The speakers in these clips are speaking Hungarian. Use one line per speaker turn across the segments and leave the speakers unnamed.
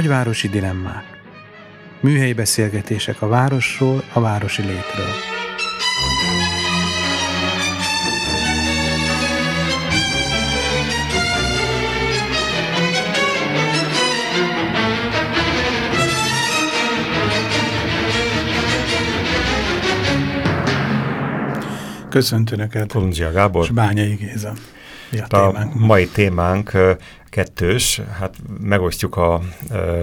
Nagyvárosi dilemmák. Műhelyi beszélgetések a városról, a városi létről. Köszöntöm Önöket.
Kolundzsia Gábor.
És Bányai Géza.
A, a mai témánk kettős, hát megosztjuk a, a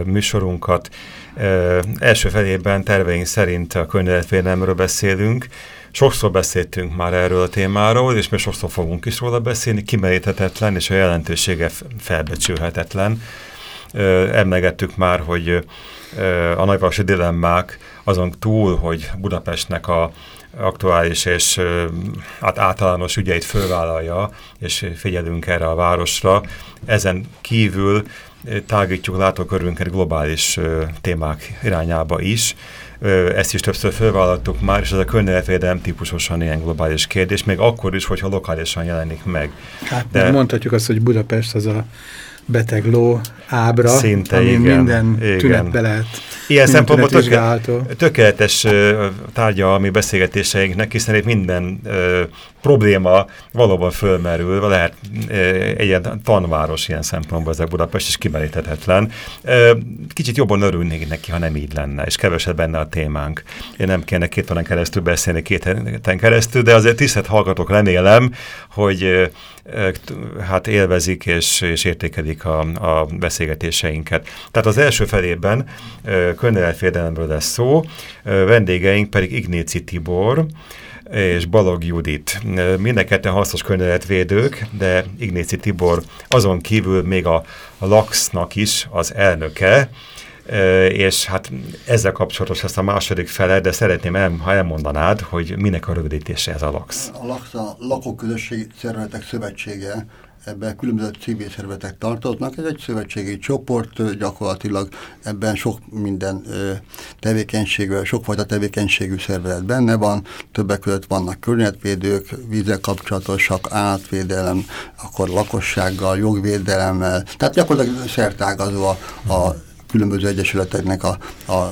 műsorunkat. E, első felében terveink szerint a környezetvédelemről beszélünk. Sokszor beszéltünk már erről a témáról, és még sokszor fogunk is róla beszélni, kimeríthetetlen, és a jelentősége felbecsülhetetlen. E, emlegettük már, hogy e, a nagyvárosi dilemmák azon túl, hogy Budapestnek a aktuális és hát általános ügyeit fölvállalja, és figyelünk erre a városra. Ezen kívül tágítjuk látókörünket globális témák irányába is. Ezt is többször fölvállaltuk már, és ez a környezetvédelem típusosan ilyen globális kérdés, még akkor is, hogyha lokálisan jelenik meg.
Hát De mondhatjuk azt, hogy Budapest az a beteg ló ábra,
Szinte,
ami
igen,
minden
igen.
tünetbe lehet
Ilyen szempontból tökéletes uh, tárgya a mi beszélgetéseinknek, hiszen itt minden uh, probléma valóban fölmerül, lehet uh, egy ilyen tanváros ilyen szempontból ez a Budapest, és kimeríthetetlen. Kicsit jobban örülnék neki, ha nem így lenne, és kevesebb benne a témánk. Én nem kéne két órán keresztül beszélni, két héten keresztül, de azért tisztelt hallgatók remélem, hogy uh, hát élvezik és, és értékelik a, a beszélgetéseinket. Tehát az első felében környezetvédelemről lesz szó, vendégeink pedig Ignéci Tibor, és Balog Judit. Mindenketten hasznos környezetvédők, de Ignéci Tibor azon kívül még a, LAX-nak is az elnöke, és hát ezzel kapcsolatos ezt a második fele, de szeretném, el, ha elmondanád, hogy minek a rövidítése ez a LAX.
A LAX a Lakóközösségi Szervezetek Szövetsége, ebben különböző civil szervezetek tartoznak. Ez egy szövetségi csoport, gyakorlatilag ebben sok minden tevékenység, sokfajta tevékenységű szervezet benne van, többek között vannak környezetvédők, vízzel kapcsolatosak, átvédelem, akkor lakossággal, jogvédelemmel, tehát gyakorlatilag szertágazó a, a különböző egyesületeknek a, a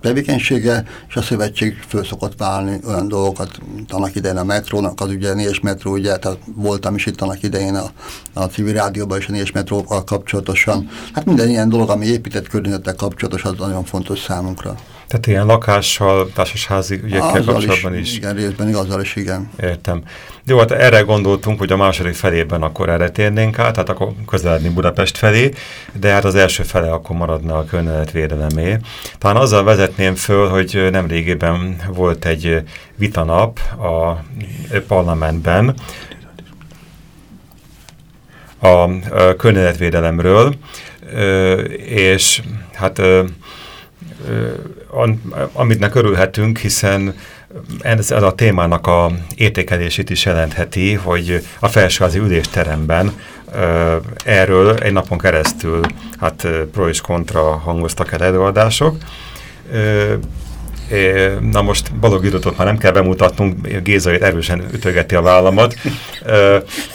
tevékenysége, és a szövetség föl szokott válni olyan dolgokat, mint annak idején a metrónak, az ugye Nés metró, ugye, tehát voltam is itt annak idején a, a civil rádióban és a Nés metróval kapcsolatosan. Hát minden ilyen dolog, ami épített környezettel kapcsolatos, az nagyon fontos számunkra.
Tehát ilyen lakással, társasházi ügyekkel azzal kapcsolatban is,
is. Igen, részben igazal is, igen.
Értem. Jó, hát erre gondoltunk, hogy a második felében akkor erre térnénk át, tehát akkor közeledni Budapest felé, de hát az első fele akkor maradna a környezetvédelemé. Talán azzal vezetném föl, hogy nem régében volt egy vitanap a parlamentben a környezetvédelemről, és hát amitnek örülhetünk, hiszen ez, ez a témának a értékelését is jelentheti, hogy a felsőházi ülésteremben erről egy napon keresztül hát pro és kontra hangoztak el előadások. Na most Balog Judotot már nem kell bemutatnunk, Géza erősen ütögeti a vállamat,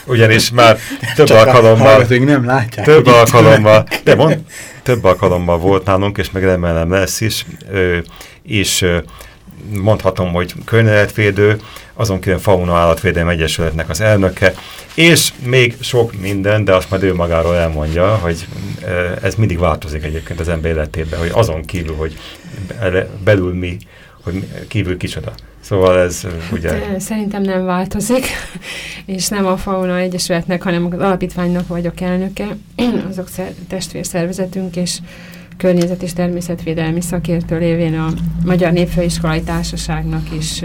ugyanis már több Csak alkalommal,
nem látják,
több alkalommal, de mond, több alkalommal volt nálunk, és meg remélem lesz is, és mondhatom, hogy környezetvédő, azon kívül Fauna Állatvédelmi Egyesületnek az elnöke, és még sok minden, de azt majd ő magáról elmondja, hogy ez mindig változik egyébként az ember életében, hogy azon kívül, hogy belül mi, hogy kívül kicsoda. Szóval ez ugye... Hát,
szerintem nem változik, és nem a Fauna Egyesületnek, hanem az alapítványnak vagyok elnöke, azok testvérszervezetünk, és környezet- és természetvédelmi szakértő lévén a Magyar Népfőiskolai Társaságnak is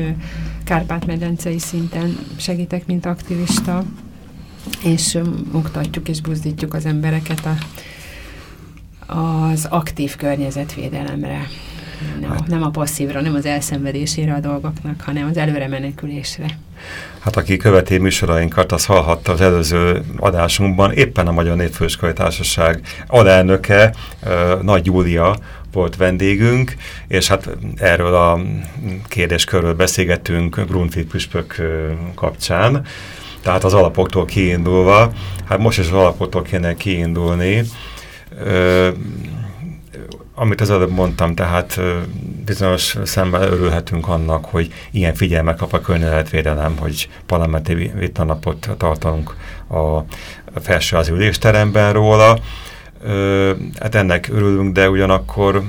Kárpát-medencei szinten segítek, mint aktivista, és oktatjuk és buzdítjuk az embereket a, az aktív környezetvédelemre. Nem, hát. nem a passzívra, nem az elszenvedésére a dolgoknak, hanem az előre menekülésre.
Hát aki követi műsorainkat, az hallhatta az előző adásunkban, éppen a Magyar Népfőiskolai Társaság alelnöke, Nagy Júlia volt vendégünk, és hát erről a kérdéskörről beszélgettünk Grunfeld püspök kapcsán, tehát az alapoktól kiindulva, hát most is az alapoktól kéne kiindulni, amit az előbb mondtam, tehát bizonyos szemmel örülhetünk annak, hogy ilyen figyelmet kap a környezetvédelem, hogy parlamenti vitanapot tartunk a felsőházi ülésteremben róla. Hát ennek örülünk, de ugyanakkor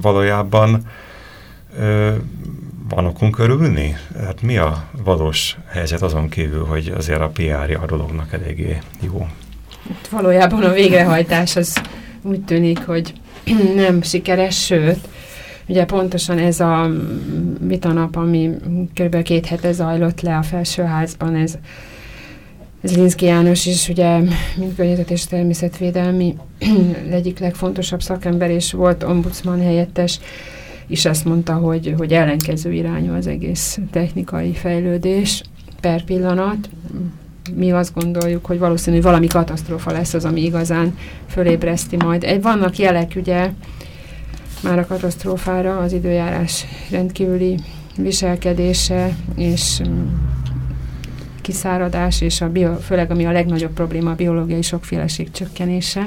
valójában van okunk örülni? Hát mi a valós helyzet azon kívül, hogy azért a PR-ja a dolognak eléggé jó?
Hát valójában a végrehajtás az úgy tűnik, hogy nem sikeres, sőt, ugye pontosan ez a vitanap, ami kb. két hete zajlott le a felsőházban, ez, ez Linszki János is, ugye, mint környezet és természetvédelmi egyik legfontosabb szakember, és volt ombudsman helyettes, is azt mondta, hogy, hogy ellenkező irányú az egész technikai fejlődés per pillanat. Mi azt gondoljuk, hogy valószínű, valami katasztrófa lesz az, ami igazán fölébreszti majd. Egy, vannak jelek, ugye, már a katasztrófára, az időjárás rendkívüli viselkedése, és mm, kiszáradás, és a bio, főleg ami a legnagyobb probléma, a biológiai sokféleség csökkenése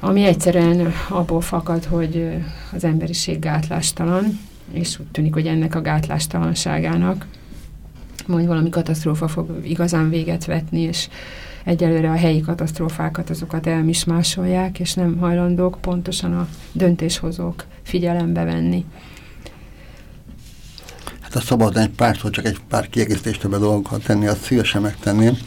ami egyszerűen abból fakad, hogy az emberiség gátlástalan, és úgy tűnik, hogy ennek a gátlástalanságának majd valami katasztrófa fog igazán véget vetni, és egyelőre a helyi katasztrófákat azokat elmismásolják, és nem hajlandók pontosan a döntéshozók figyelembe venni.
A szabad egy pár szó, csak egy pár kiegészítést a dolgokat tenni, azt szívesen megtenném.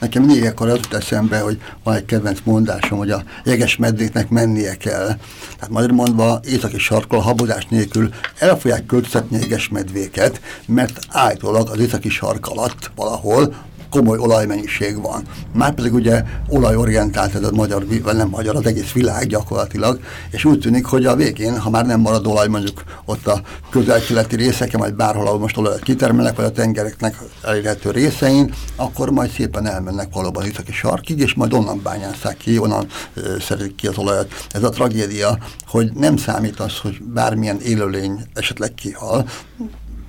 Nekem mindig akkor az jut eszembe, hogy van egy kedvenc mondásom, hogy a jeges medvéknek mennie kell. Tehát magyarul mondva északi sarkol habozás nélkül el fogják költöztetni jeges medvéket, mert állítólag az északi sark alatt valahol komoly olajmennyiség van. Márpedig ugye olajorientált ez a magyar, vagy nem magyar, az egész világ gyakorlatilag, és úgy tűnik, hogy a végén, ha már nem marad olaj mondjuk ott a közel-keleti részeken, majd bárhol, ahol most olajat kitermelnek, vagy a tengereknek elérhető részein, akkor majd szépen elmennek valóban északi sarkig, és majd onnan bányásszák ki, onnan ö, ki az olajat. Ez a tragédia, hogy nem számít az, hogy bármilyen élőlény esetleg kihal,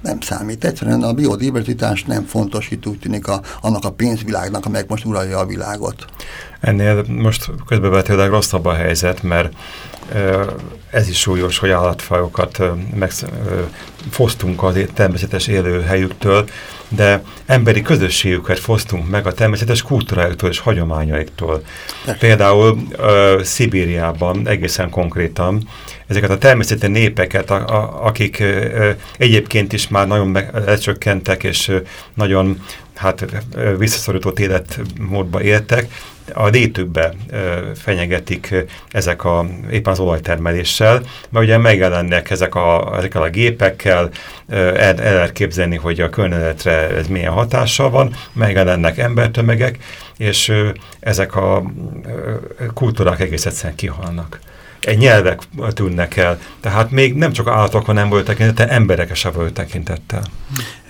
nem számít. Egyszerűen a biodiverzitás nem fontos, itt úgy tűnik a, annak a pénzvilágnak, amelyek most uralja a világot.
Ennél most közbevetőleg rosszabb a helyzet, mert ez is súlyos, hogy állatfajokat megfosztunk az természetes élőhelyüktől, de emberi közösségüket fosztunk meg a természetes kultúrájuktól és hagyományaiktól. Például uh, Szibériában egészen konkrétan ezeket a természeti népeket, a, a, akik uh, egyébként is már nagyon lecsökkentek és uh, nagyon hát visszaszorított életmódba éltek, a létükbe fenyegetik ezek a, éppen az olajtermeléssel, mert ugye megjelennek ezek a, ezekkel a gépekkel, el, el lehet képzelni, hogy a környezetre ez milyen hatással van, megjelennek embertömegek, és ezek a kultúrák egész egyszerűen kihalnak egy nyelvek tűnnek el. Tehát még nem csak állatokon nem volt tekintettel, emberek se volt tekintettel.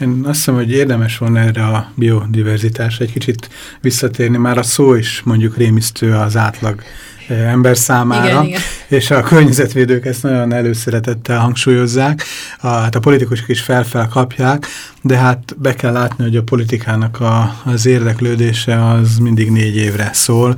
Én azt hiszem, hogy érdemes volna erre a biodiverzitás egy kicsit visszatérni. Már a szó is mondjuk rémisztő az átlag ember számára, igen, igen. és a környezetvédők ezt nagyon előszeretettel hangsúlyozzák, a, hát a politikusok is felfel kapják, de hát be kell látni, hogy a politikának a, az érdeklődése az mindig négy évre szól,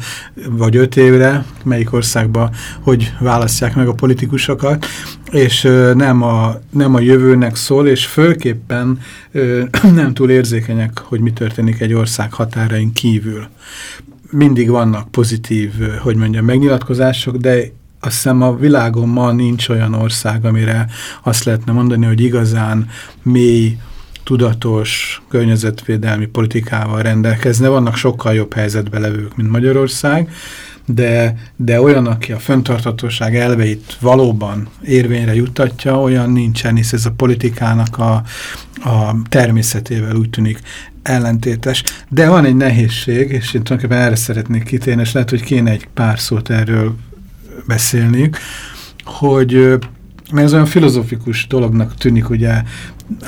vagy öt évre, melyik országban hogy választják meg a politikusokat, és nem, a, nem a jövőnek szól, és főképpen nem túl érzékenyek, hogy mi történik egy ország határain kívül mindig vannak pozitív, hogy mondjam, megnyilatkozások, de azt hiszem a világon ma nincs olyan ország, amire azt lehetne mondani, hogy igazán mély, tudatos környezetvédelmi politikával rendelkezne. Vannak sokkal jobb helyzetbe levők, mint Magyarország, de, de olyan, aki a föntartatóság elveit valóban érvényre juttatja, olyan nincsen, hisz ez a politikának a, a természetével úgy tűnik ellentétes, de van egy nehézség, és én tulajdonképpen erre szeretnék kitérni, és lehet, hogy kéne egy pár szót erről beszélni, hogy mert ez olyan filozofikus dolognak tűnik, ugye,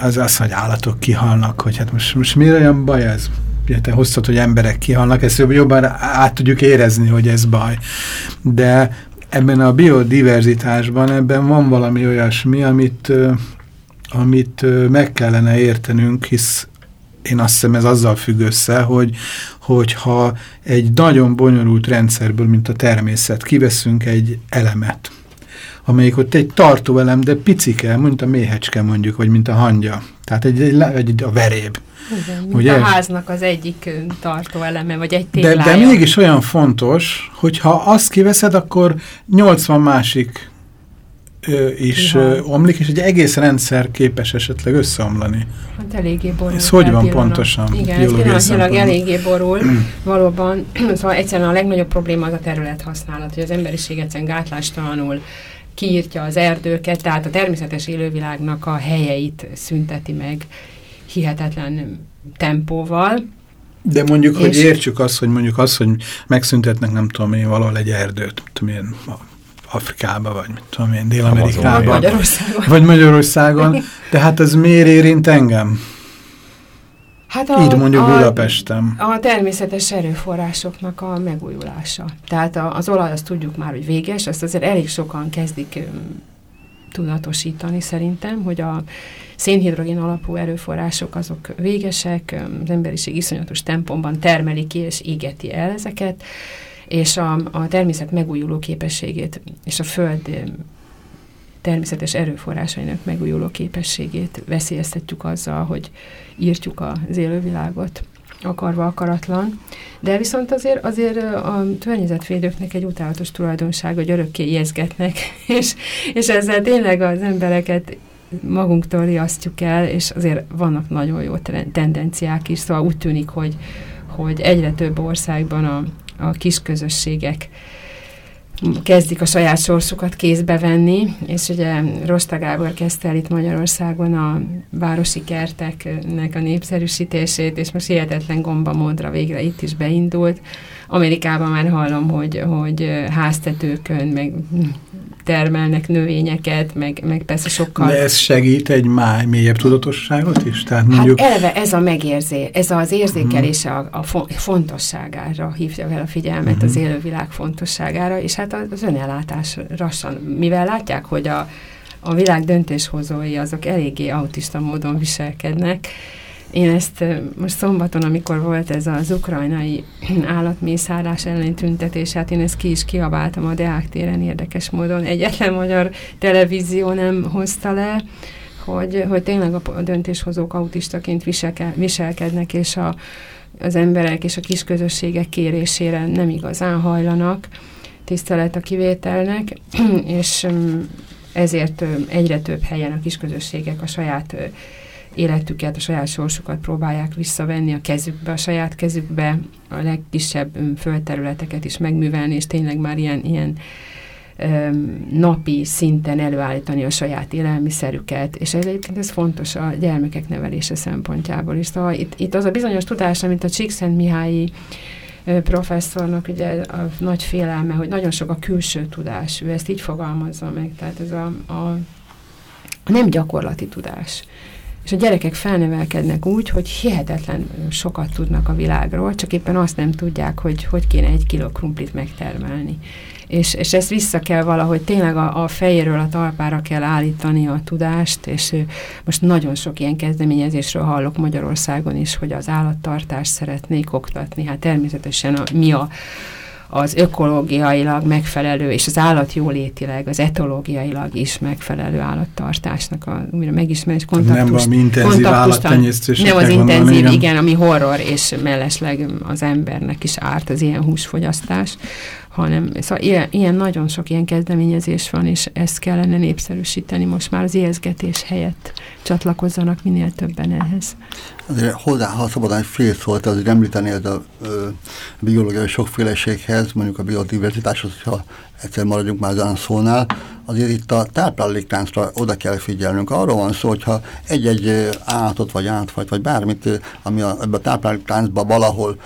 az az, hogy állatok kihalnak, hogy hát most, most miért olyan baj ez? Ugye te hoztad, hogy emberek kihalnak, ezt jobban át tudjuk érezni, hogy ez baj. De ebben a biodiverzitásban ebben van valami olyasmi, amit, amit meg kellene értenünk, hisz én azt hiszem ez azzal függ össze, hogy, hogyha egy nagyon bonyolult rendszerből, mint a természet, kiveszünk egy elemet, amelyik ott egy tartóelem, de picike, mint a méhecske mondjuk, vagy mint a hangya. Tehát egy, egy, egy a veréb.
Igen, mint Ugye? a háznak az egyik tartóeleme, vagy egy téglája.
De, de mégis olyan fontos, hogyha azt kiveszed, akkor 80 másik is ö, omlik, és egy egész rendszer képes esetleg összeomlani.
Hát eléggé borul.
Ez hogy van pillanat. pontosan?
Igen, ez pillanatilag eléggé borul. Valóban, szóval egyszerűen a legnagyobb probléma az a terület használat, hogy az emberiség egyszerűen gátlástalanul kiírtja az erdőket, tehát a természetes élővilágnak a helyeit szünteti meg hihetetlen tempóval.
De mondjuk, hogy értsük azt, hogy mondjuk azt, hogy megszüntetnek, nem tudom én, valahol egy erdőt, tudom én, Afrikába, vagy mit tudom én, Dél-Amerikában. Vagy
Magyarországon.
Vagy Magyarországon. De hát ez miért érint engem? Hát a, Így mondjuk a, Budapesten.
A természetes erőforrásoknak a megújulása. Tehát a, az olaj, azt tudjuk már, hogy véges, azt azért elég sokan kezdik tudatosítani szerintem, hogy a szénhidrogén alapú erőforrások azok végesek, az emberiség iszonyatos tempomban termeli ki és égeti el ezeket, és a, a természet megújuló képességét és a Föld természetes erőforrásainak megújuló képességét veszélyeztetjük azzal, hogy írtjuk az élővilágot akarva akaratlan, de viszont azért, azért a környezetvédőknek egy utálatos tulajdonság, hogy örökké ijeszgetnek, és, és ezzel tényleg az embereket magunktól riasztjuk el, és azért vannak nagyon jó tendenciák is, szóval úgy tűnik, hogy, hogy egyre több országban a, a kis közösségek kezdik a saját sorsukat kézbe venni, és ugye Rosta Gábor kezdte el itt Magyarországon a városi kerteknek a népszerűsítését, és most hihetetlen gombamódra végre itt is beindult. Amerikában már hallom, hogy, hogy háztetőkön, meg termelnek növényeket, meg, meg persze sokkal...
De ez segít egy máj mélyebb tudatosságot is?
Tehát mondjuk... Hát eleve ez a megérzé, ez az érzékelése uh -huh. a, a fontosságára hívja fel a figyelmet, uh -huh. az mhm. élővilág fontosságára, és hát az önellátás rassan, mivel látják, hogy a, a világ döntéshozói azok eléggé autista módon viselkednek, én ezt most szombaton, amikor volt ez az ukrajnai állatmészárlás ellen tüntetés, hát én ezt ki is kiabáltam a Deák téren érdekes módon. Egyetlen magyar televízió nem hozta le, hogy, hogy tényleg a döntéshozók autistaként viselke, viselkednek, és a, az emberek és a kisközösségek kérésére nem igazán hajlanak tisztelet a kivételnek, és ezért egyre több helyen a kisközösségek a saját életüket, a saját sorsukat próbálják visszavenni a kezükbe, a saját kezükbe, a legkisebb földterületeket is megművelni, és tényleg már ilyen, ilyen napi szinten előállítani a saját élelmiszerüket, és ez egyébként ez fontos a gyermekek nevelése szempontjából is. Szóval itt, itt az a bizonyos tudás, mint a Csíkszentmihályi professzornak ugye a nagy félelme, hogy nagyon sok a külső tudás, ő ezt így fogalmazza meg, tehát ez a, a nem gyakorlati tudás. És a gyerekek felnevelkednek úgy, hogy hihetetlen sokat tudnak a világról, csak éppen azt nem tudják, hogy hogy kéne egy kiló krumplit megtermelni. És, és ezt vissza kell valahogy tényleg a, a fejéről a talpára kell állítani a tudást, és most nagyon sok ilyen kezdeményezésről hallok Magyarországon is, hogy az állattartást szeretnék oktatni. Hát természetesen a, mi a az ökológiailag megfelelő, és az állatjólétileg, az etológiailag is megfelelő állattartásnak a megismerés kontaktust.
Nem valami intenzív állattenyésztés.
Nem az intenzív, igen. igen, ami horror, és mellesleg az embernek is árt az ilyen húsfogyasztás, hanem szóval ilyen, ilyen nagyon sok ilyen kezdeményezés van, és ezt kellene népszerűsíteni most már az ijeszgetés helyett csatlakozzanak minél többen ehhez.
Azért hozzá, ha szabadán egy fél szólt, azért említeni ez a ö, biológiai sokféleséghez, mondjuk a biodiverzitáshoz, hogyha egyszer maradjunk már az szónál, azért itt a tápláléktáncra oda kell figyelnünk. Arról van szó, hogyha egy-egy állatot, vagy átfajt, vagy bármit, ami a, ebbe a tápláléktáncba valahol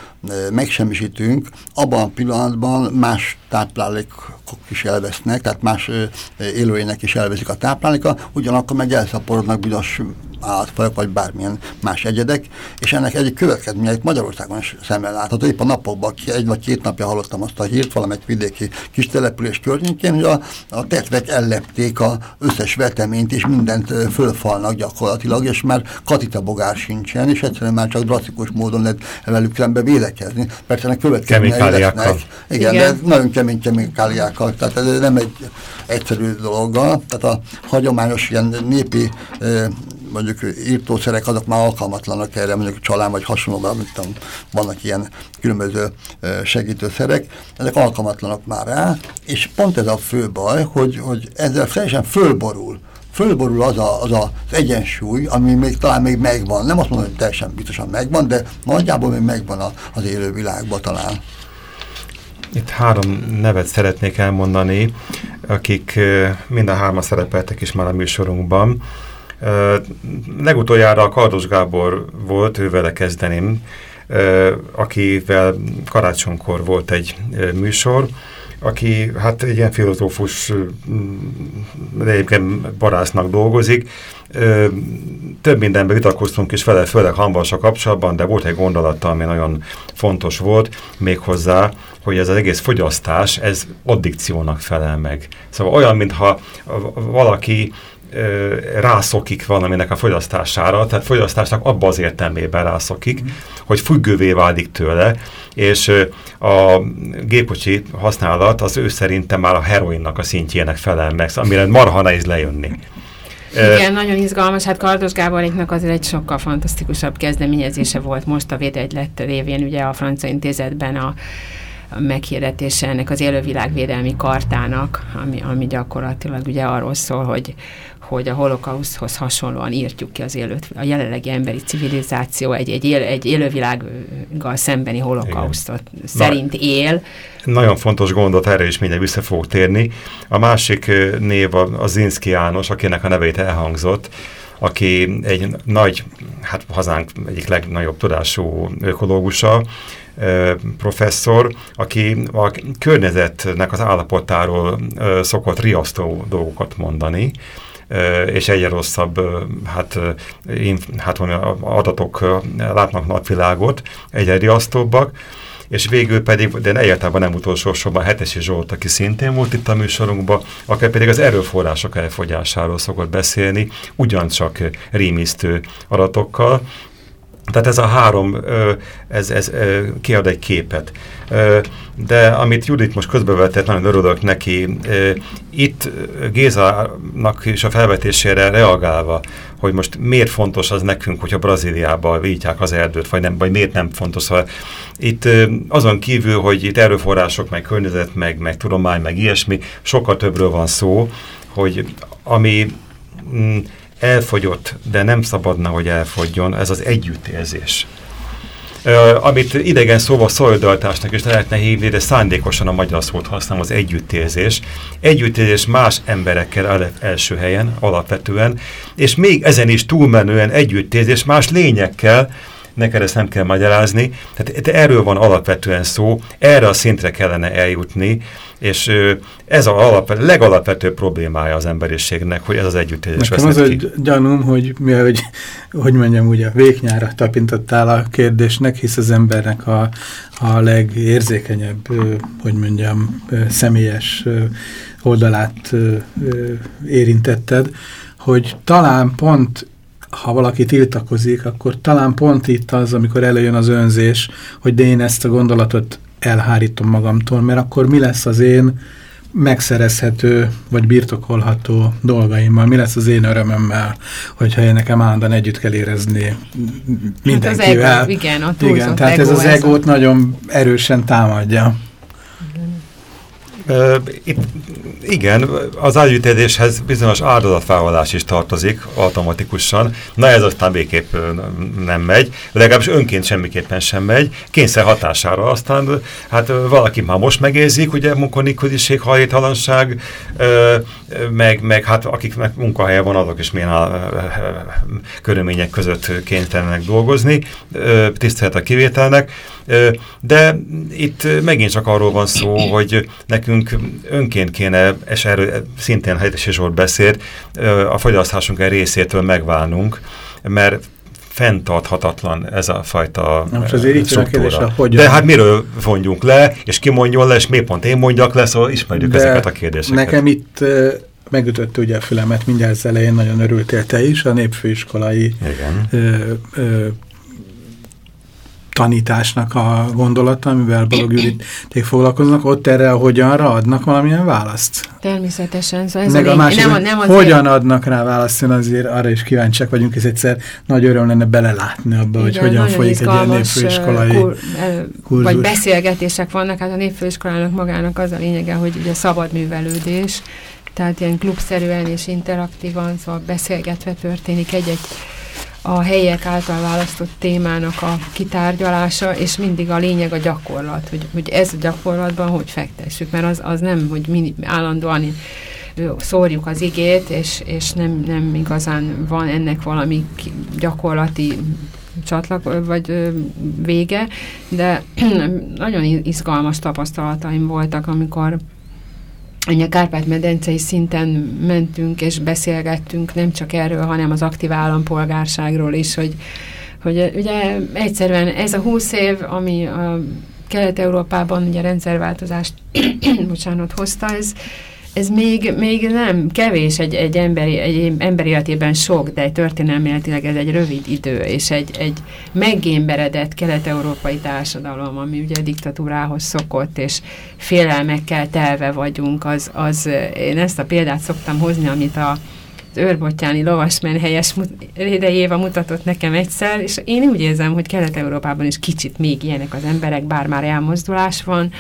megsemmisítünk, abban a pillanatban más táplálékok is elvesznek, tehát más élőjének is elveszik a tápláléka, ugyanakkor meg elszaporodnak bizonyos állatfajok, vagy bármilyen más egyedek, és ennek egyik következménye itt Magyarországon is szemmel látható. Épp a napokban egy vagy két napja hallottam azt a hírt valamelyik vidéki kis település környékén, hogy a, a tetvek ellepték az összes veteményt, és mindent fölfalnak gyakorlatilag, és már bogár sincsen, és egyszerűen már csak drasztikus módon lehet velük szembe védekezni. Persze ennek következményei lesznek. Igen, Igen, de nagyon kemény kemikáliákkal, tehát ez nem egy egyszerű dologgal. Tehát a hagyományos ilyen népi mondjuk írtószerek azok már alkalmatlanak erre, mondjuk csalán vagy hasonlóban, mint tudom, vannak ilyen különböző segítőszerek, ezek alkalmatlanak már rá, és pont ez a fő baj, hogy, hogy ezzel teljesen fölborul fölborul az, a, az a, az egyensúly, ami még talán még megvan. Nem azt mondom, hogy teljesen biztosan megvan, de nagyjából még megvan a, az élő világban talán.
Itt három nevet szeretnék elmondani, akik mind a hárma szerepeltek is már a műsorunkban. Legutoljára a Kardos Gábor volt, ővele kezdeném, akivel karácsonykor volt egy műsor, aki hát egy ilyen filozófus, de egyébként barásznak dolgozik. Több mindenben vitatkoztunk is vele, főleg a kapcsolatban, de volt egy gondolata, ami nagyon fontos volt, méghozzá, hogy ez az egész fogyasztás, ez addikciónak felel meg. Szóval olyan, mintha valaki rászokik valaminek a fogyasztására, tehát fogyasztásnak abba az értelmében rászokik, mm. hogy függővé válik tőle, és a gépkocsi használat az ő szerintem már a heroinnak a szintjének felel meg, amire marha nehéz lejönni.
Igen, nagyon izgalmas. Hát Kardos Gáboréknak azért egy sokkal fantasztikusabb kezdeményezése volt most a Védegylet révén, ugye a Francia Intézetben a meghirdetése ennek az élővilágvédelmi kartának, ami, ami gyakorlatilag ugye arról szól, hogy, hogy a holokauszhoz hasonlóan írtjuk ki az élőt, a jelenlegi emberi civilizáció egy, egy, él, egy élővilággal szembeni holokausztot szerint Na, él.
Nagyon fontos gondot, erre is mindjárt vissza fogok térni. A másik név a, a Zinszki János, akinek a nevét elhangzott, aki egy nagy, hát hazánk egyik legnagyobb tudású ökológusa, professzor, aki a környezetnek az állapotáról szokott riasztó dolgokat mondani, és egyre rosszabb hát, hát adatok látnak napvilágot, egyre riasztóbbak, és végül pedig, de egyáltalán nem utolsó sorban Hetesi Zsolt, aki szintén volt itt a műsorunkban, aki pedig az erőforrások elfogyásáról szokott beszélni, ugyancsak rémisztő adatokkal, tehát ez a három, ez, ez kiad egy képet. De amit Judit most közbevetett, nagyon örülök neki, itt Gézának is a felvetésére reagálva, hogy most miért fontos az nekünk, hogyha Brazíliába vítják az erdőt, vagy, nem, vagy miért nem fontos. Szóval itt azon kívül, hogy itt erőforrások, meg környezet, meg, meg tudomány, meg ilyesmi, sokkal többről van szó, hogy ami mm, elfogyott, de nem szabadna, hogy elfogjon, ez az együttérzés. Uh, amit idegen szóval szolidaritásnak is lehetne hívni, de szándékosan a magyar szót használom, az együttérzés. Együttérzés más emberekkel el első helyen, alapvetően, és még ezen is túlmenően együttérzés más lényekkel, neked ezt nem kell magyarázni. Tehát erről van alapvetően szó, erre a szintre kellene eljutni, és ez a alap, legalapvetőbb problémája az emberiségnek, hogy ez az együttélés
Nekem az egy gyanúm, hogy mi, hogy, hogy mondjam, ugye véknyára tapintottál a kérdésnek, hisz az embernek a, a legérzékenyebb, hogy mondjam, személyes oldalát érintetted, hogy talán pont ha valaki tiltakozik, akkor talán pont itt az, amikor előjön az önzés, hogy de én ezt a gondolatot elhárítom magamtól, mert akkor mi lesz az én megszerezhető, vagy birtokolható dolgaimmal, mi lesz az én örömömmel, hogyha én nekem állandóan együtt kell érezni mindenkivel. Hát az ego,
igen, a
igen, tehát ego ez az egót a... nagyon erősen támadja.
Itt, igen, az ágyütedéshez bizonyos áldozatfávallás is tartozik automatikusan. Na ez aztán végképp nem megy, legalábbis önként semmiképpen sem megy. Kényszer hatására aztán hát valaki már most megérzik, ugye munkonikodiség, hajétalanság, meg, meg hát akiknek munkahelye van, azok is milyen körülmények között kénytelenek dolgozni, tisztelet a kivételnek. De itt megint csak arról van szó, hogy nekünk önként kéne, és erről szintén Helyettesi Zsolt beszélt, a fogyasztásunk egy részétől megválnunk, mert fenntarthatatlan ez a fajta
Most azért így
struktúra. Hogyan? De hát miről vonjunk le, és ki mondjon le, és miért pont én mondjak le, szóval ismerjük De ezeket a kérdéseket.
Nekem itt megütött ugye a fülemet, mindjárt az elején nagyon örültél te is, a népfőiskolai. Ö, ö, tanításnak a gondolata, amivel Balog Juditték foglalkoznak, ott erre hogyanra adnak valamilyen választ?
Természetesen. Szóval ez
Meg a, a másik, nem, nem azért... hogyan adnak rá választ, én azért arra is kíváncsiak vagyunk, és egyszer nagy öröm lenne belelátni abba, Igen, hogy hogyan folyik egy ilyen népfőiskolai kur,
kurzus. Vagy beszélgetések vannak, hát a népfőiskolának magának az a lényege, hogy ugye szabad művelődés, tehát ilyen klubszerűen és interaktívan, szóval beszélgetve történik egy-egy a helyiek által választott témának a kitárgyalása, és mindig a lényeg a gyakorlat, hogy, hogy ez a gyakorlatban hogy fektessük, mert az, az nem, hogy mi állandóan szórjuk az igét, és, és nem, nem igazán van ennek valami gyakorlati csatlak, vagy vége, de nagyon izgalmas tapasztalataim voltak, amikor Ugye Kárpát-medencei szinten mentünk és beszélgettünk nem csak erről, hanem az aktív állampolgárságról is, hogy, hogy ugye egyszerűen ez a húsz év, ami a Kelet-Európában ugye rendszerváltozást bocsánat, hozta, ez, ez még, még nem kevés egy, egy, emberi, egy ember életében sok, de történelméletileg ez egy rövid idő, és egy, egy meggémberedett kelet-európai társadalom, ami ugye a diktatúrához szokott, és félelmekkel telve vagyunk, az, az én ezt a példát szoktam hozni, amit a az őrbottyáni lovasmen helyes Réde Éva mutatott nekem egyszer, és én úgy érzem, hogy Kelet-Európában is kicsit még ilyenek az emberek, bár már elmozdulás van,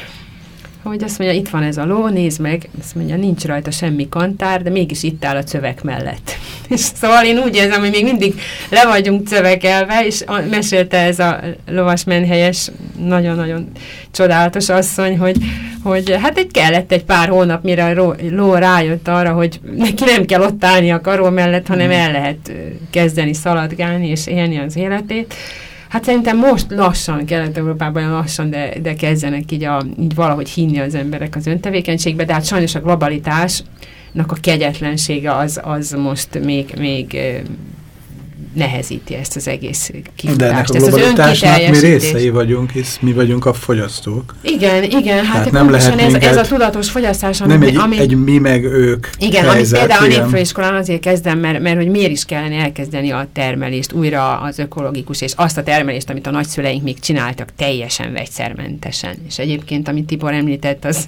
hogy azt mondja, itt van ez a ló, nézd meg, azt mondja, nincs rajta semmi kantár, de mégis itt áll a cövek mellett. És szóval én úgy érzem, hogy még mindig le vagyunk cövekelve, és mesélte ez a lovas menhelyes, nagyon-nagyon csodálatos asszony, hogy, hogy hát egy kellett egy pár hónap, mire a ló rájött arra, hogy neki nem kell ott állni a karó mellett, hanem el lehet kezdeni szaladgálni és élni az életét. Hát szerintem most lassan, Kelet-Európában lassan, de, de kezdenek így, a, így valahogy hinni az emberek az öntevékenységbe, de hát sajnos a globalitásnak a kegyetlensége az, az most még, még nehezíti ezt az egész kifutást.
De ennek a globalitásnak mi részei vagyunk, hisz mi vagyunk a fogyasztók.
Igen, igen, hát Tehát nem lehet ez, ez a tudatos fogyasztás,
ami... Nem egy, ami, egy mi meg ők
Igen, helyzet, amit például a népfőiskolán azért kezdem, mert, mert hogy miért is kellene elkezdeni a termelést, újra az ökológikus, és azt a termelést, amit a nagyszüleink még csináltak teljesen vegyszermentesen. És egyébként, amit Tibor említett, az,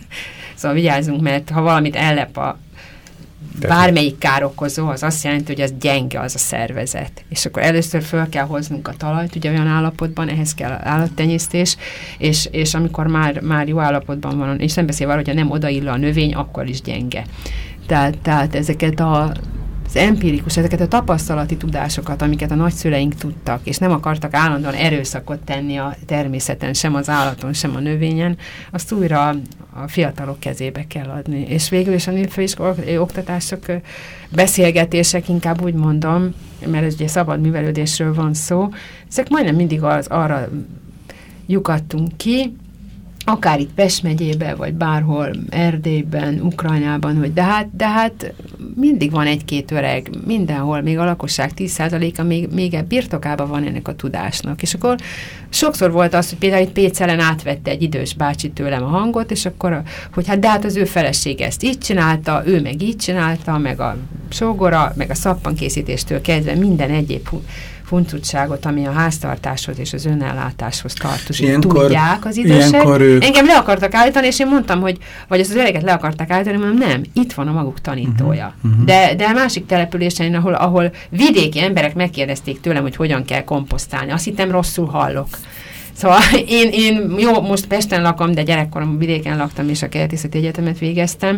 szóval vigyázzunk, mert ha valamit ellep a bármelyik károkozó, az azt jelenti, hogy az gyenge az a szervezet. És akkor először föl kell hoznunk a talajt, ugye olyan állapotban, ehhez kell állattenyésztés, és, és amikor már, már jó állapotban van, és nem beszél arra, hogyha nem odaillő a növény, akkor is gyenge. Tehát, tehát ezeket a az empirikus, ezeket a tapasztalati tudásokat, amiket a nagyszüleink tudtak, és nem akartak állandóan erőszakot tenni a természeten, sem az állaton, sem a növényen, azt újra a fiatalok kezébe kell adni. És végül is a nőfőiskolai oktatások, beszélgetések, inkább úgy mondom, mert ez ugye szabad művelődésről van szó, ezek majdnem mindig az, arra lyukadtunk ki, akár itt Pest megyébe, vagy bárhol, Erdélyben, Ukrajnában, hogy de hát, de hát mindig van egy-két öreg, mindenhol, még a lakosság 10%-a még, még birtokában van ennek a tudásnak. És akkor sokszor volt az, hogy például itt Pécelen átvette egy idős bácsi tőlem a hangot, és akkor, hogy hát de hát az ő felesége ezt így csinálta, ő meg így csinálta, meg a sógora, meg a szappankészítéstől kezdve minden egyéb huncutságot, ami a háztartáshoz és az önellátáshoz tartozik. Ilyenkor, tudják az idősek. Ők... Engem le akartak állítani, és én mondtam, hogy vagy az öreget le akarták állítani, mondom, nem, itt van a maguk tanítója. Uh -huh, uh -huh. De, de a másik településen, ahol, ahol vidéki emberek megkérdezték tőlem, hogy hogyan kell komposztálni. Azt hittem rosszul hallok. Szóval én, én jó, most Pesten lakom, de gyerekkorom vidéken laktam, és a kertészeti egyetemet végeztem,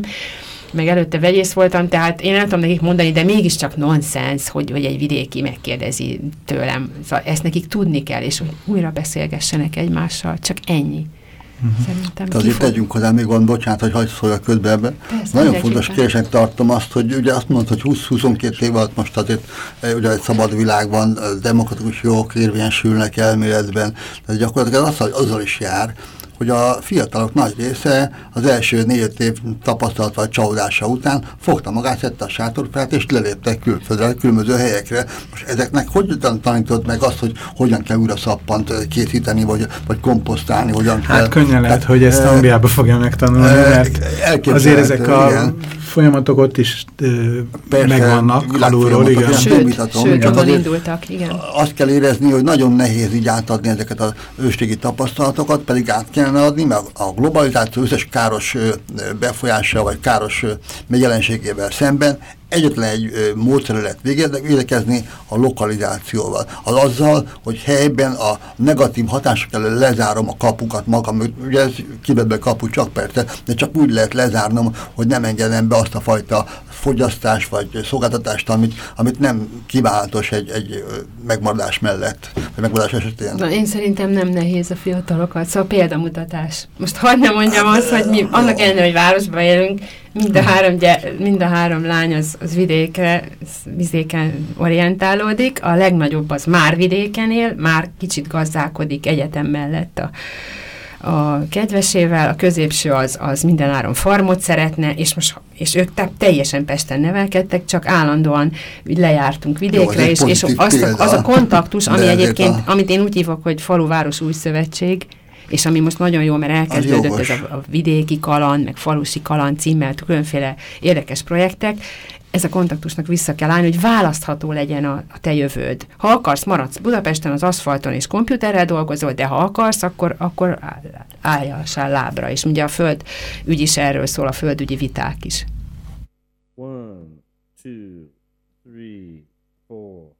meg előtte vegyész voltam, tehát én nem tudom nekik mondani, de mégiscsak nonsens, hogy, hogy egy vidéki megkérdezi tőlem. Szóval ezt nekik tudni kell, és hogy újra beszélgessenek egymással, csak ennyi.
Szerintem Tehát azért tegyünk hozzá még van, bocsánat, hogy hagyd szólja közbe ebbe. Persze, Nagyon fontos kérdésnek tartom azt, hogy ugye azt mondod, hogy 20-22 év alatt most azért eh, ugye egy szabad világban demokratikus jogok érvényesülnek elméletben, tehát gyakorlatilag az, hogy azzal is jár, hogy a fiatalok nagy része az első négy év tapasztalat vagy csalódása után fogta magát, szedte a sátorfát, és leléptek külföldre, különböző helyekre. Most ezeknek hogyan tanított meg azt, hogy hogyan kell újra szappant készíteni, vagy, vagy komposztálni, hogyan
hát
kell...
könnyen lehet, hogy ezt Angliába fogja megtanulni, mert azért ezek a igen folyamatok ott is Persze, megvannak alulról, igen.
Sőt, vitatom, sőt csak indultak, igen.
Azt kell érezni, hogy nagyon nehéz így átadni ezeket az őstégi tapasztalatokat, pedig át kellene adni, mert a globalizáció összes káros befolyása, vagy káros megjelenségével szemben egyetlen egy módszerre lehet védekezni a lokalizációval. Az azzal, hogy helyben a negatív hatások elől lezárom a kapukat magam, ugye ez kibebbe kapu csak persze, de csak úgy lehet lezárnom, hogy nem engedem be azt a fajta fogyasztás vagy szolgáltatást, amit, amit nem kívánatos egy, egy megmaradás mellett, vagy megmaradás esetén.
Na, én szerintem nem nehéz a fiatalokat, szóval példamutatás. Most hagyd ne mondjam azt, hogy mi annak ellenére, hogy városban élünk, mind a három, gy- mind a három lány az, az vidékre, vidéken orientálódik, a legnagyobb az már vidéken él, már kicsit gazdálkodik egyetem mellett a a kedvesével, a középső az, az mindenáron farmot szeretne, és most és ők teljesen Pesten nevelkedtek, csak állandóan lejártunk vidékre, Jó, és, és az, a, az a kontaktus, ami egyébként, a... amit én úgy hívok, hogy falu-város új szövetség, és ami most nagyon jó, mert elkezdődött ez a, a vidéki kaland, meg falusi kaland címmel, különféle érdekes projektek, ez a kontaktusnak vissza kell állni, hogy választható legyen a, a te jövőd. Ha akarsz, maradsz Budapesten az aszfalton és komputerrel dolgozol, de ha akarsz, akkor, akkor álljassál lábra. És ugye a föld ügy is erről szól, a földügyi viták is. One, two, three, four.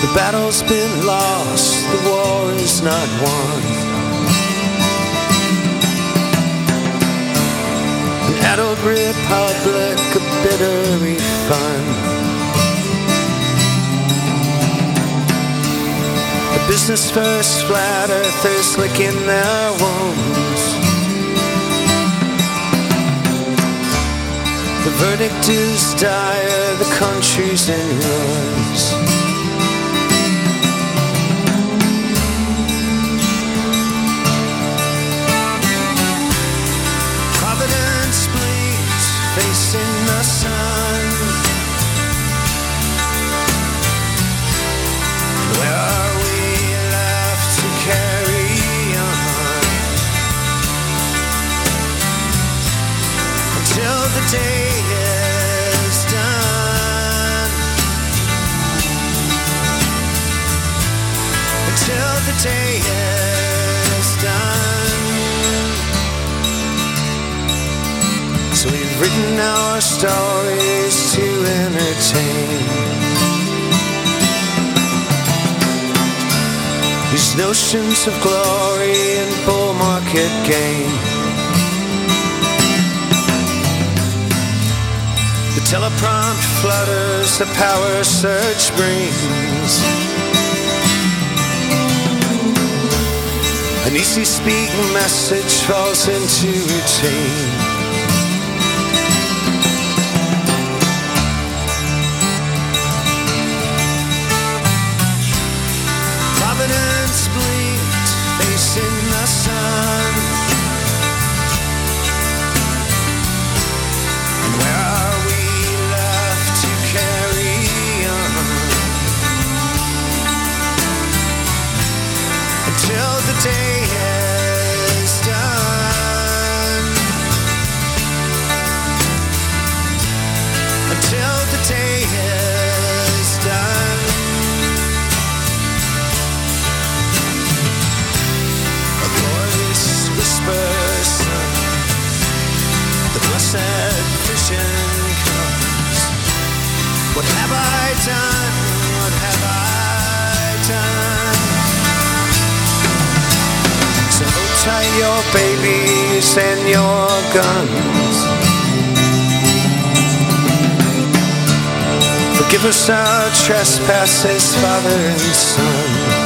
The battle's been lost, the war is not won. Adult republic, a bitter refund. The business first flat earthers licking their wounds. The verdict is dire, the country's in ruins. Notions of glory and bull market gain. Teleprompt flutters, the power surge brings. An easy speaking message falls into routine. What have I done? What have I done? So your babies and your guns. Forgive us our trespasses, Father and Son.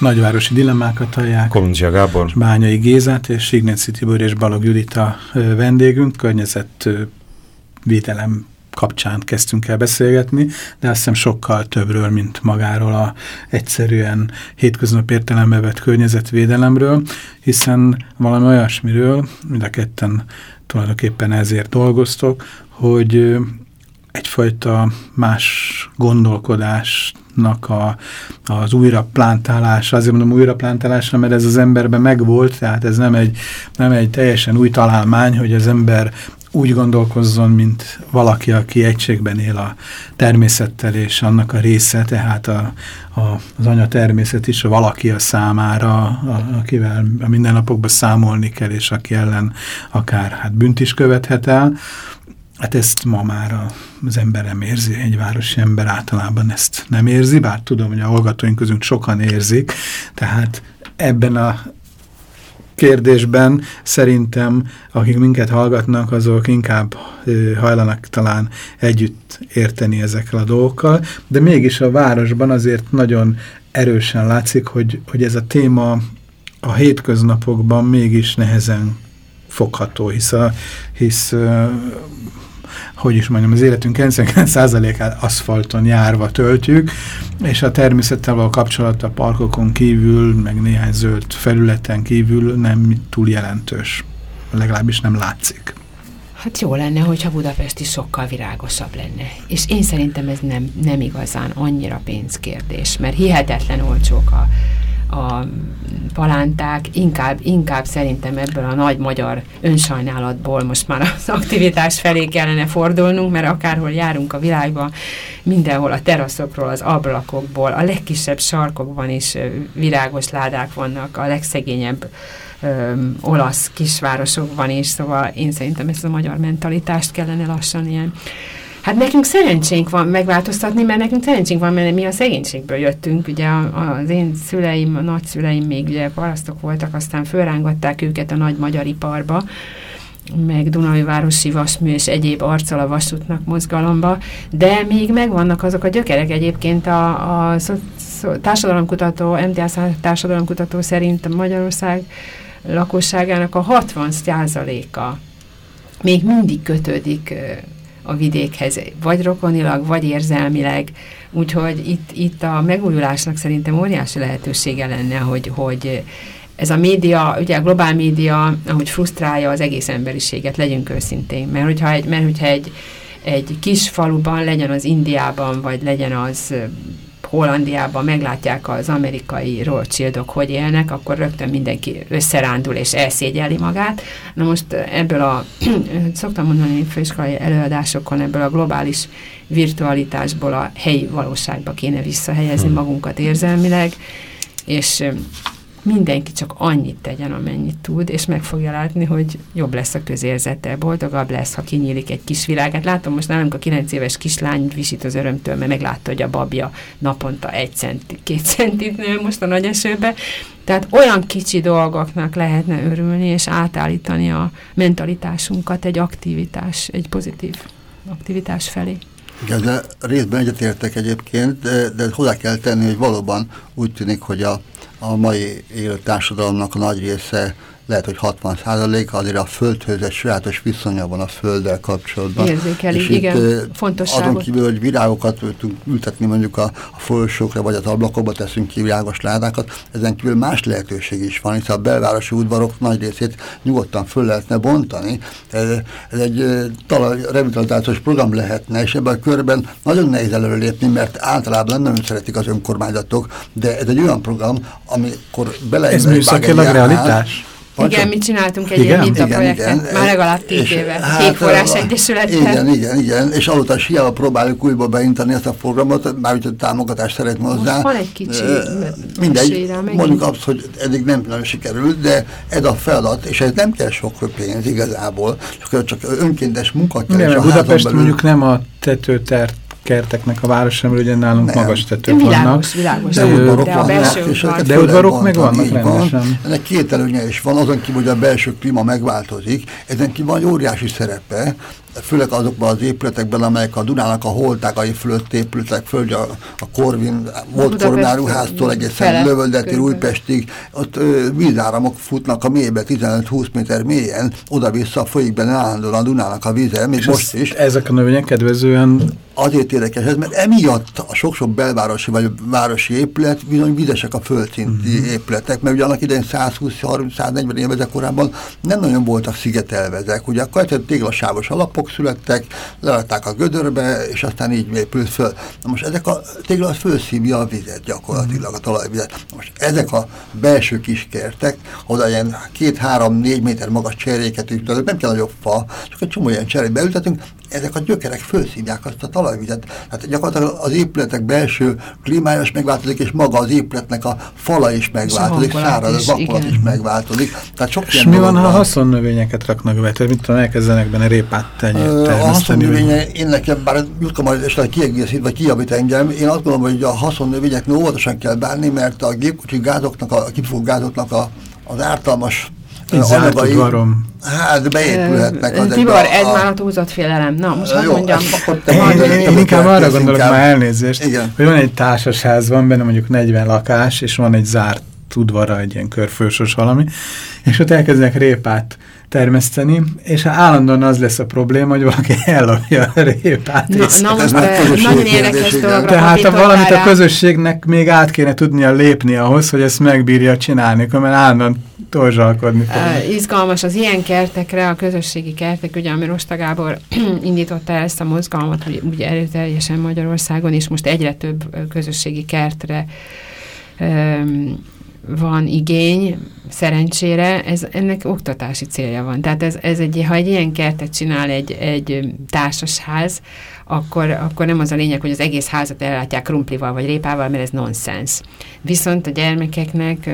Nagyvárosi dilemmákat hallják.
Kolundzsia Gábor.
Bányai Gézát és Ignaci Tibor és Balog Judita vendégünk, környezetvédelem kapcsán kezdtünk el beszélgetni, de azt hiszem sokkal többről, mint magáról a egyszerűen hétköznap értelembe vett környezetvédelemről, hiszen valami olyasmiről, mind a ketten tulajdonképpen ezért dolgoztok, hogy egyfajta más gondolkodásnak a, az újraplantálása, azért mondom újraplantálásra, mert ez az emberben megvolt, tehát ez nem egy, nem egy teljesen új találmány, hogy az ember úgy gondolkozzon, mint valaki, aki egységben él a természettel, és annak a része, tehát a, a, az anya természet is a valaki a számára, a, akivel a mindennapokban számolni kell, és aki ellen akár hát bűnt is követhet el. Hát ezt ma már az ember nem érzi, egy városi ember általában ezt nem érzi, bár tudom, hogy a hallgatóink közünk sokan érzik, tehát ebben a kérdésben szerintem, akik minket hallgatnak, azok inkább hajlanak talán együtt érteni ezekkel a dolgokkal, de mégis a városban azért nagyon erősen látszik, hogy, hogy ez a téma a hétköznapokban mégis nehezen fogható, hisz, a, hisz hogy is mondjam, az életünk 99%-át aszfalton járva töltjük, és a természettel való kapcsolat a parkokon kívül, meg néhány zöld felületen kívül nem túl jelentős. Legalábbis nem látszik.
Hát jó lenne, hogyha Budapest is sokkal virágosabb lenne. És én szerintem ez nem, nem igazán annyira pénzkérdés, mert hihetetlen olcsók a, a palánták, inkább, inkább szerintem ebből a nagy magyar önsajnálatból most már az aktivitás felé kellene fordulnunk, mert akárhol járunk a világban, mindenhol a teraszokról, az ablakokból, a legkisebb sarkokban is virágos ládák vannak, a legszegényebb ö, olasz kisvárosokban is, szóval én szerintem ezt a magyar mentalitást kellene lassan ilyen Hát nekünk szerencsénk van megváltoztatni, mert nekünk szerencsénk van, mert mi a szegénységből jöttünk. Ugye az én szüleim, a nagyszüleim még ugye parasztok voltak, aztán fölrángatták őket a nagy magyar iparba, meg Dunai Városi Vasmű és egyéb arccal a vasútnak mozgalomba, de még megvannak azok a gyökerek egyébként a, a társadalomkutató, MTS társadalomkutató szerint Magyarország lakosságának a 60% a még mindig kötődik a vidékhez, vagy rokonilag, vagy érzelmileg. Úgyhogy itt, itt a megújulásnak szerintem óriási lehetősége lenne, hogy, hogy ez a média, ugye a globál média, ahogy frusztrálja az egész emberiséget, legyünk őszintén. Mert hogyha egy, mert hogyha egy, egy kis faluban, legyen az Indiában, vagy legyen az Hollandiában meglátják az amerikai Rothschildok, hogy élnek, akkor rögtön mindenki összerándul és elszégyeli magát. Na most ebből a, szoktam mondani főiskolai előadásokon, ebből a globális virtualitásból a helyi valóságba kéne visszahelyezni hmm. magunkat érzelmileg, és mindenki csak annyit tegyen, amennyit tud, és meg fogja látni, hogy jobb lesz a közérzete, boldogabb lesz, ha kinyílik egy kis világát. Látom most nálunk a 9 éves kislány visít az örömtől, mert meglátta, hogy a babja naponta egy centi, két centit nő most a nagy esőbe. Tehát olyan kicsi dolgoknak lehetne örülni, és átállítani a mentalitásunkat egy aktivitás, egy pozitív aktivitás felé.
Igen, de részben egyetértek egyébként, de, de hozzá kell tenni, hogy valóban úgy tűnik, hogy a a mai élő nagy része lehet, hogy 60 százalék, azért a földhöz egy sajátos viszonya van a földdel kapcsolatban.
Érzékeli, és igen, itt, fontosságot.
Azon kívül, hogy virágokat tudunk ültetni mondjuk a, a folyosókra, vagy az ablakokba teszünk ki virágos ládákat, ezen kívül más lehetőség is van, hiszen a belvárosi udvarok nagy részét nyugodtan föl lehetne bontani. Ez, ez egy talaj revitalizációs program lehetne, és ebben a körben nagyon nehéz előlépni, mert általában nem szeretik az önkormányzatok, de ez egy olyan program, amikor bele...
Ez műszakilag realitás?
Igen, mi csináltunk egy ilyen mintaprojektet, igen, már legalább tíz éve, hát, Kékforrás Egyesületben.
Igen, igen, igen, és aludta hiába próbáljuk újba beintani ezt a programot, már hogy támogatást szeretne hozzá. Most
van egy kicsi
Mindegy, mondjuk azt, hogy eddig nem nagyon sikerült, de ez a feladat, és ez nem kell sok pénz igazából, csak, csak önkéntes munkat kell.
Igen, Budapest mondjuk nem a tetőtert kerteknek a városa, mert ugye nálunk nem. magas tetők
világos,
vannak.
Világos, de, udvarok
de, vannak, de udvarok meg vannak rendesen.
Ennek két előnye is van, azon kívül, hogy a belső klíma megváltozik, ezen kívül van óriási szerepe, főleg azokban az épületekben, amelyek a Dunának a holtágai fölött épültek föl, a, a Korvin, volt koronáruháztól egészen Lövöldeti, Újpestig, ott ö, vízáramok futnak a mélybe 15-20 méter mélyen, oda-vissza folyik állandóan a Dunának a víze, még most is.
Ezek a növények kedvezően
azért érdekes ez, mert emiatt a sok-sok belvárosi vagy városi épület bizony vizesek a földszinti uh -huh. épületek, mert ugye annak idején 120-30-140 évezek korábban nem nagyon voltak szigetelve ezek. Ugye akkor egy téglasávos alapok születtek, leadták a gödörbe, és aztán így épült föl. Na most ezek a tégla fölszívja a vizet gyakorlatilag, a talajvizet. Na most ezek a belső kiskertek, oda ilyen két-három-négy méter magas cseréket ültetünk, nem kell nagyobb fa, csak egy csomó ilyen cserét beültetünk, ezek a gyökerek fölszívják azt a talajvizet. Hát gyakorlatilag az épületek belső klímája is megváltozik, és maga az épületnek a fala is megváltozik, száraz, az vakolat is megváltozik.
Tehát sok és mi van, ha haszonnövényeket raknak be? Tehát mit tudom, elkezdenek benne répát termeszteni?
A haszonnövénye, én nekem, bár Jutka majd esetleg kiegészít, vagy kijavít engem, én azt gondolom, hogy a haszonnövényeknél óvatosan kell bánni, mert a gépkocsi gázoknak, a kipufogó gázoknak a, az ártalmas
anyagai, varom.
Hát beépülhetnek
az Tibor, ez már a túlzott félelem. Na, most hogy mondjam.
Én inkább arra gondolok már elnézést, Igen. hogy van egy társasház, van benne mondjuk 40 lakás, és van egy zárt udvara, egy ilyen körfősos valami, és ott elkezdenek répát termeszteni, és állandóan az lesz a probléma, hogy valaki ellopja a répát.
Na, na most nagyon érdekes dologra
Tehát a valamit a közösségnek még át kéne tudnia lépni ahhoz, hogy ezt megbírja csinálni, mert állandóan torzsalkodni fog.
Uh, izgalmas az ilyen kertekre, a közösségi kertek, ugye, ami Rosta Gábor indította ezt a mozgalmat, ugye, ugye erőteljesen Magyarországon, és most egyre több közösségi kertre um, van igény, szerencsére, ez, ennek oktatási célja van. Tehát ez, ez egy, ha egy ilyen kertet csinál egy, egy társasház, akkor, akkor nem az a lényeg, hogy az egész házat ellátják krumplival vagy répával, mert ez nonsens. Viszont a gyermekeknek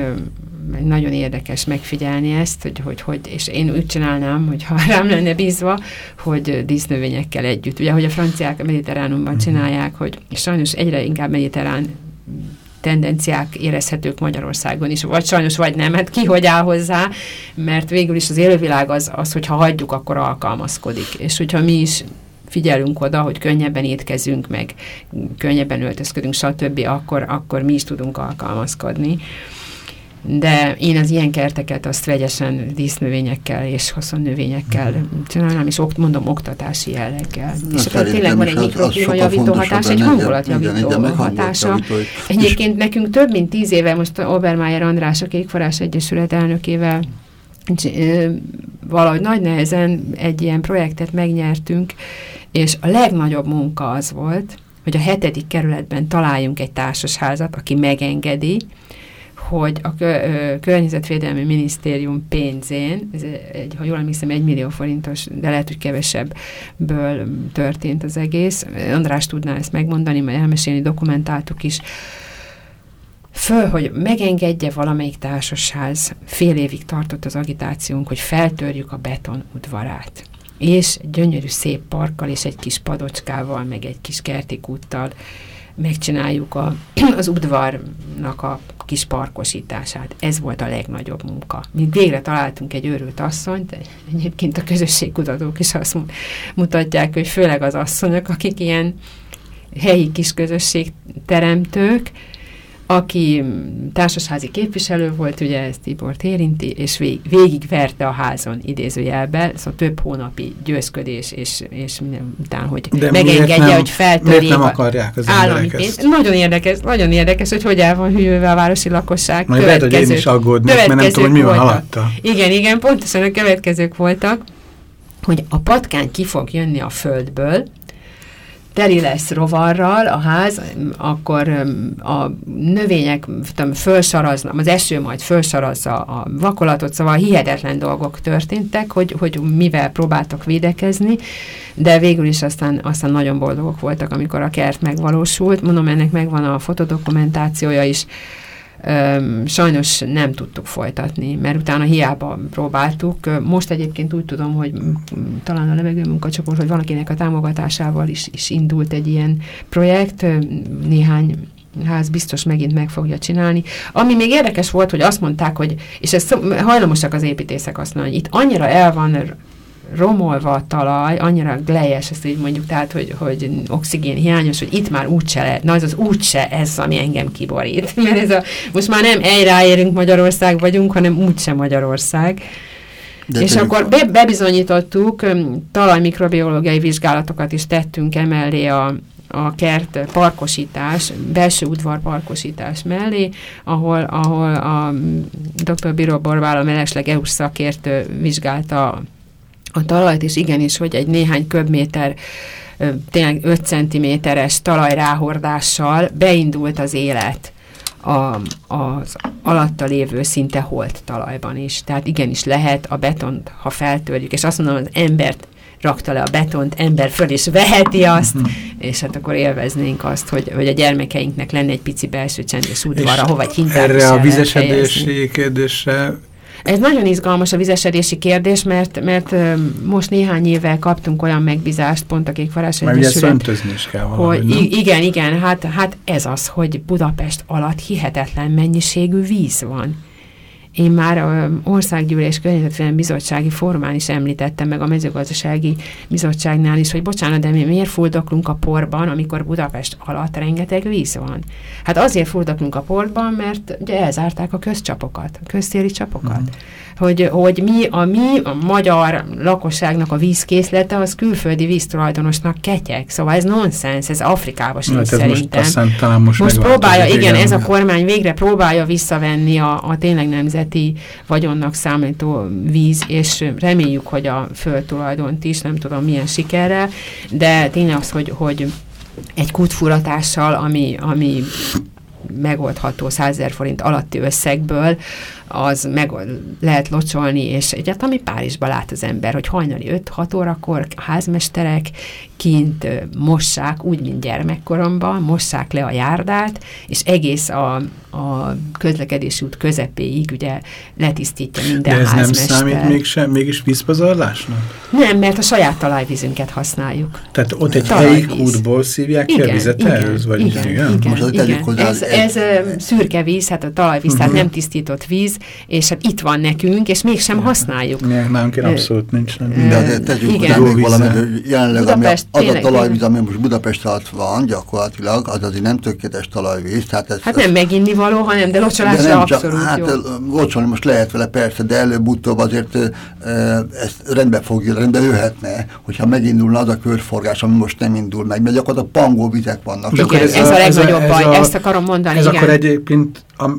nagyon érdekes megfigyelni ezt, hogy, hogy, hogy és én úgy csinálnám, hogy ha rám lenne bízva, hogy dísznövényekkel együtt. Ugye, hogy a franciák a mediterránumban mhm. csinálják, hogy sajnos egyre inkább mediterrán tendenciák érezhetők Magyarországon is, vagy sajnos, vagy nem, hát ki hogy áll hozzá, mert végül is az élővilág az, az hogyha hagyjuk, akkor alkalmazkodik, és hogyha mi is figyelünk oda, hogy könnyebben étkezünk, meg könnyebben öltözködünk, stb., akkor, akkor mi is tudunk alkalmazkodni de én az ilyen kerteket azt vegyesen dísznövényekkel és haszonnövényekkel mhm. csinálnám, és okt, mondom oktatási jelleggel. Na, és akkor tényleg van egy mikroklímajavító hatás, egy hangulatjavító hatása. Egyébként nekünk több mint tíz éve, most Obermeier András, a Kékforrás Egyesület elnökével valahogy nagy nehezen egy ilyen projektet megnyertünk, és a legnagyobb munka az volt, hogy a hetedik kerületben találjunk egy társasházat, aki megengedi, hogy a Környezetvédelmi Minisztérium pénzén, ez egy, ha jól emlékszem, egy millió forintos, de lehet, hogy kevesebbből történt az egész. András tudná ezt megmondani, majd elmesélni, dokumentáltuk is. Föl, hogy megengedje valamelyik társasház, fél évig tartott az agitációnk, hogy feltörjük a beton udvarát. És gyönyörű szép parkkal, és egy kis padocskával, meg egy kis kertikúttal megcsináljuk a, az udvarnak a kis parkosítását. Ez volt a legnagyobb munka. Mi végre találtunk egy őrült asszonyt, egyébként a közösségkutatók is azt mutatják, hogy főleg az asszonyok, akik ilyen helyi kis közösségteremtők, aki társasházi képviselő volt, ugye ezt Tibort érinti, és vég, végigverte a házon idézőjelbe, szóval több hónapi győzködés, és, és után, hogy De megengedje, nem, hogy feltörjék
nem akarják az állami pénzt.
Nagyon érdekes, nagyon érdekes, hogy hogy el van hűlve a városi lakosság.
Majd lehet, hogy én is aggódnék, mert nem tudom, hogy mi van alatta.
Igen, igen, pontosan a következők voltak, hogy a patkány ki fog jönni a földből, teri lesz rovarral a ház, akkor a növények tudom, fölsaraznak, az eső majd fölsarazza a vakolatot, szóval hihetetlen dolgok történtek, hogy, hogy mivel próbáltak védekezni, de végül is aztán, aztán nagyon boldogok voltak, amikor a kert megvalósult. Mondom, ennek megvan a fotodokumentációja is, sajnos nem tudtuk folytatni, mert utána hiába próbáltuk. Most egyébként úgy tudom, hogy talán a levegő munkacsoport, hogy valakinek a támogatásával is, is indult egy ilyen projekt, néhány ház biztos megint meg fogja csinálni. Ami még érdekes volt, hogy azt mondták, hogy, és ez hajlamosak az építészek azt mondani, hogy itt annyira el van romolva a talaj, annyira glejes, ezt így mondjuk, tehát, hogy, hogy oxigén hiányos, hogy itt már úgyse lehet, na ez az úgyse ez, ami engem kiborít. Mert ez a, most már nem ráérünk Magyarország vagyunk, hanem úgyse Magyarország. De és akkor be, bebizonyítottuk, talajmikrobiológiai vizsgálatokat is tettünk emellé a, a kert parkosítás, belső udvar parkosítás mellé, ahol, ahol a dr. Biro Borbál, a mellesleg EU szakértő vizsgálta a talajt, és igenis, hogy egy néhány köbméter tényleg 5 cm-es talajráhordással beindult az élet a, az alatta lévő szinte holt talajban is. Tehát igenis lehet a betont, ha feltörjük, és azt mondom, az embert rakta le a betont, ember föl is veheti azt, mhm. és hát akkor élveznénk azt, hogy, hogy a gyermekeinknek lenne egy pici belső csendes udvar, ahova hintát
Erre a vizesedési kérdésre
ez nagyon izgalmas a vizesedési kérdés, mert, mert most néhány évvel kaptunk olyan megbízást, pont a Kékvarás
Egyesület. is kell valahogy,
hogy Igen, igen, hát, hát ez az, hogy Budapest alatt hihetetlen mennyiségű víz van. Én már a Országgyűlés Környezetvédelmi Bizottsági formán is említettem, meg a mezőgazdasági bizottságnál is, hogy bocsánat, de mi miért fuldoklunk a porban, amikor Budapest alatt rengeteg víz van? Hát azért fuldoklunk a porban, mert ugye elzárták a közcsapokat, a köztéri csapokat. Mm hogy, hogy mi a mi a magyar lakosságnak a vízkészlete az külföldi víztulajdonosnak ketyeg. Szóval ez nonsens, ez Afrikába sincs hát szerintem.
Most, most,
próbálja, igen, igen, ez a kormány végre próbálja visszavenni a, a tényleg nemzeti vagyonnak számító víz, és reméljük, hogy a földtulajdont is, nem tudom milyen sikerrel, de tényleg az, hogy, hogy egy kútfuratással, ami, ami megoldható 100 forint alatti összegből, az meg lehet locsolni, és egyáltalán ami Párizsba lát az ember, hogy hajnali 5-6 órakor a házmesterek kint mossák, úgy, mint gyermekkoromban, mossák le a járdát, és egész a, a közlekedési út közepéig ugye letisztítja minden
De ez
házmester.
nem számít mégsem, mégis vízpazarlásnak?
Nem, mert a saját talajvízünket használjuk.
Tehát ott egy helyi kútból szívják ki a vizet igen, ehhez, vagy
igen, igen, igen, Most igen. Ez, ez, ez szürke víz, hát a talajvíz, uh -huh. tehát mhm. nem tisztított víz, és hát itt van nekünk, és mégsem használjuk.
Igen, nálunk én abszolút nincs.
De azért tegyük igen. jelenleg Budapest, ami, az a talajvíz, ami most Budapest alatt van, gyakorlatilag, az azért nem tökéletes talajvíz. Tehát ez,
hát nem meginni való, hanem de locsolásra de nem abszolút
csak, Hát locsolni most lehet vele persze, de előbb-utóbb azért ezt rendbe fogja, rendbe jöhetne, hogyha megindulna az a körforgás, ami most nem indul meg, mert gyakorlatilag pangó vizek vannak.
Igen, ez, ez a, a legnagyobb ez baj, a, ezt akarom mondani.
Ez igen. akkor egyébként a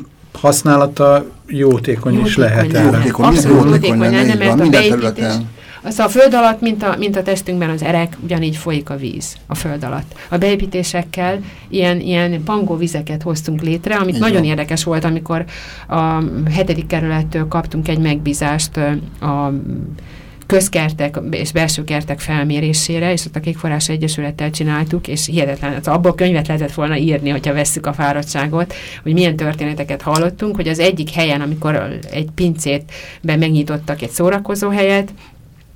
használata jótékony, jótékony is lehet.
Jótékony, Abszolút jótékony, lenne, mert a beépítés, az a föld alatt, mint a, mint a testünkben az erek, ugyanígy folyik a víz a föld alatt. A beépítésekkel ilyen, ilyen pangó vizeket hoztunk létre, amit Igen. nagyon érdekes volt, amikor a hetedik kerülettől kaptunk egy megbízást a közkertek és belső kertek felmérésére, és ott a Kékforrás Egyesülettel csináltuk, és hihetetlen, hát abból könyvet lehetett volna írni, hogyha vesszük a fáradtságot, hogy milyen történeteket hallottunk, hogy az egyik helyen, amikor egy pincétben megnyitottak egy szórakozó helyet,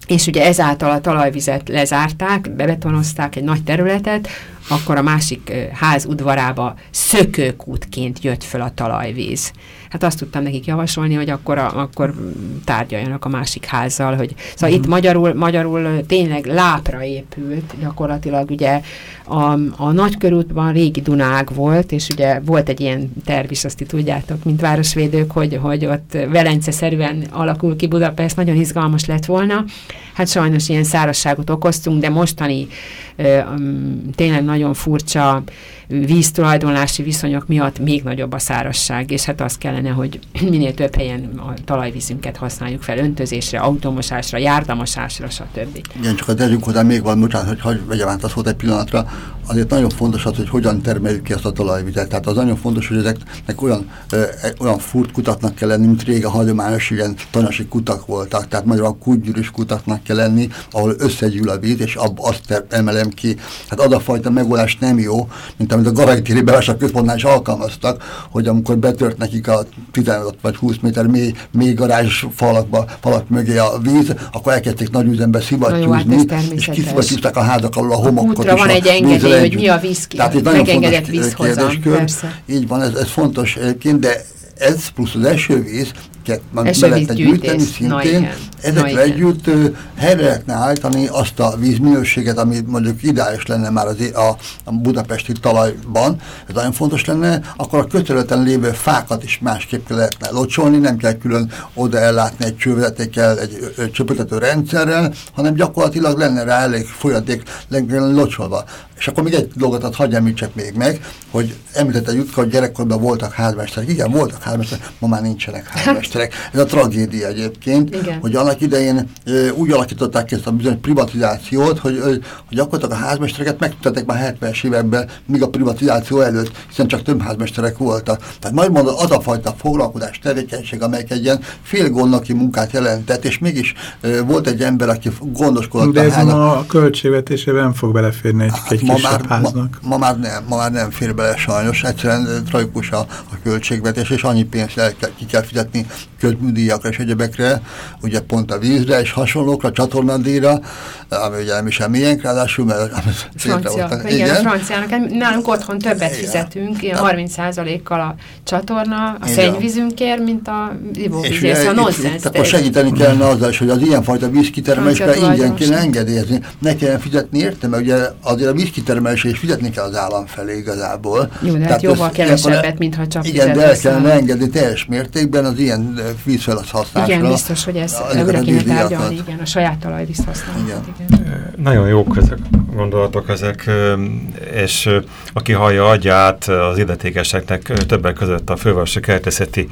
és ugye ezáltal a talajvizet lezárták, bebetonozták egy nagy területet, akkor a másik ház udvarába szökőkútként jött föl a talajvíz. Hát azt tudtam nekik javasolni, hogy akkor, a, akkor tárgyaljanak a másik házzal, hogy szóval -huh. itt magyarul, magyarul tényleg lápra épült, gyakorlatilag ugye a, a nagykörútban régi Dunág volt, és ugye volt egy ilyen terv is, azt tudjátok, mint városvédők, hogy, hogy ott Velence-szerűen alakul ki Budapest, nagyon izgalmas lett volna. Hát sajnos ilyen szárasságot okoztunk, de mostani tényleg nagyon furcsa víztulajdonlási viszonyok miatt még nagyobb a szárasság, és hát azt kellene, hogy minél több helyen a talajvízünket használjuk fel öntözésre, automosásra, járdamosásra, stb.
Igen, csak a tegyünk hozzá még van, bocsánat, hogy hagyj vegyem át a szót egy pillanatra, azért nagyon fontos az, hogy hogyan termeljük ki ezt a talajvizet. Tehát az nagyon fontos, hogy ezeknek olyan, ö, e, olyan furt kutaknak kell lenni, mint régen hagyományos ilyen tanasi kutak voltak. Tehát magyarul kútgyűrűs kutaknak kell lenni, ahol összegyűl a víz, és ab, azt emelem ki. Hát az a fajta megoldás nem jó, mint amit a Gavektéri Bevásár Központnál is alkalmaztak, hogy amikor betört nekik a 15 vagy 20 méter mély, mély garázs falakba, falak mögé a víz, akkor elkezdték nagy üzembe szivattyúzni, hát és kiszivattyúzták a hádak alól a homokkot.
van egy engedély, hogy mi a víz, Tehát itt megengedett vízhozam.
Így van, ez, ez fontos egyébként, de ez plusz az esővíz,
mellette gyűjteni
szintén, ezekre együtt helyre lehetne állítani azt a vízminőséget, ami mondjuk ideális lenne már az, a, a budapesti talajban, ez nagyon fontos lenne, akkor a köteleten lévő fákat is másképp lehetne locsolni, nem kell külön oda ellátni egy csővezetékkel, egy, egy csöpötető rendszerrel, hanem gyakorlatilag lenne rá elég folyadék locsolva. És akkor még egy dolgot hagyj említsek még meg, hogy említette Jutka, hogy gyerekkorban voltak házmesterek. Igen, voltak házmesterek, ma már nincsenek házmesterek. Ez a tragédia egyébként, Igen. hogy annak idején e, úgy alakították ezt a bizonyos privatizációt, hogy, hogy gyakorlatilag a házmestereket megtudták már 70-es években, míg a privatizáció előtt, hiszen csak több házmesterek voltak. Tehát majd mondom, az a fajta foglalkozás, tevékenység, amelyik egy ilyen fél gondnoki munkát jelentett, és mégis volt egy ember, aki gondoskodott
De ez a, a költségvetésében fog beleférni egy, hát, egy
ma már, ma, ma, már nem, ma már nem fér bele sajnos, egyszerűen tragikus a, a költségvetés, és annyi pénzt el kell, ki kell fizetni közműdíjakra és egyebekre, ugye pont a vízre és hasonlókra, csatornadíjra, ami ugye nem is milyen, ráadásul, mert
Francia, igen, igen, franciának, nálunk otthon többet igen. fizetünk, ilyen 30%-kal a csatorna, a szennyvízünkért, mint a ivóvízért, szóval nonsens.
Akkor segíteni kellene azzal is, hogy az ilyenfajta vízkitermelésre ingyen kéne engedélyezni. Ne kellene fizetni érte, mert ugye azért a vízkitermelésre is fizetni kell az állam felé igazából.
Jó, de hát jóval kevesebbet, mintha csak
Igen, de el kellene engedni teljes mértékben az ilyen vízfelhasználásra.
Igen, biztos, hogy ez újra kéne tárgyalni, igen, a saját talajvíz használatot.
Nagyon jók ezek gondolatok ezek, és aki hallja adját az illetékeseknek többek között a fővárosi kertészeti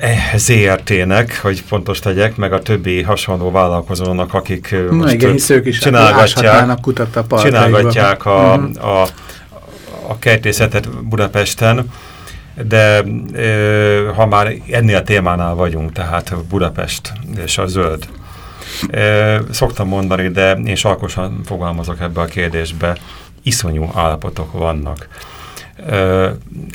e, ZRT-nek, hogy pontos tegyek, meg a többi hasonló vállalkozónak, akik
Na, most igen, ők is csinálgatják, a
csinálgatják a, -huh. a, a kertészetet Budapesten, de ha már ennél a témánál vagyunk, tehát Budapest és a zöld, e, szoktam mondani, de én sarkosan fogalmazok ebbe a kérdésbe, iszonyú állapotok vannak. E,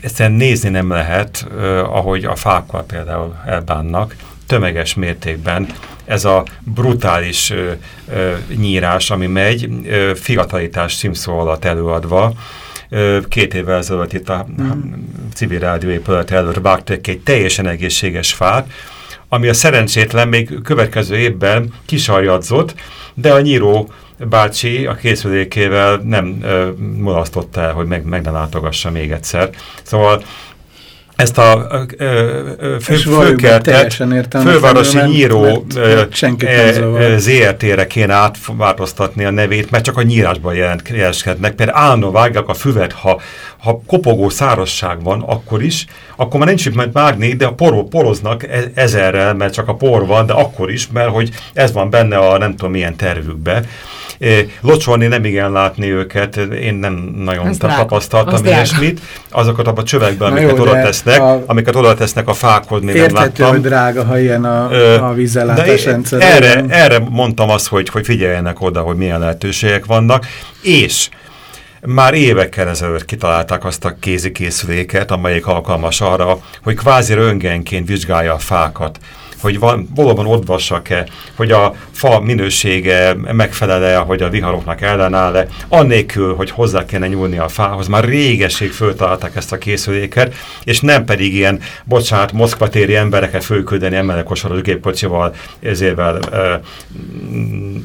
egyszerűen nézni nem lehet, ahogy a fákkal például elbánnak, tömeges mértékben ez a brutális ö, ö, nyírás, ami megy, ö, fiatalitás szimszó alatt előadva, két évvel ezelőtt itt a mm. civil rádió épület előtt vágtak egy teljesen egészséges fát, ami a szerencsétlen még következő évben kisarjadzott, de a nyíró bácsi a készülékével nem ö, mulasztotta el, hogy meg, meg ne látogassa még egyszer. Szóval ezt a fő, főkertet fővárosi nyíró ZRT-re kéne átváltoztatni a nevét, mert csak a nyírásban jelentkeznek. Például állandóan vágják a füvet, ha, ha kopogó szárasság van, akkor is, akkor már nincs itt vágni, de a poró, poroznak e, ezerrel, mert csak a por van, de akkor is, mert hogy ez van benne a nem tudom milyen tervükbe. Locsolni nem igen látni őket, én nem nagyon Azt tapasztaltam ilyesmit. Azokat abban a csövekben, amiket oda tesznek, a, amiket oda tesznek a fákhoz, még
nem láttam. drága, ha ilyen a, a vízellátás rendszer.
Erre, erre mondtam azt, hogy, hogy figyeljenek oda, hogy milyen lehetőségek vannak, és már évekkel ezelőtt kitalálták azt a kézi készüléket, amelyik alkalmas arra, hogy kvázi röngenként vizsgálja a fákat hogy van, valóban odvassak-e, hogy a fa minősége megfelele, hogy a viharoknak ellenáll-e, annélkül, hogy hozzá kéne nyúlni a fához. Már régeség föltalálták ezt a készüléket, és nem pedig ilyen, bocsánat, moszkvatéri embereket fölküldeni emelekosarós gépkocsival, ezével ö,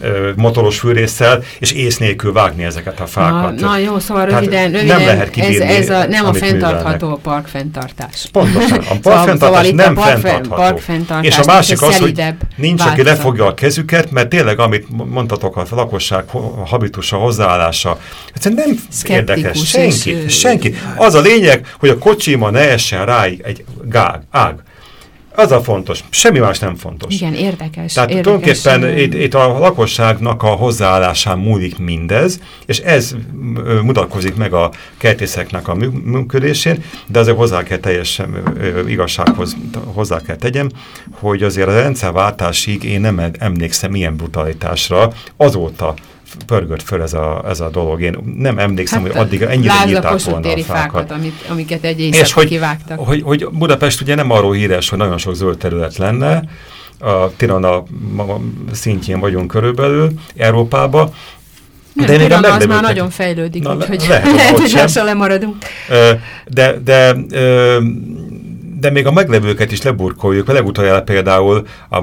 ö, motoros fűrészsel, és ész nélkül vágni ezeket a fákat.
Na, na jó, szóval röviden, röviden nem lehet kibírni, ez, ez a, nem a fenntartható parkfenntartás.
Pontosan, a parkfenntartás szóval, nem park fenntartható. Park és a másik az, hogy nincs, aki lefogja a kezüket, mert tényleg, amit mondtatok, a lakosság habitusa, hozzáállása, egyszerűen nem érdekes senki, senki. Az a lényeg, hogy a kocsima ne essen rá egy gág, ág. Az a fontos, semmi más nem fontos.
Igen, érdekes.
Tehát
érdekes,
tulajdonképpen itt, itt a lakosságnak a hozzáállásán múlik mindez, és ez mutatkozik meg a kertészeknek a működésén, de azért hozzá kell teljesen igazsághoz hozzá kell tegyem, hogy azért a rendszerváltásig én nem emlékszem ilyen brutalitásra, azóta pörgött föl ez a, ez a dolog. Én nem emlékszem, hát, hogy addig ennyire nyírták volna a fákat.
fákat amit, amiket egy és
hogy,
kivágtak.
Hogy, hogy Budapest ugye nem arról híres, hogy nagyon sok zöld terület lenne, a Tirana szintjén vagyunk körülbelül Európában,
nem, de a az már nagyon fejlődik, Na, úgyhogy lehet, hogy mással lemaradunk.
De, de de még a meglevőket is leburkoljuk. A legutoljára például a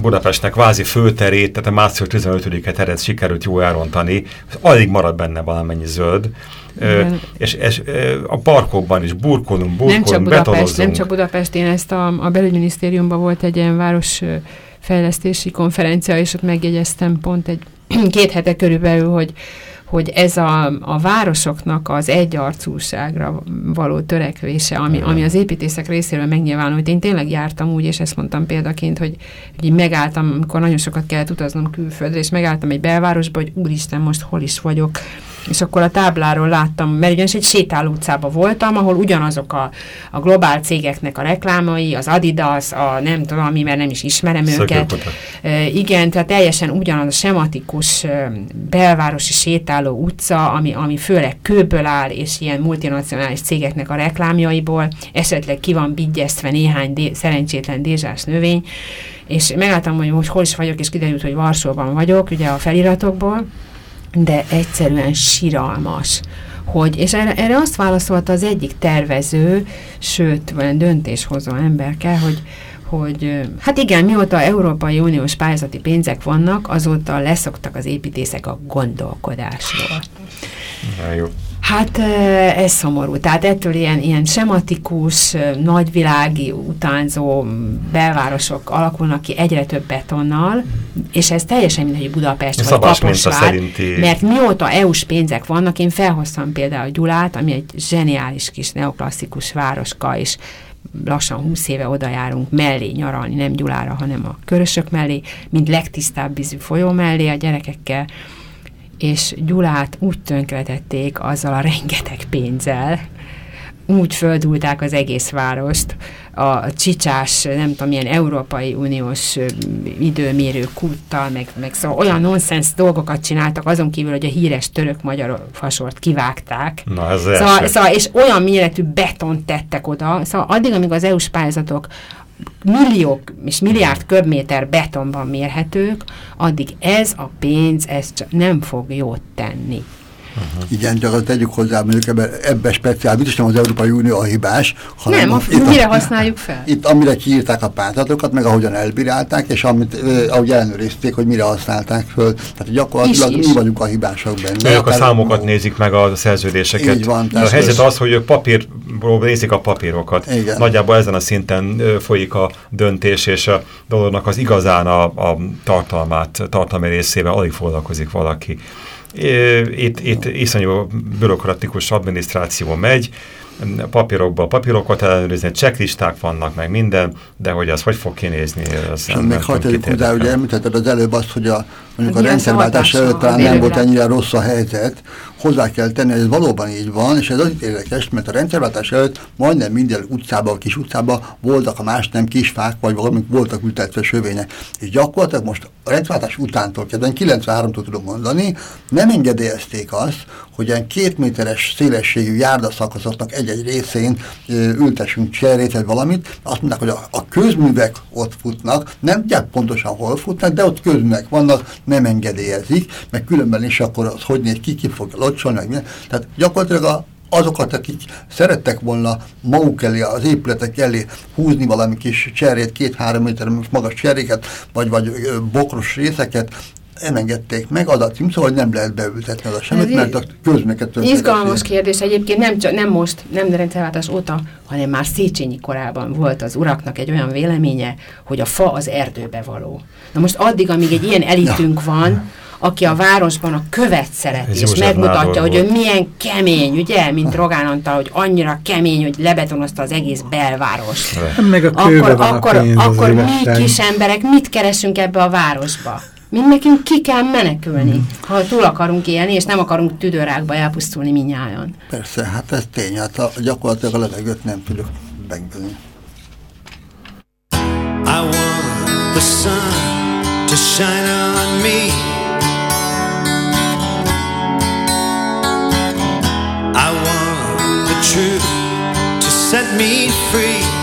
Budapestnek vázi főterét, tehát a március 15-et ered sikerült jó elrontani, alig marad benne valamennyi zöld. Ö, és, és a parkokban is burkolunk, burkolunk, nem csak Budapest,
Nem csak Budapest, én ezt a, a belügyminisztériumban volt egy ilyen város fejlesztési konferencia, és ott megjegyeztem pont egy két hete körülbelül, hogy hogy ez a, a városoknak az egyarcúságra való törekvése, ami, ami az építészek részéről megnyilvánult. Én tényleg jártam úgy, és ezt mondtam példaként, hogy, hogy én megálltam, amikor nagyon sokat kellett utaznom külföldre, és megálltam egy belvárosba, hogy úristen, most hol is vagyok, és akkor a tábláról láttam, mert ugyanis egy sétáló utcában voltam, ahol ugyanazok a, a globál cégeknek a reklámai, az Adidas, a nem tudom, ami, mert nem is ismerem őket. E, igen, tehát teljesen ugyanaz a sematikus belvárosi sétáló utca, ami, ami főleg kőből áll, és ilyen multinacionális cégeknek a reklámjaiból, esetleg ki van bigyesztve néhány dé, szerencsétlen dézsás növény, és megálltam, hogy most hol is vagyok, és kiderült, hogy Varsóban vagyok, ugye a feliratokból, de egyszerűen siralmas. Hogy, és erre, erre azt válaszolta az egyik tervező, sőt, döntéshozó kell, hogy, hogy hát igen, mióta Európai Uniós pályázati pénzek vannak, azóta leszoktak az építészek a gondolkodásról.
Na, jó.
Hát ez szomorú. Tehát ettől ilyen, ilyen sematikus, nagyvilági, utánzó belvárosok alakulnak ki egyre több betonnal, és ez teljesen mindegy Budapest vagy Kaposvár, mert mióta EU-s pénzek vannak, én felhoztam például Gyulát, ami egy zseniális kis neoklasszikus városka, és lassan 20 éve oda járunk mellé nyaralni, nem Gyulára, hanem a körösök mellé, mint legtisztább vízű folyó mellé a gyerekekkel, és Gyulát úgy tönkretették azzal a rengeteg pénzzel, úgy földulták az egész várost, a csicsás, nem tudom, milyen Európai Uniós időmérő kúttal, meg, meg szóval olyan nonsens dolgokat csináltak, azon kívül, hogy a híres török-magyar fasort kivágták.
Na, ez
szóval, szóval, és olyan méretű betont tettek oda, szóval addig, amíg az EU-s pályázatok milliók és milliárd köbméter betonban mérhetők, addig ez a pénz ez nem fog jót tenni.
Uh-huh. Igen, csak azt tegyük hozzá, mondjuk ebbe, ebbe speciál, biztos nem az Európai Unió a hibás,
hanem nem, a, itt mire a, használjuk fel?
Itt amire kiírták a pályázatokat, meg ahogyan elbírálták, és amit, eh, ahogy ellenőrizték, hogy mire használták föl. Tehát gyakorlatilag is, mi vagyunk a hibások benne.
Ők a számokat nézik meg a szerződéseket. Így van. A helyzet az, hogy ők papírról nézik a papírokat. Igen. Nagyjából ezen a szinten folyik a döntés, és a dolognak az igazán a, a tartalmát, tartalmi részével alig foglalkozik valaki. Itt, itt iszonyú bürokratikus adminisztráció megy, papírokba papírokat ellenőrizni, checklisták vannak, meg minden, de hogy az hogy fog kinézni, az
nem még hagyd hozzá, ugye említetted az előbb azt, hogy a, mondjuk a rendszerváltás előtt talán nem volt ennyire rossz a helyzet, hozzá kell tenni, ez valóban így van, és ez az itt érdekes, mert a rendszerváltás előtt majdnem minden utcában, kis utcában voltak a más nem kisfák, vagy valamik voltak ültetve sövények. És gyakorlatilag most a rendszerváltás utántól kezdve, 93-tól tudom mondani, nem engedélyezték azt, hogy ilyen két méteres szélességű járdaszakaszoknak egy-egy részén ültessünk cserét, vagy valamit. Azt mondták, hogy a, a közművek ott futnak, nem tudják pontosan hol futnak, de ott közművek vannak, nem engedélyezik, meg különben is akkor az hogy néz ki, ki fog locsolni, meg minden. Tehát gyakorlatilag a, azokat, akik szerettek volna maguk elé, az épületek elé húzni valami kis cserét, két-három méter magas cseréket, vagy, vagy bokros részeket,
elengedték meg, adatim, szóval nem lehet beültetni oda semmit, mert a közmeket
Izgalmas kérdés egyébként, nem, csak, nem most, nem rendszerváltás óta, hanem már Széchenyi korában volt az uraknak egy olyan véleménye, hogy a fa az erdőbe való. Na most addig, amíg egy ilyen elitünk van, aki a városban a követ szereti, és megmutatja, hogy ő milyen kemény, ugye, mint Rogán Antal, hogy annyira kemény, hogy lebetonozta az egész belváros.
Meg a akkor,
akkor, a akkor mi kis emberek mit keresünk ebbe a városba? Mind nekünk ki kell menekülni, mm. ha túl akarunk élni, és nem akarunk tüdőrákba elpusztulni minnyáján.
Persze, hát ez tény, hát a, gyakorlatilag a levegőt nem tudjuk megbülni. I want the sun to shine on me I want the truth to set me free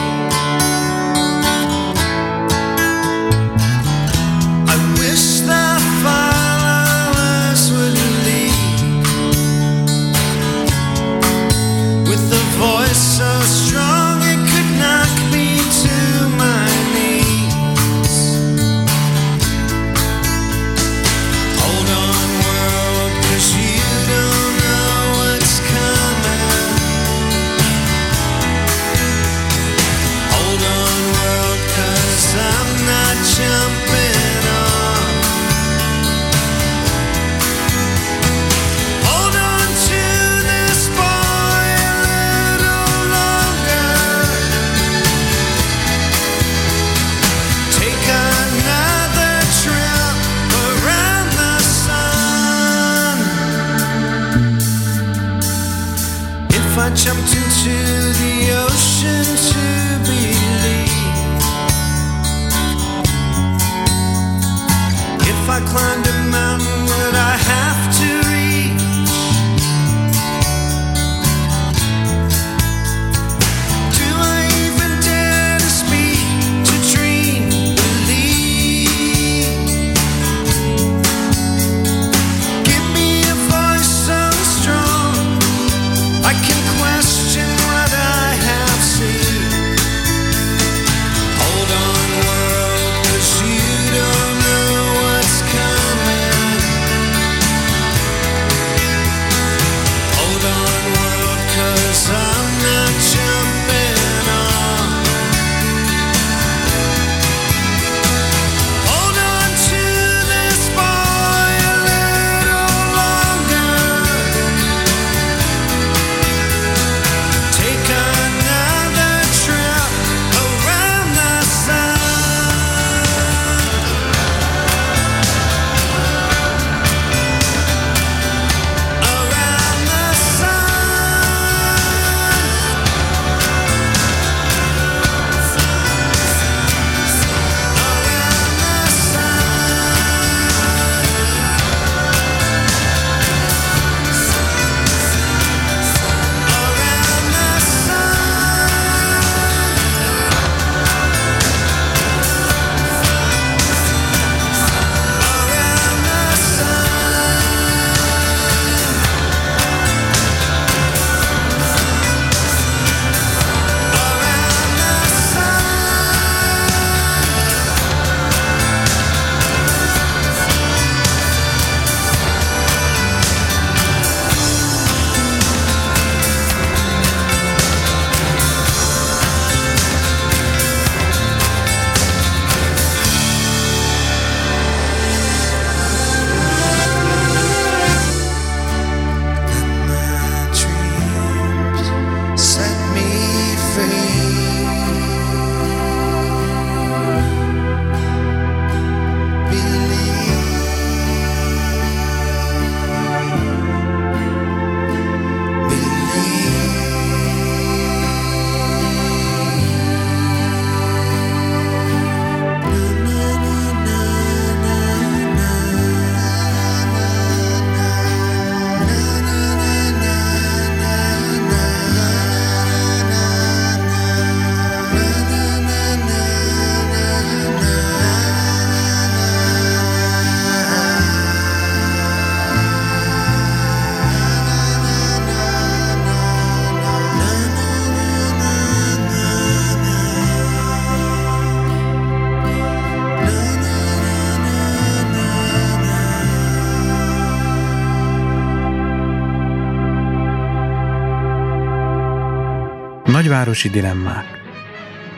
Nagyvárosi dilemmák.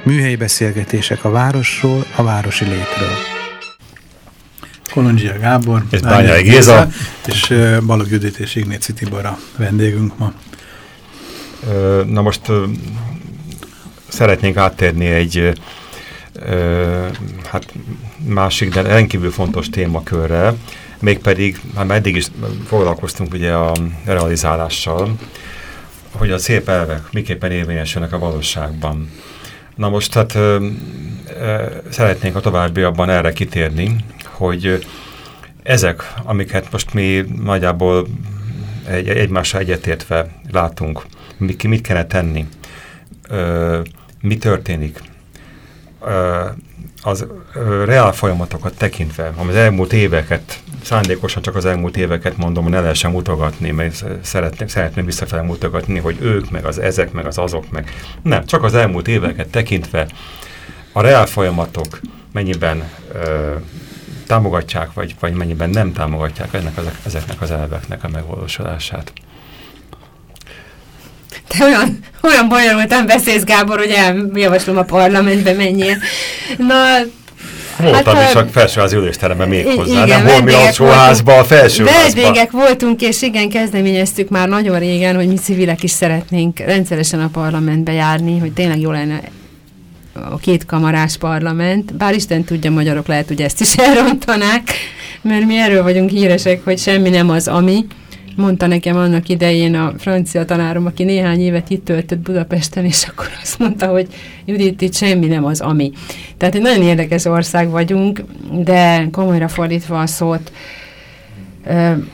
Műhelyi beszélgetések a városról, a városi létről. Kolondzsia Gábor,
és Bányai Géza,
és Balog Judit és Ignéci Tibor a vendégünk ma.
Na most szeretnénk áttérni egy hát másik, de rendkívül fontos témakörre, mégpedig, már eddig is foglalkoztunk ugye a realizálással, hogy a szép elvek miképpen érvényesülnek a valóságban. Na most hát ö, ö, szeretnénk a továbbiakban erre kitérni, hogy ezek, amiket most mi nagyjából egy, egymással egyetértve látunk, mit, mit kellene tenni, ö, mi történik, ö, az reál folyamatokat tekintve, ami az elmúlt éveket, szándékosan csak az elmúlt éveket mondom, hogy ne lehessen mutogatni, mert szeretném, szeretném visszafelé mutogatni, hogy ők, meg az ezek, meg az azok, meg nem, csak az elmúlt éveket tekintve a reál folyamatok mennyiben ö, támogatják, vagy, vagy mennyiben nem támogatják ennek, ezek, ezeknek az elveknek a megvalósulását.
Te olyan, olyan bonyolultan beszélsz, Gábor, hogy javaslom a parlamentbe menjél. Na,
Voltam hát, is a felsőházi ülésteremben még hozzá, igen, nem holmi alsóházba, a felsőházba.
Vendégek voltunk, és igen, kezdeményeztük már nagyon régen, hogy mi civilek is szeretnénk rendszeresen a parlamentbe járni, hogy tényleg jó lenne a két kamarás parlament, bár Isten tudja, magyarok lehet, hogy ezt is elrontanák, mert mi erről vagyunk híresek, hogy semmi nem az, ami. Mondta nekem annak idején a francia tanárom, aki néhány évet itt töltött Budapesten, és akkor azt mondta, hogy Judit, itt semmi nem az, ami. Tehát egy nagyon érdekes ország vagyunk, de komolyra fordítva a szót,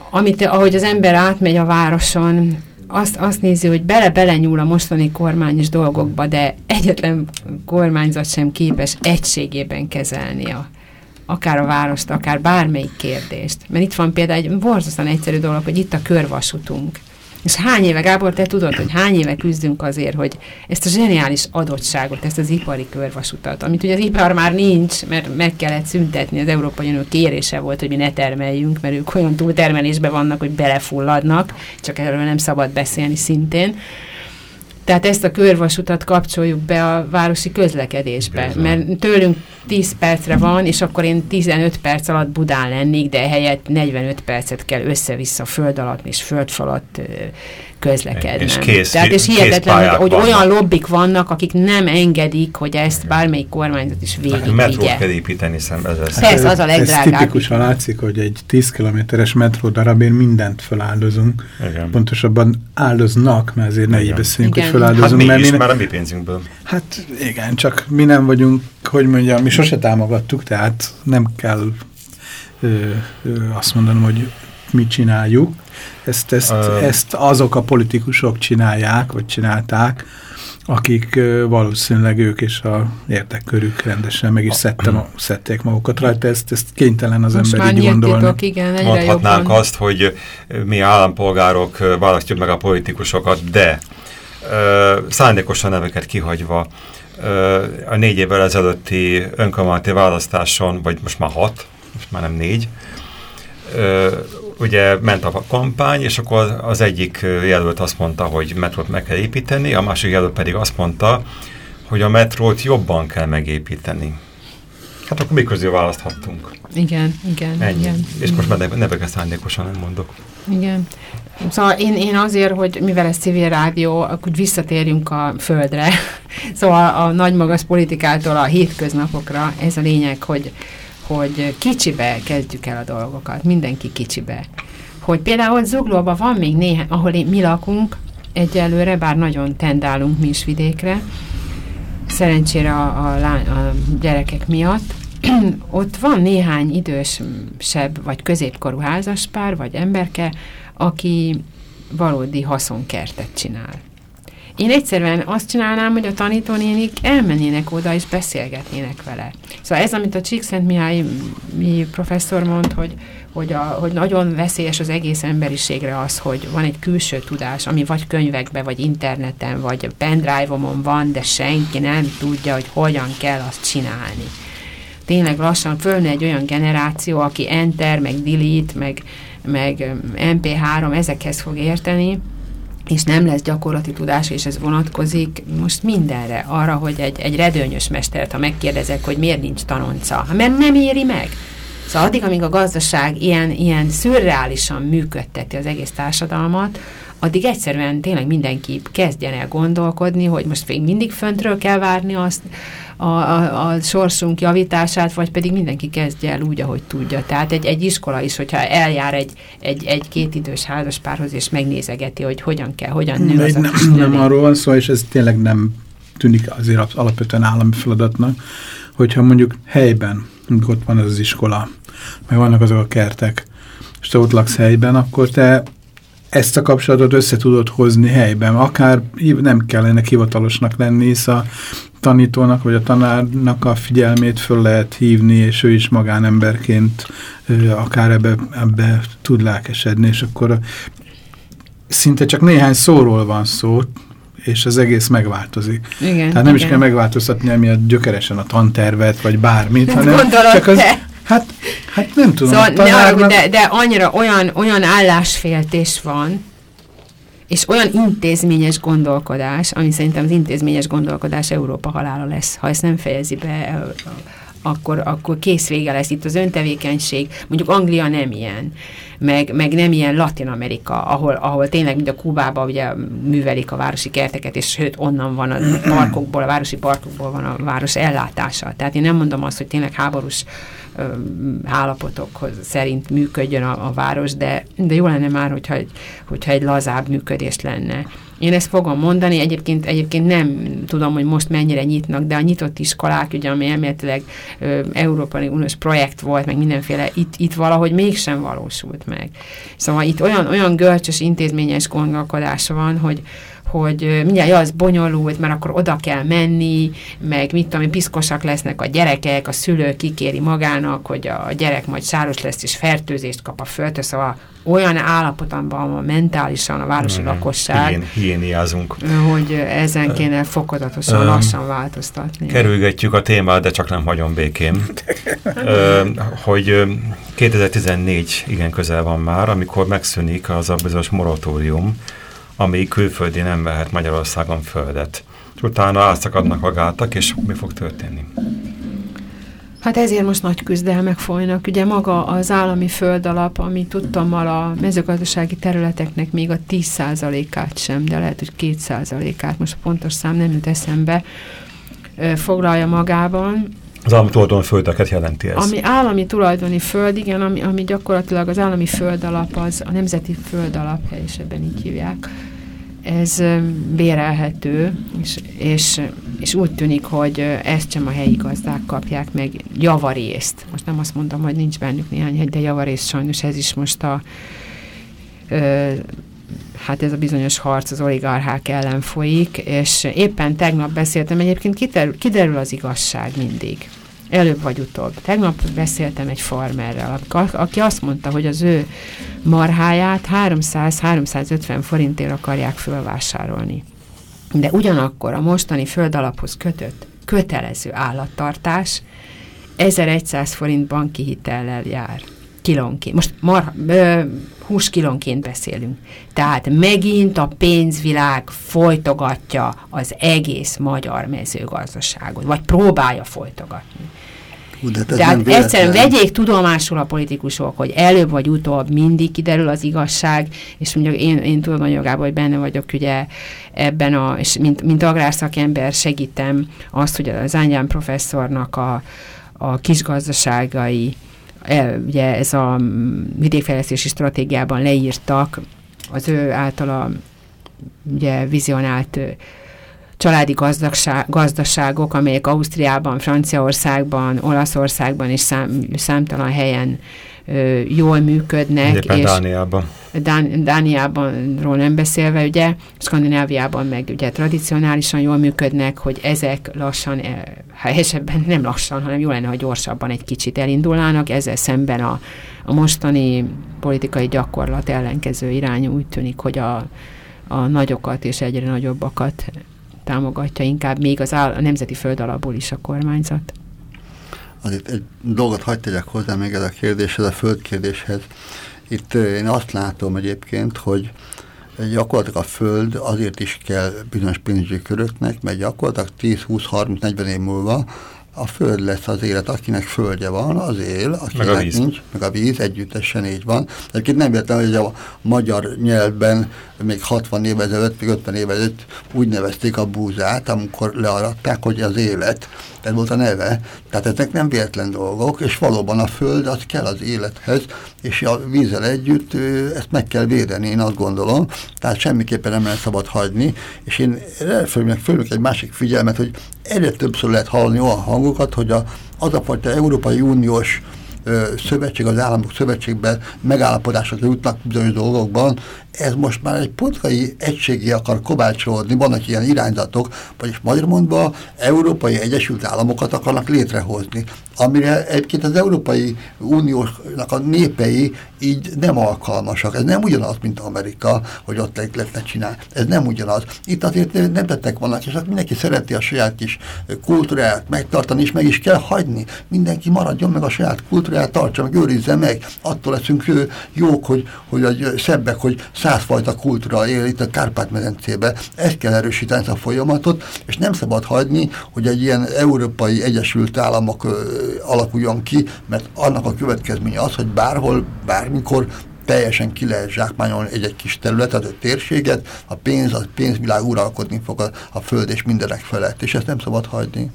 amit, ahogy az ember átmegy a városon, azt, azt nézi, hogy bele-bele nyúl a mostani kormányos dolgokba, de egyetlen kormányzat sem képes egységében kezelni a, akár a várost, akár bármelyik kérdést. Mert itt van például egy borzasztóan egyszerű dolog, hogy itt a körvasutunk. És hány éve, Gábor, te tudod, hogy hány éve küzdünk azért, hogy ezt a zseniális adottságot, ezt az ipari körvasutat, amit ugye az ipar már nincs, mert meg kellett szüntetni, az Európai Unió kérése volt, hogy mi ne termeljünk, mert ők olyan túltermelésben vannak, hogy belefulladnak, csak erről nem szabad beszélni szintén. Tehát ezt a körvasutat kapcsoljuk be a városi közlekedésbe, Bizony. mert tőlünk 10 percre van, és akkor én 15 perc alatt Budán lennék, de helyett 45 percet kell össze-vissza föld alatt és földfalat közlekednem. És
kész,
Tehát és hihetetlen, hogy, hogy olyan lobbik vannak, akik nem engedik, hogy ezt bármelyik kormányzat is végig
Metrót kell építeni szemben.
Persze, az a legdrágább.
Ez tipikusan látszik, hogy egy 10 kilométeres metró darabért mindent feláldozunk. Igen. Pontosabban áldoznak, mert azért ne így beszéljünk, hogy feláldozunk.
Hát mi is, már a mi pénzünkből.
Hát igen, csak mi nem vagyunk, hogy mondjam, mi sose támogattuk, tehát nem kell ö, ö, azt mondanom, hogy mit csináljuk. Ezt, ezt, uh, ezt azok a politikusok csinálják, vagy csinálták, akik uh, valószínűleg ők és a érdekkörük rendesen meg is szedtem, uh, szedték magukat rajta, ezt, ezt kénytelen az Most ember így gondolni.
igen,
Mondhatnánk jobban. azt, hogy mi állampolgárok választjuk meg a politikusokat, de uh, szándékosan neveket kihagyva uh, a négy évvel ezelőtti önkormányzati választáson, vagy most már hat, most már nem négy, ugye ment a kampány, és akkor az egyik jelölt azt mondta, hogy metrót meg kell építeni, a másik jelölt pedig azt mondta, hogy a metrót jobban kell megépíteni. Hát akkor mi közül választhattunk?
Igen, igen.
Ennyi.
igen.
És most már neveket szándékosan nem mondok.
Igen. Szóval én, én azért, hogy mivel ez civil rádió, akkor visszatérjünk a földre. Szóval a nagymagas politikától a hétköznapokra ez a lényeg, hogy hogy kicsibe kezdjük el a dolgokat, mindenki kicsibe. Hogy például Zuglóban van még néhány, ahol mi lakunk egyelőre, bár nagyon tendálunk mi is vidékre, szerencsére a, a, a gyerekek miatt, ott van néhány idősebb vagy középkorú házaspár, vagy emberke, aki valódi haszonkertet csinál. Én egyszerűen azt csinálnám, hogy a tanítónénik elmennének oda és beszélgetnének vele. Szóval ez, amit a Csíkszent Mihály mi professzor mond, hogy, hogy, a, hogy nagyon veszélyes az egész emberiségre az, hogy van egy külső tudás, ami vagy könyvekben, vagy interneten, vagy pendrive-omon van, de senki nem tudja, hogy hogyan kell azt csinálni. Tényleg lassan fölne egy olyan generáció, aki enter, meg delete, meg, meg MP3, ezekhez fog érteni, és nem lesz gyakorlati tudás, és ez vonatkozik most mindenre, arra, hogy egy, egy redőnyös mestert, ha megkérdezek, hogy miért nincs tanonca, mert nem éri meg. Szóval addig, amíg a gazdaság ilyen, ilyen szürreálisan működteti az egész társadalmat, addig egyszerűen tényleg mindenki kezdjen el gondolkodni, hogy most még mindig föntről kell várni azt, a, a, a sorsunk javítását, vagy pedig mindenki kezdje el úgy, ahogy tudja. Tehát egy, egy iskola is, hogyha eljár egy, egy, egy két idős házaspárhoz, és megnézegeti, hogy hogyan kell, hogyan nő az
nem, a nem arról van szó, és ez tényleg nem tűnik azért alapvetően állami feladatnak, hogyha mondjuk helyben, mondjuk ott van az, az iskola, meg vannak azok a kertek, és te ott laksz helyben, akkor te ezt a kapcsolatot össze tudod hozni helyben. Akár nem kellene hivatalosnak lenni, hisz a tanítónak vagy a tanárnak a figyelmét föl lehet hívni, és ő is magánemberként akár ebbe, ebbe tud lelkesedni, és akkor szinte csak néhány szóról van szó, és az egész megváltozik. Igen, Tehát nem igen. is kell megváltoztatni emiatt gyökeresen a tantervet, vagy bármit, hanem csak az, Hát, hát nem tudom. Szóval,
tanárnak... de, de annyira olyan, olyan állásféltés van, és olyan intézményes gondolkodás, ami szerintem az intézményes gondolkodás Európa halála lesz, ha ezt nem fejezi be, akkor, akkor kész vége lesz itt az öntevékenység. Mondjuk Anglia nem ilyen, meg, meg nem ilyen Latin Amerika, ahol, ahol tényleg, mint a Kubában ugye művelik a városi kerteket, és sőt, onnan van a parkokból, a városi parkokból van a város ellátása. Tehát én nem mondom azt, hogy tényleg háborús állapotokhoz szerint működjön a, a város, de, de jó lenne már, hogyha egy, hogyha egy lazább működés lenne. Én ezt fogom mondani, egyébként, egyébként nem tudom, hogy most mennyire nyitnak, de a nyitott iskolák, ugye, ami elméletileg Európai Uniós projekt volt, meg mindenféle, itt, itt valahogy mégsem valósult meg. Szóval itt olyan, olyan görcsös intézményes gondolkodás van, hogy, hogy mindjárt az bonyolult, mert akkor oda kell menni, meg mit tudom, piszkosak lesznek a gyerekek, a szülő kikéri magának, hogy a gyerek majd sáros lesz, és fertőzést kap a földtől, szóval olyan állapotban van mentálisan a városi hmm, lakosság,
hién, hiéniázunk.
hogy ezen kéne fokozatosan, uh, lassan változtatni.
Kerülgetjük a témát, de csak nem hagyom békém. uh, hogy 2014 igen közel van már, amikor megszűnik az a bizonyos moratórium, ami külföldi nem vehet Magyarországon földet. És utána elszakadnak a gátak, és mi fog történni?
Hát ezért most nagy küzdelmek folynak. Ugye maga az állami földalap, ami tudtommal a mezőgazdasági területeknek még a 10%-át sem, de lehet, hogy 2%-át, most a pontos szám nem jut eszembe, foglalja magában.
Az állami tulajdoni földeket jelenti ez.
Ami állami tulajdoni föld, igen, ami, ami gyakorlatilag az állami földalap, az a nemzeti földalap, helyesebben így hívják, ez bérelhető, és, és, és úgy tűnik, hogy ezt sem a helyi gazdák kapják meg javarészt. Most nem azt mondom, hogy nincs bennük néhány hegy, de javarészt sajnos ez is most a ö, hát ez a bizonyos harc az oligarchák ellen folyik, és éppen tegnap beszéltem, egyébként kiderül, kiderül az igazság mindig. Előbb vagy utóbb. Tegnap beszéltem egy farmerrel, aki azt mondta, hogy az ő marháját 300-350 forintért akarják fölvásárolni. De ugyanakkor a mostani földalaphoz kötött kötelező állattartás 1100 forint banki hitellel jár kilónként. Most mar, ö, hús kilónként beszélünk. Tehát megint a pénzvilág folytogatja az egész magyar mezőgazdaságot, vagy próbálja folytogatni. Hú, de Tehát egyszerűen vegyék tudomásul a politikusok, hogy előbb vagy utóbb mindig kiderül az igazság, és mondjuk én, én tudom jogában, hogy benne vagyok ugye ebben, a, és mint, mint agrárszakember segítem azt, hogy az Ányán professzornak a, a kisgazdaságai, ugye ez a vidékfejlesztési stratégiában leírtak, az ő általa ugye vizionált családi gazdaságok, amelyek Ausztriában, Franciaországban, Olaszországban és szám, számtalan helyen jól működnek.
Éppen és Dániában.
Dán, Dániábanról nem beszélve, ugye, Skandináviában meg ugye tradicionálisan jól működnek, hogy ezek lassan, helyesebben nem lassan, hanem jó lenne, ha gyorsabban egy kicsit elindulnának, ezzel szemben a, a mostani politikai gyakorlat ellenkező irányú úgy tűnik, hogy a, a nagyokat és egyre nagyobbakat támogatja inkább még az áll, a nemzeti föld alapból is a kormányzat.
Azért egy dolgot hagyd tegyek hozzá még ez a kérdéshez, a földkérdéshez. Itt én azt látom egyébként, hogy gyakorlatilag a föld azért is kell bizonyos pénzügyi köröknek, mert gyakorlatilag 10, 20, 30, 40 év múlva a föld lesz az élet, akinek földje van, az él, akinek meg a víz. nincs, meg a víz, együttesen így van. Egyébként nem értem, hogy a magyar nyelvben még 60 évvel ezelőtt, még 50 évvel ezelőtt úgy nevezték a búzát, amikor learadták, hogy az élet. Ez volt a neve. Tehát ezek nem véletlen dolgok, és valóban a föld az kell az élethez, és a vízzel együtt ezt meg kell védeni, én azt gondolom. Tehát semmiképpen nem lehet szabad hagyni, és én fölmegyek, fölmegyek egy másik figyelmet, hogy egyre többször lehet hallani olyan hangokat, hogy a, az a fajta Európai Uniós szövetség, az államok szövetségben megállapodásokra jutnak bizonyos dolgokban, ez most már egy politikai egységé akar kovácsolódni, vannak ilyen irányzatok, vagyis magyar mondva Európai Egyesült Államokat akarnak létrehozni, amire egyébként az Európai Uniónak a népei így nem alkalmasak. Ez nem ugyanaz, mint Amerika, hogy ott lehetne csinálni. Ez nem ugyanaz. Itt azért nem tettek vannak, és mindenki szereti a saját kis kultúráját megtartani, és meg is kell hagyni. Mindenki maradjon meg a saját kultúráját, tartsa meg, őrizze meg. Attól leszünk jók, hogy, hogy szebbek, hogy százfajta kultúra él itt a Kárpát-medencébe. Ezt kell erősíteni ezt a folyamatot, és nem szabad hagyni, hogy egy ilyen Európai Egyesült Államok ö, alakuljon ki, mert annak a következménye az, hogy bárhol, bármikor teljesen ki lehet zsákmányolni egy-egy kis területet, egy térséget, a pénz, a pénzvilág uralkodni fog a, a föld és mindenek felett, és ezt nem szabad hagyni.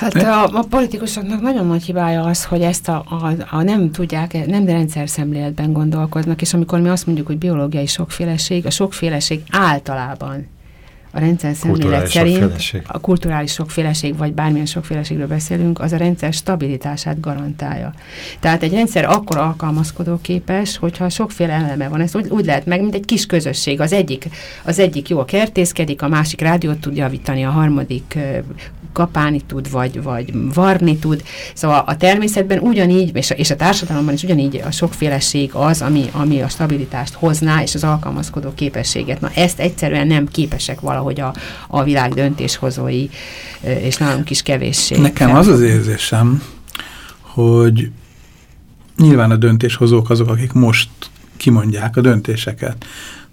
Hát a, a politikusoknak nagyon nagy hibája az, hogy ezt a, a, a nem tudják, nem rendszer szemléletben gondolkoznak, és amikor mi azt mondjuk, hogy biológiai sokféleség, a sokféleség általában a rendszer szemlélet szerint sokféleség. a kulturális sokféleség, vagy bármilyen sokféleségről beszélünk, az a rendszer stabilitását garantálja. Tehát egy rendszer akkor alkalmazkodó képes, hogyha sokféle eleme van. Ezt úgy, úgy lehet meg, mint egy kis közösség. Az egyik, az egyik jó kertészkedik, a másik rádiót tud javítani, a harmadik kapálni tud, vagy, vagy varni tud. Szóval a természetben ugyanígy, és a, és a társadalomban is ugyanígy a sokféleség az, ami, ami a stabilitást hozná, és az alkalmazkodó képességet. Na ezt egyszerűen nem képesek valahogy a, a világ döntéshozói, és nálunk is kevéssé.
Nekem az az érzésem, hogy nyilván a döntéshozók azok, akik most kimondják a döntéseket,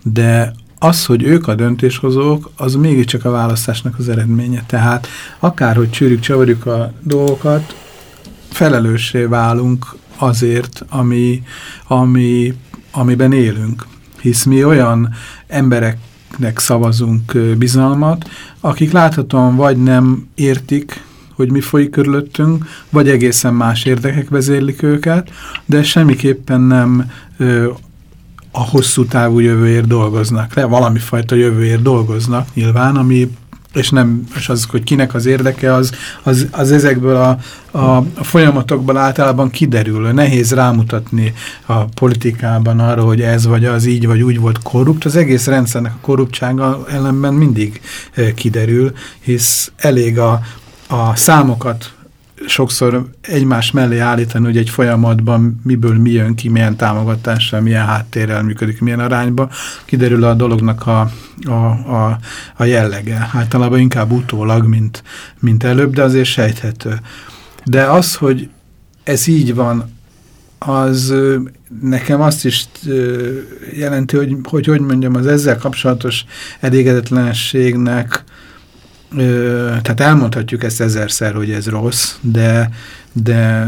de az, hogy ők a döntéshozók, az mégiscsak a választásnak az eredménye. Tehát akárhogy csűrjük, csavarjuk a dolgokat, felelőssé válunk azért, ami, ami, amiben élünk. Hisz mi olyan embereknek szavazunk bizalmat, akik láthatóan vagy nem értik, hogy mi folyik körülöttünk, vagy egészen más érdekek vezérlik őket, de semmiképpen nem ö, a hosszú távú jövőért dolgoznak le, valami fajta jövőért dolgoznak nyilván, ami és nem, és az, hogy kinek az érdeke, az, az, az ezekből a, a, a folyamatokból általában kiderül. Nehéz rámutatni a politikában arra, hogy ez vagy az így vagy úgy volt korrupt. Az egész rendszernek a korruptsága ellenben mindig e, kiderül, hisz elég a, a számokat sokszor egymás mellé állítani, hogy egy folyamatban miből mi jön ki, milyen támogatással, milyen háttérrel működik, milyen arányba, kiderül a dolognak a, a, a, a jellege. Általában inkább utólag, mint, mint előbb, de azért sejthető. De az, hogy ez így van, az nekem azt is jelenti, hogy hogy, hogy mondjam, az ezzel kapcsolatos elégedetlenségnek Ö, tehát elmondhatjuk ezt ezerszer, hogy ez rossz, de, de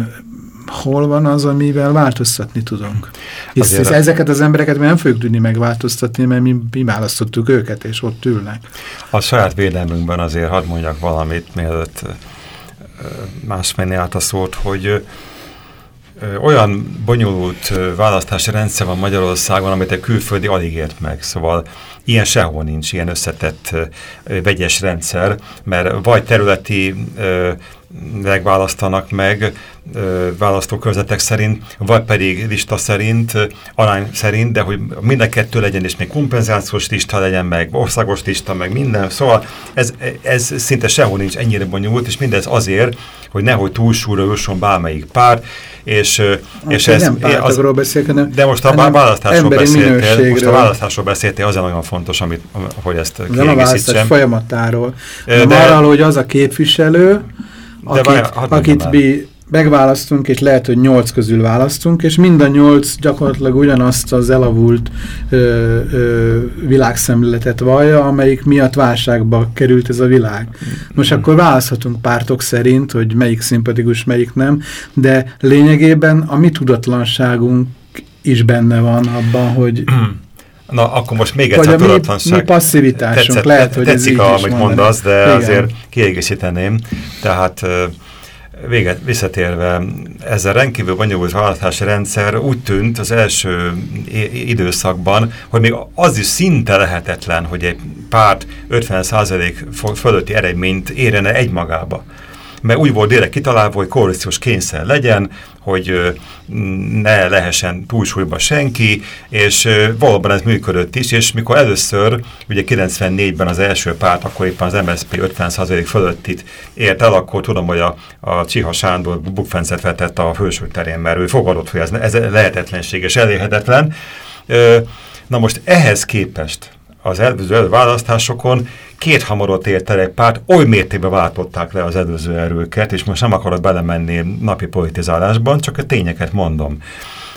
hol van az, amivel változtatni tudunk? Hisz, hisz ezeket az embereket mi nem fogjuk tudni megváltoztatni, mert mi, mi választottuk őket, és ott ülnek.
A saját védelmünkben azért hadd mondjak valamit, mielőtt más menni át a szót, hogy olyan bonyolult választási rendszer van Magyarországon, amit egy külföldi alig ért meg. Szóval ilyen sehol nincs, ilyen összetett vegyes rendszer, mert vagy területi megválasztanak meg választókörzetek szerint, vagy pedig lista szerint, arány szerint, de hogy mind a kettő legyen, és még kompenzációs lista legyen, meg országos lista, meg minden. Szóval ez, ez szinte sehol nincs ennyire bonyolult, és mindez azért, hogy nehogy túlsúra jusson bármelyik pár, és,
és ez, nem pártagról beszélek,
de most a választásról beszéltél, most a választásról beszéltél, az nagyon fontos, amit, hogy ezt
kiegészítsem. Nem a választás folyamatáról, de, de arról, hogy az a képviselő, akit, akit mi megválasztunk, és lehet, hogy nyolc közül választunk, és mind a nyolc gyakorlatilag ugyanazt az elavult ö, ö, világszemléletet vallja, amelyik miatt válságba került ez a világ. Most akkor választhatunk pártok szerint, hogy melyik szimpatikus, melyik nem, de lényegében a mi tudatlanságunk is benne van abban, hogy
Na, akkor most még egyszer
a tudatlanság. Mi, mi passzivitásunk, tetszett,
lehet, hogy tetszik, ez így amit mondasz, de Igen. azért kiegészíteném. Tehát véget visszatérve, ez a rendkívül bonyolult választási rendszer úgy tűnt az első időszakban, hogy még az is szinte lehetetlen, hogy egy párt 50% fölötti eredményt érjene egymagába mert úgy volt direkt kitalálva, hogy koalíciós kényszer legyen, hogy ne lehessen túlsúlyba senki, és valóban ez működött is, és mikor először, ugye 94-ben az első párt, akkor éppen az MSZP 50% fölöttit ért el, akkor tudom, hogy a, a Csiha Sándor bukfencet vetett a hőső terén, mert ő fogadott, hogy ez, ez lehetetlenség és elérhetetlen. Na most ehhez képest az előző választásokon két hamarot ért el egy párt, oly mértékben váltották le az előző erőket, és most nem akarok belemenni napi politizálásban, csak a tényeket mondom.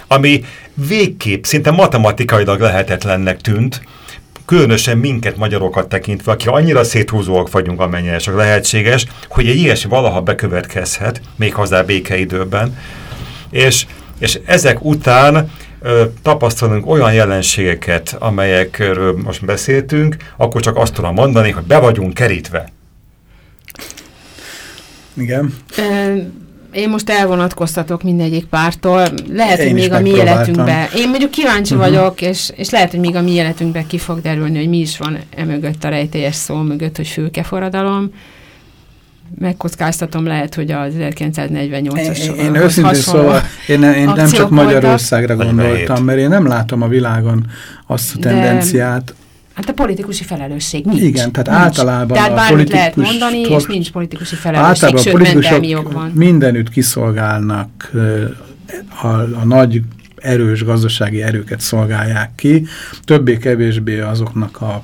Ami végképp szinte matematikailag lehetetlennek tűnt, különösen minket, magyarokat tekintve, aki annyira széthúzóak vagyunk, amennyire csak lehetséges, hogy egy ilyesmi valaha bekövetkezhet, még hozzá békeidőben, és, és ezek után tapasztalunk olyan jelenségeket, amelyekről most beszéltünk, akkor csak azt tudom mondani, hogy be vagyunk kerítve.
Igen.
Én most elvonatkoztatok mindegyik pártól. Lehet, Én hogy még a mi életünkben. Én mondjuk kíváncsi uh mhm. -huh. vagyok, és, és lehet, hogy még a mi életünkben ki fog derülni, hogy mi is van emögött a rejtélyes szó mögött, hogy fülkeforradalom megkockáztatom, lehet, hogy az 1948-as
Én, én őszintén szóval, én, én nem csak Magyarországra gondoltam, mert én nem látom a világon azt a tendenciát, de,
Hát a politikusi felelősség nincs.
Igen, tehát
nincs.
általában
tehát a politikus... lehet mondani, és nincs politikusi felelősség, általában sőt, a politikusok jog van.
mindenütt kiszolgálnak a, a nagy erős gazdasági erőket szolgálják ki, többé-kevésbé azoknak a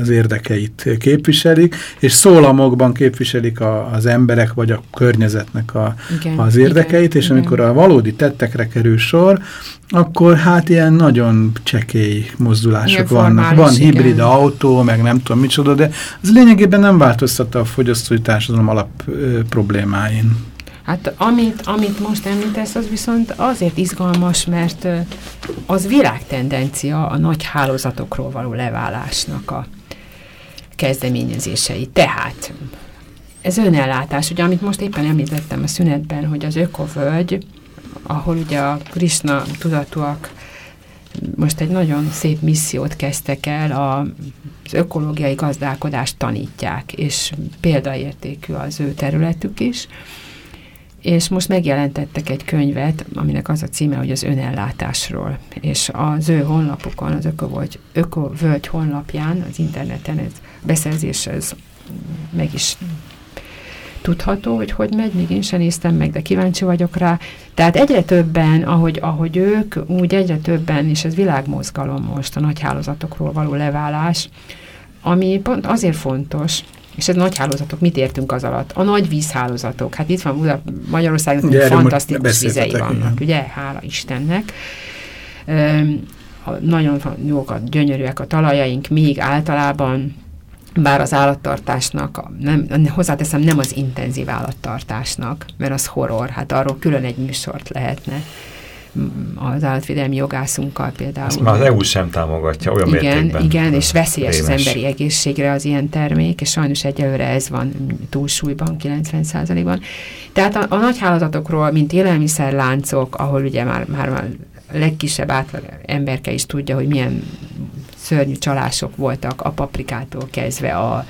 az érdekeit képviselik, és szólamokban képviselik a, az emberek vagy a környezetnek a, igen, az érdekeit, igen, és igen. amikor a valódi tettekre kerül sor, akkor hát ilyen nagyon csekély mozdulások ilyen vannak. Van hibrid igen. autó, meg nem tudom micsoda, de az lényegében nem változtatta a fogyasztói társadalom alap ö, problémáin.
Hát amit, amit most említesz, az viszont azért izgalmas, mert az világtendencia a nagy hálózatokról való leválásnak a kezdeményezései. Tehát ez önellátás, ugye amit most éppen említettem a szünetben, hogy az ökovölgy, ahol ugye a Krishna tudatúak most egy nagyon szép missziót kezdtek el, a, az ökológiai gazdálkodást tanítják, és példaértékű az ő területük is és most megjelentettek egy könyvet, aminek az a címe, hogy az önellátásról, és az ő honlapukon, az Ökovölgy, Ökovölgy honlapján, az interneten ez beszerzés ez meg is tudható, hogy hogy megy, még én sem néztem meg, de kíváncsi vagyok rá. Tehát egyre többen, ahogy, ahogy ők, úgy egyre többen, és ez világmozgalom most, a nagy hálózatokról való leválás, ami pont azért fontos, és ez nagy hálózatok, mit értünk az alatt? A nagy vízhálózatok. Hát itt van Magyarországnak ugye, fantasztikus vizei vannak, ugye? Hála Istennek. Üm, nagyon jók, a, gyönyörűek a talajaink, még általában bár az állattartásnak, nem, hozzáteszem, nem az intenzív állattartásnak, mert az horror, hát arról külön egy műsort lehetne az állatvédelmi jogászunkkal például. Ezt
már az EU sem támogatja olyan
igen,
mértékben.
Igen, és veszélyes rémes. az emberi egészségre az ilyen termék, és sajnos egyelőre ez van túlsúlyban, 90%-ban. Tehát a, a nagy hálózatokról, mint élelmiszerláncok, ahol ugye már, már a legkisebb átlag emberke is tudja, hogy milyen szörnyű csalások voltak a paprikától kezdve a,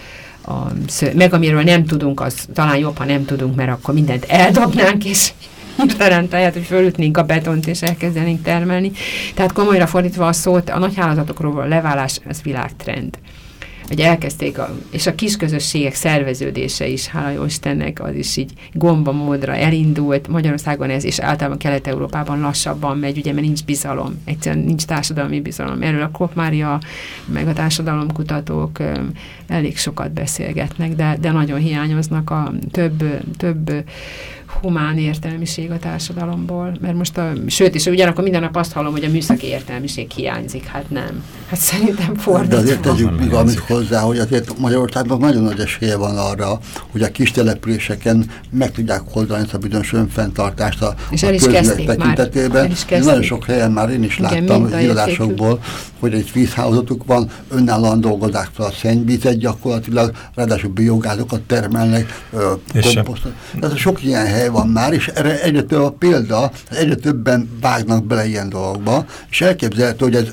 a meg amiről nem tudunk, az talán jobb, ha nem tudunk, mert akkor mindent eldobnánk, és tehát, hogy fölütnénk a betont és elkezdenénk termelni. Tehát komolyra fordítva a szót, a nagyhálózatokról a leválás, ez világtrend hogy elkezdték, a, és a kisközösségek szerveződése is, hála jó Istennek, az is így gomba módra elindult. Magyarországon ez, és általában Kelet-Európában lassabban megy, ugye, mert nincs bizalom, egyszerűen nincs társadalmi bizalom. Erről a Kop Mária, meg a társadalomkutatók elég sokat beszélgetnek, de, de nagyon hiányoznak a több, több humán értelmiség a társadalomból, mert most a, sőt, és ugyanakkor minden nap azt hallom, hogy a műszaki értelmiség hiányzik, hát nem. Hát szerintem fordítva.
De azért tegyük még amit hozzá, hogy azért Magyarországnak nagyon nagy esélye van arra, hogy a kis településeken meg tudják holdani ezt a bizonyos önfenntartást a,
és a közület
tekintetében. Már, nagyon sok helyen már én is Igen, láttam az írásokból, hogy egy vízhálózatuk van, önállóan dolgozzák fel a szennyvizet gyakorlatilag, ráadásul biogázokat termelnek, komposztot. Tehát sok ilyen hely van már, és erre egyre több a példa, egyre többen vágnak bele ilyen dolgokba, és elképzelhető, hogy ez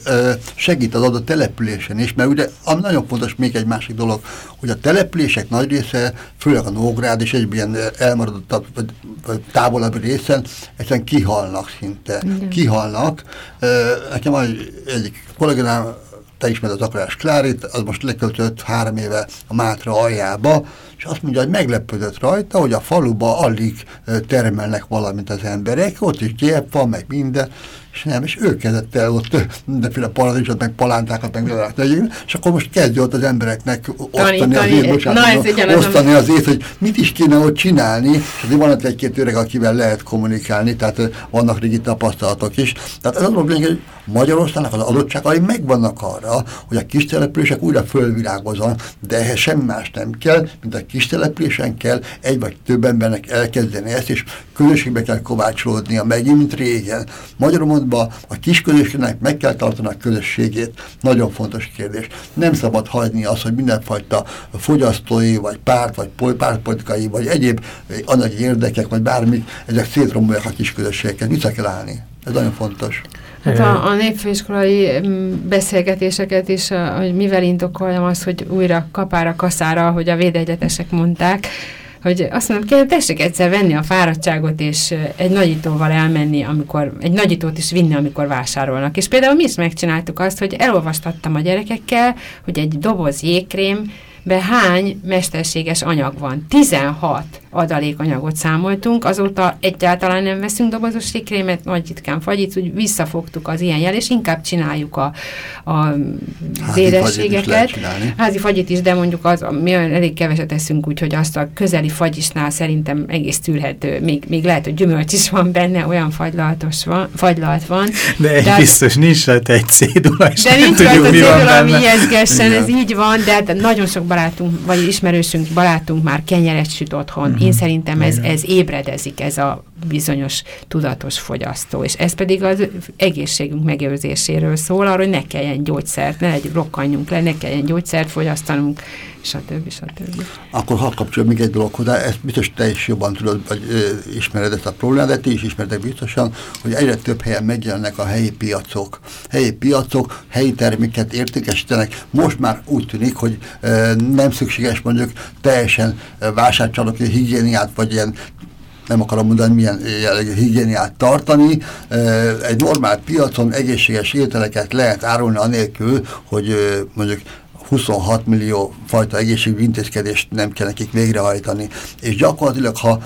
segít az adott településen is, mert ugye ami nagyon fontos még egy másik dolog, hogy a települések nagy része, főleg a Nógrád és egy ilyen elmaradottabb, vagy, vagy távolabb részen, egyszerűen kihalnak szinte. Igen. Kihalnak. Nekem egyik kollégánál te ismered az Akarás Klárit, az most leköltött három éve a Mátra aljába, és azt mondja, hogy meglepődött rajta, hogy a faluba alig termelnek valamit az emberek, ott is gyep van, meg minden, és nem, és ő kezdett el ott mindenféle paradicsot, meg palántákat, meg mindenféle, és akkor most kezdje ott az embereknek osztani az ét, bocsánat, osztani az ét, hogy mit is kéne ott csinálni, és azért van ott egy-két öreg, akivel lehet kommunikálni, tehát vannak régi tapasztalatok is. Tehát az a hogy Magyarországnak az adottságai megvannak arra, hogy a kis települések újra fölvirágozon, de ehhez semmi más nem kell, mint a kis településen kell egy vagy több embernek elkezdeni ezt, és közösségbe kell kovácsolódnia megint, mint régen. Magyarul mondva a kis közösségnek meg kell tartani a közösségét. Nagyon fontos kérdés. Nem szabad hagyni azt, hogy mindenfajta fogyasztói, vagy párt, vagy pártpolitikai, vagy egyéb anyagi érdekek, vagy bármi, ezek szétromolják a kis közösségeket. Vissza kell állni. Ez nagyon fontos.
Hát a, a népfőiskolai mm, beszélgetéseket is, hogy mivel indokoljam azt, hogy újra kapára, kaszára, hogy a védegyetesek mondták, hogy azt mondom, kell, tessék egyszer venni a fáradtságot, és egy nagyítóval elmenni, amikor, egy nagyítót is vinni, amikor vásárolnak. És például mi is megcsináltuk azt, hogy elolvastattam a gyerekekkel, hogy egy doboz jégkrém, be hány mesterséges anyag van. 16 adalékanyagot számoltunk, azóta egyáltalán nem veszünk dobozos sikrémet, nagy ritkán fagyit, úgy visszafogtuk az ilyen jel, és inkább csináljuk a, a az édességeket. Házi fagyit is, de mondjuk az, mi elég keveset eszünk, úgyhogy azt a közeli fagyisnál szerintem egész tűrhető. Még, még lehet, hogy gyümölcs is van benne, olyan fagylaltos van, fagylalt van.
De, de biztos nincs rajta egy cédula, és
de nincs rajta egy cédula, ami ez így van, de hát nagyon sok barátunk, vagy ismerősünk, barátunk már kenyeret süt otthon. Mm. Én szerintem ez, ez ébredezik, ez a bizonyos tudatos fogyasztó, és ez pedig az egészségünk megőrzéséről szól, arra, hogy ne kelljen gyógyszert, ne egy rokkanjunk le, ne kelljen gyógyszert fogyasztanunk, stb. stb.
Akkor hadd kapcsolja még egy dolog hozzá, ezt biztos te is jobban tudod, vagy ö, ismered ezt a problémát, de ti is ismeredek biztosan, hogy egyre több helyen megjelennek a helyi piacok. Helyi piacok, helyi terméket értékesítenek. Most már úgy tűnik, hogy ö, nem szükséges mondjuk teljesen vásárcsaloki higiéniát, vagy ilyen nem akarom mondani, milyen jellegű higiéniát tartani. Egy normál piacon egészséges ételeket lehet árulni anélkül, hogy mondjuk 26 millió fajta egészségügyi intézkedést nem kell nekik végrehajtani. És gyakorlatilag, ha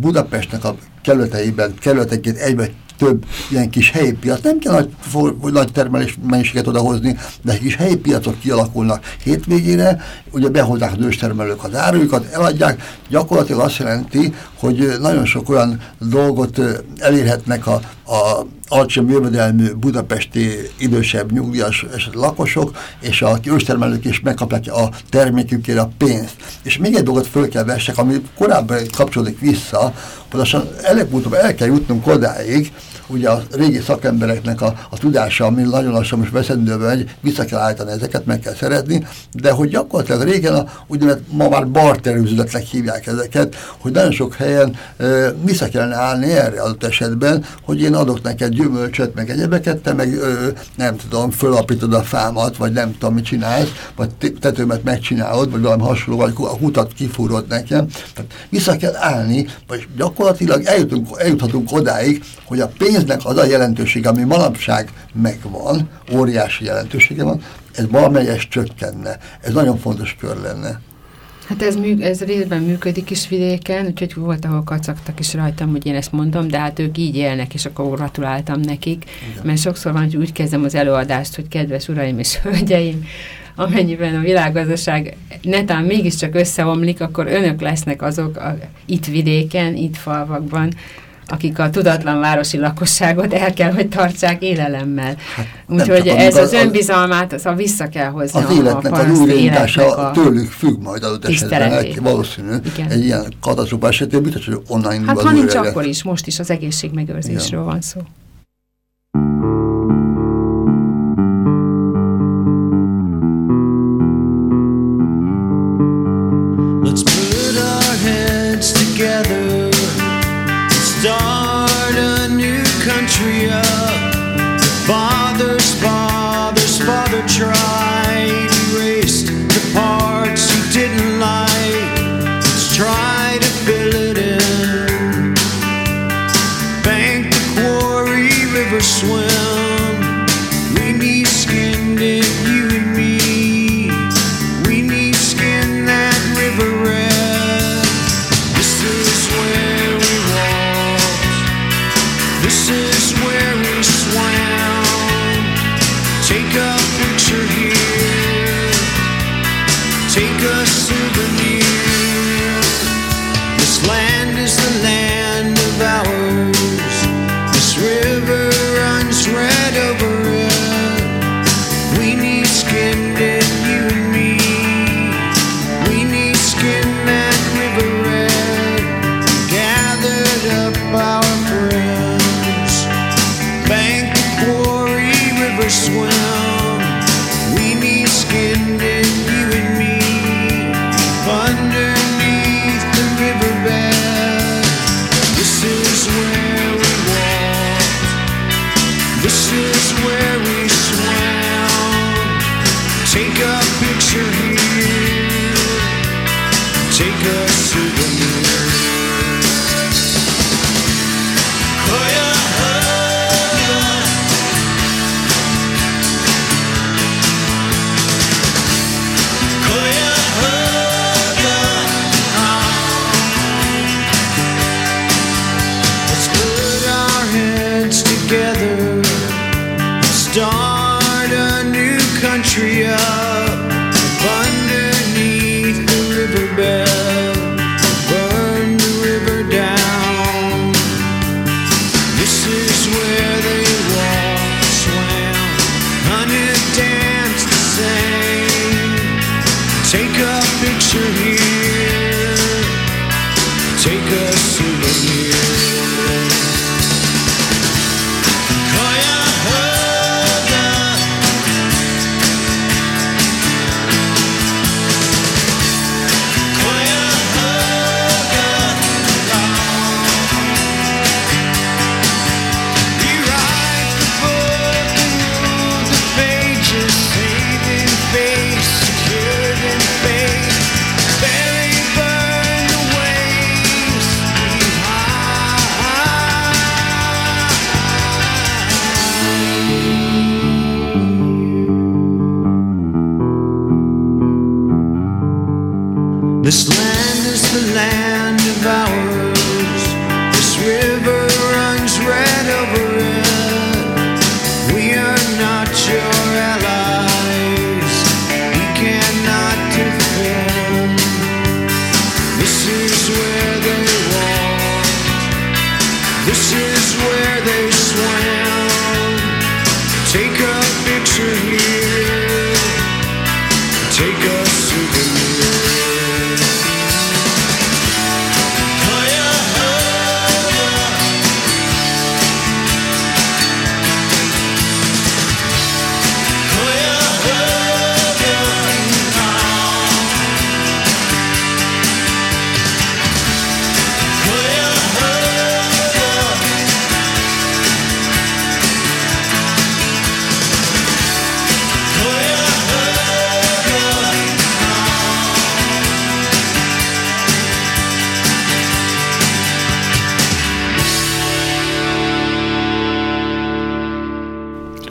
Budapestnek a kerületeiben, kerületenként egy vagy több ilyen kis helyi piac, nem kell nagy, nagy termelés mennyiséget odahozni, de kis helyi piacok kialakulnak hétvégére, ugye behozzák az őstermelők az árujukat, eladják, gyakorlatilag azt jelenti, hogy nagyon sok olyan dolgot elérhetnek a, a alacsony jövedelmű budapesti idősebb nyugdíjas lakosok, és a őstermelők is megkapják a termékükért a pénzt. És még egy dolgot föl kell vessek, ami korábban kapcsolódik vissza, hogy előbb-utóbb el kell jutnunk odáig, ugye a régi szakembereknek a, a tudása, ami nagyon lassan most veszendőbe megy, vissza kell állítani ezeket, meg kell szeretni, de hogy gyakorlatilag régen a, úgynevezett ma már barterőzületnek hívják ezeket, hogy nagyon sok helyen e, vissza kellene állni erre az esetben, hogy én adok neked gyümölcsöt, meg egyebeket, te meg e, nem tudom, fölapítod a fámat, vagy nem tudom, mit csinálsz, vagy tetőmet megcsinálod, vagy valami hasonló, vagy a hutat kifúrod nekem. Tehát vissza kell állni, vagy gyakorlatilag eljutunk, eljuthatunk odáig, hogy a pénz pénznek az a jelentősége, ami manapság megvan, óriási jelentősége van, ez valamelyes csökkenne. Ez nagyon fontos kör lenne.
Hát ez, mű, ez részben működik is vidéken, úgyhogy volt, ahol kacagtak is rajtam, hogy én ezt mondom, de hát ők így élnek, és akkor gratuláltam nekik, Igen. mert sokszor van, hogy úgy kezdem az előadást, hogy kedves uraim és hölgyeim, amennyiben a világgazdaság netán mégiscsak összeomlik, akkor önök lesznek azok a, itt vidéken, itt falvakban, akik a tudatlan városi lakosságot el kell, hogy tartsák élelemmel. Hát, Úgyhogy ez az, az önbizalmát, az a vissza kell hozni
az a, életnek, a az újraindítása tőlük függ majd adott esetben, valószínű. Igen. Egy ilyen katasztrófa esetén biztos, hogy onnan indul
Hát ha nincs akkor is, most is az egészségmegőrzésről van szó.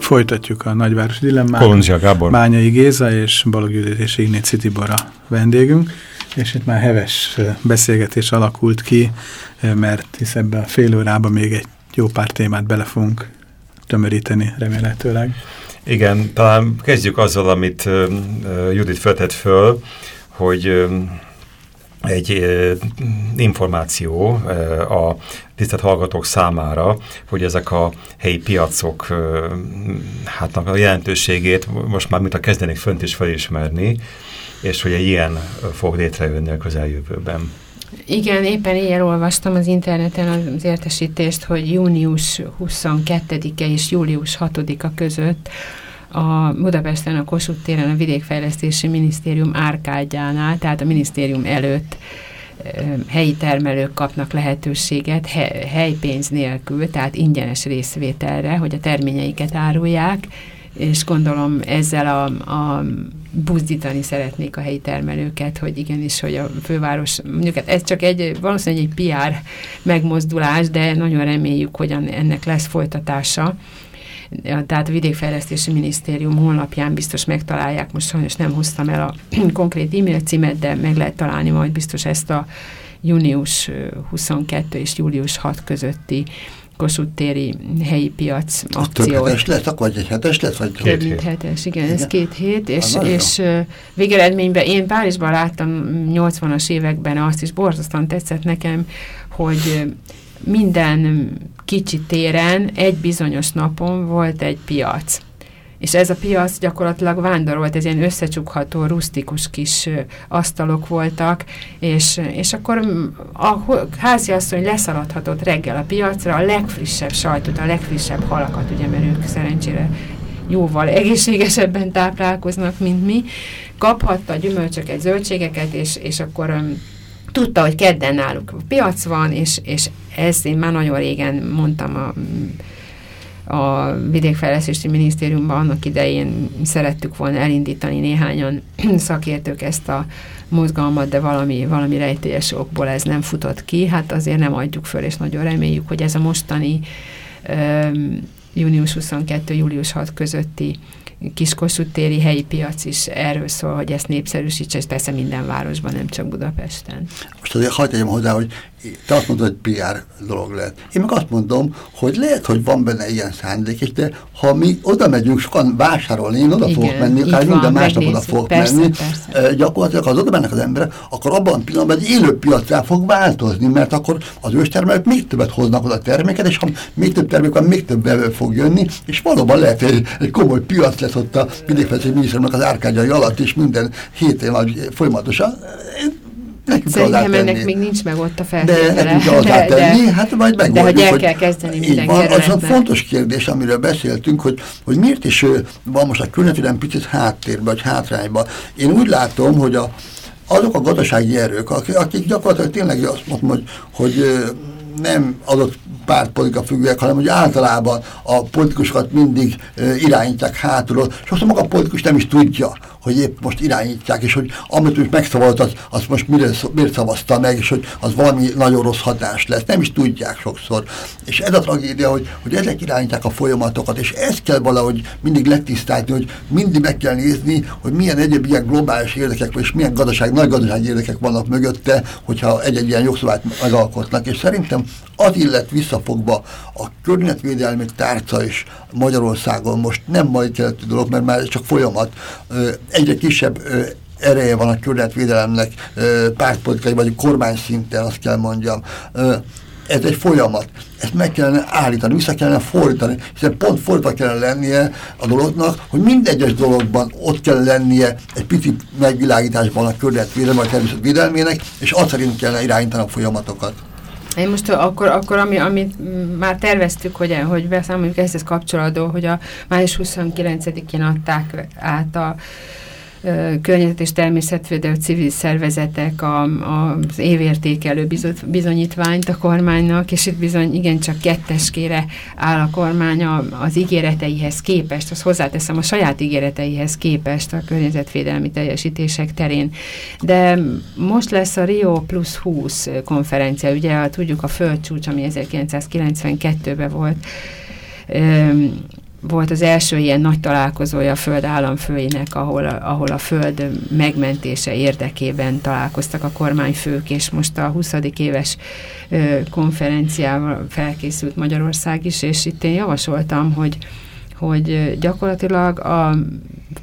Folytatjuk a nagyváros dilemmát. Kolonzsia
Gábor.
Bányai Géza és Balog Judit és Ignéci Tibor a vendégünk. és itt már heves beszélgetés alakult ki, mert hisz ebben a fél órában még egy jó pár témát bele fogunk tömöríteni remélhetőleg.
Igen, talán kezdjük azzal, amit Judit feltett föl, hogy egy információ a tisztelt hallgatók számára, hogy ezek a helyi piacok hát a jelentőségét most már mint a kezdenék fönt is felismerni, és hogy egy ilyen fog létrejönni a közeljövőben.
Igen, éppen ilyen olvastam az interneten az értesítést, hogy június 22-e és július 6-a között a Budapesten a Kossuth téren a Vidékfejlesztési Minisztérium árkádjánál, tehát a minisztérium előtt helyi termelők kapnak lehetőséget helypénz nélkül, tehát ingyenes részvételre, hogy a terményeiket árulják, és gondolom ezzel a, a buzdítani szeretnék a helyi termelőket, hogy igenis, hogy a főváros, mondjuk hát ez csak egy, valószínűleg egy PR megmozdulás, de nagyon reméljük, hogy ennek lesz folytatása. Tehát a Vidékfejlesztési Minisztérium honlapján biztos megtalálják, most sajnos nem hoztam el a konkrét e-mail címet, de meg lehet találni majd biztos ezt a június 22 és július 6 közötti Kossuth téri helyi piac akció. Több
hetes lesz, akkor egy hetes lesz? Vagy
Több mint hetes, igen, igen, ez két hét, és, és végeredményben én Párizsban láttam 80-as években azt is borzasztóan tetszett nekem, hogy minden kicsi téren egy bizonyos napon volt egy piac. És ez a piac gyakorlatilag vándorolt, ez ilyen összecsukható, rustikus kis asztalok voltak, és, és akkor a háziasszony leszaladhatott reggel a piacra a legfrissebb sajtot, a legfrissebb halakat, ugye, mert ők szerencsére jóval egészségesebben táplálkoznak, mint mi, kaphatta gyümölcsöket, zöldségeket, és, és akkor tudta, hogy kedden náluk piac van, és, és ezt én már nagyon régen mondtam a a Vidékfejlesztési Minisztériumban annak idején szerettük volna elindítani néhányan szakértők ezt a mozgalmat, de valami, valami rejtélyes okból ez nem futott ki. Hát azért nem adjuk föl, és nagyon reméljük, hogy ez a mostani um, június 22. július 6 közötti Kiskossuth helyi piac is erről szól, hogy ezt népszerűsítse, és persze minden városban, nem csak Budapesten.
Most azért hagyd tegyem hozzá, hogy te azt mondod, hogy PR dolog lehet. Én meg azt mondom, hogy lehet, hogy van benne ilyen szándék, és de ha mi oda megyünk sokan vásárolni, én oda Igen, fogok menni, akár minden másnap oda fogok persze, menni, persze. gyakorlatilag az oda mennek az emberek, akkor abban a pillanatban egy élő piacán fog változni, mert akkor az őstermelők még többet hoznak oda terméket, és ha még több termék van, még több vevő fog jönni, és valóban lehet, hogy egy komoly piac lesz ott a vidékfejlesztési miniszternek az árkádjai alatt, és minden héten vagy folyamatosan
Nekünk Szerintem ennek még nincs meg ott a feltétele.
De nekünk de, tenni, de, hát majd megoldjuk.
De hogy el kell kezdeni minden van,
Az a fontos kérdés, amiről beszéltünk, hogy, hogy miért is van most a környezetben picit háttérben, vagy hátrányban. Én úgy látom, hogy a, azok a gazdasági erők, akik, akik gyakorlatilag tényleg azt mondom, hogy, hogy nem adott pártpolitika függőek, hanem hogy általában a politikusokat mindig e, irányítják hátulról. Sokszor maga a politikus nem is tudja, hogy épp most irányítják, és hogy amit most megszavalt, az, most mire, miért szavazta meg, és hogy az valami nagyon rossz hatás lesz. Nem is tudják sokszor. És ez a tragédia, hogy, hogy ezek irányítják a folyamatokat, és ezt kell valahogy mindig letisztálni, hogy mindig meg kell nézni, hogy milyen egyéb ilyen globális érdekek, és milyen gazdaság, nagy gazdasági érdekek vannak mögötte, hogyha egy-egy ilyen jogszabályt megalkotnak. És szerintem az illet visszafogva a környezetvédelmi tárca is Magyarországon most nem majd keletű dolog, mert már csak folyamat, egyre kisebb ereje van a környezetvédelemnek pártpolitikai vagy kormány szinten, azt kell mondjam. Ez egy folyamat. Ezt meg kellene állítani, vissza kellene fordítani, hiszen pont fordítva kellene lennie a dolognak, hogy mindegyes dologban ott kell lennie egy pici megvilágításban a környezetvédelem, vagy természetvédelmének, és azt szerint kellene irányítani a folyamatokat.
Én most akkor, akkor ami, amit már terveztük, hogy, hogy beszámoljuk ehhez kapcsolatban, hogy a május 29-én adták át a környezet és természetvédő civil szervezetek a, a, az évértékelő bizonyítványt a kormánynak, és itt bizony igencsak ketteskére áll a kormány az ígéreteihez képest, azt hozzáteszem a saját ígéreteihez képest a környezetvédelmi teljesítések terén. De most lesz a Rio Plus 20 konferencia, ugye tudjuk a földcsúcs, ami 1992-ben volt, volt az első ilyen nagy találkozója a föld államfőinek, ahol, ahol a föld megmentése érdekében találkoztak a kormányfők, és most a 20. éves ö, konferenciával felkészült Magyarország is, és itt én javasoltam, hogy hogy gyakorlatilag a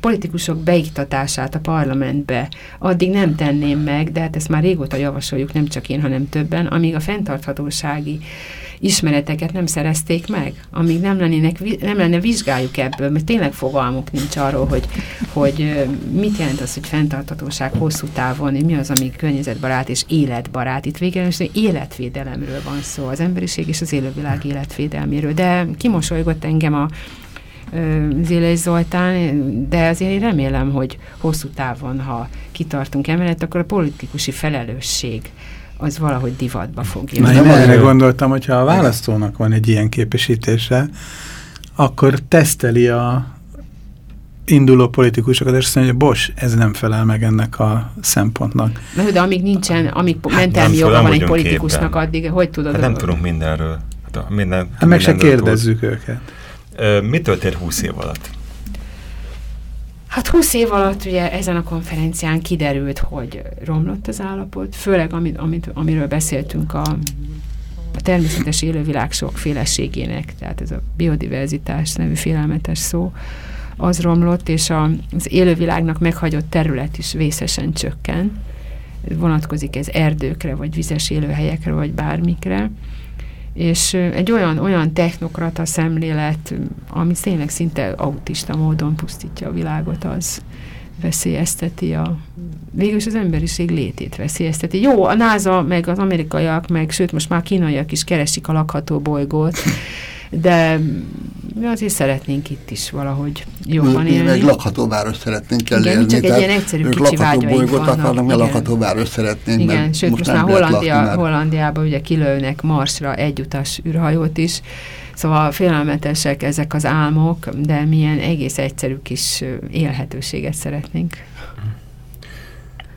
politikusok beiktatását a parlamentbe addig nem tenném meg, de hát ezt már régóta javasoljuk, nem csak én, hanem többen, amíg a fenntarthatósági ismereteket nem szerezték meg, amíg nem, lennének, nem lenne vizsgáljuk ebből, mert tényleg fogalmuk nincs arról, hogy, hogy mit jelent az, hogy fenntarthatóság hosszú távon, mi az, ami környezetbarát és életbarát. Itt végül életvédelemről van szó, az emberiség és az élővilág életvédelméről. De kimosolygott engem a Zélei Zoltán, de azért én remélem, hogy hosszú távon, ha kitartunk emellett, akkor a politikusi felelősség az valahogy divatba fog jönni.
Na, én erre gondoltam, hogyha a választónak van egy ilyen képesítése, akkor teszteli a induló politikusokat, és azt mondja, hogy bos, ez nem felel meg ennek a szempontnak.
Na, de amíg nincsen, amíg hát mentelmi joga van egy politikusnak, képben. addig hogy tudod? Hát
nem tudunk mindenről.
Hát, minden, hát meg se kérdezzük tud. őket.
Mi történt 20 év alatt?
Hát 20 év alatt ugye ezen a konferencián kiderült, hogy romlott az állapot, főleg amit, amit, amiről beszéltünk a, a természetes élővilág sokféleségének, tehát ez a biodiverzitás nevű félelmetes szó, az romlott, és a, az élővilágnak meghagyott terület is vészesen csökken. Vonatkozik ez erdőkre, vagy vizes élőhelyekre, vagy bármikre és egy olyan, olyan technokrata szemlélet, ami tényleg szinte autista módon pusztítja a világot, az veszélyezteti a végülis az emberiség létét veszélyezteti. Jó, a NASA, meg az amerikaiak, meg sőt most már kínaiak is keresik a lakható bolygót, de mi azért szeretnénk itt is valahogy jobban élni. Mi
meg lakható város szeretnénk elérni.
Igen, csak egy ilyen egyszerű kicsi vágyaink vannak.
akarnak, lakható város szeretnénk.
Igen, sőt, most, most már Hollandia, Hollandiában ugye kilőnek Marsra egyutas űrhajót is, Szóval félelmetesek ezek az álmok, de milyen egész egyszerű kis élhetőséget szeretnénk.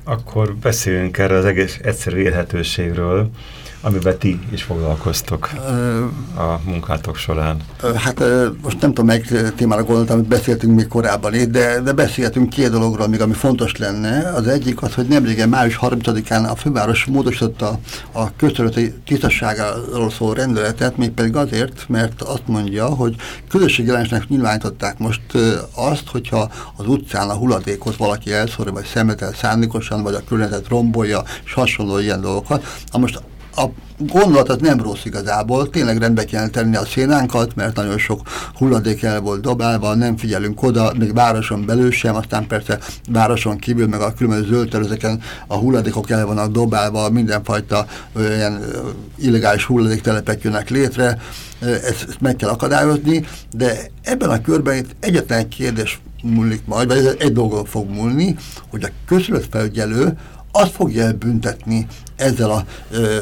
Akkor beszéljünk erre az egész egyszerű élhetőségről amiben ti is foglalkoztok a munkátok során.
Hát most nem tudom, melyik témára gondoltam, amit beszéltünk még korábban itt, de, de beszéltünk két dologról még, ami fontos lenne. Az egyik az, hogy nemrégen május 30-án a főváros módosította a közterületi tisztasságáról szóló rendeletet, mégpedig azért, mert azt mondja, hogy közösségi jelenésnek nyilvánították most azt, hogyha az utcán a hulladékot valaki elszórja, vagy szemetel szándékosan, vagy a környezetet rombolja, és hasonló ilyen dolgokat. Na most a gondolat az nem rossz igazából, tényleg rendbe kell tenni a szénánkat, mert nagyon sok hulladék el volt dobálva, nem figyelünk oda, még városon belül sem, aztán persze városon kívül, meg a különböző zöld területeken a hulladékok el vannak dobálva, mindenfajta olyan illegális hulladéktelepek jönnek létre, ezt, ezt meg kell akadályozni, de ebben a körben itt egyetlen egy kérdés múlik majd, vagy ez egy dolgon fog múlni, hogy a közületfelügyelő azt fogja elbüntetni ezzel a ö,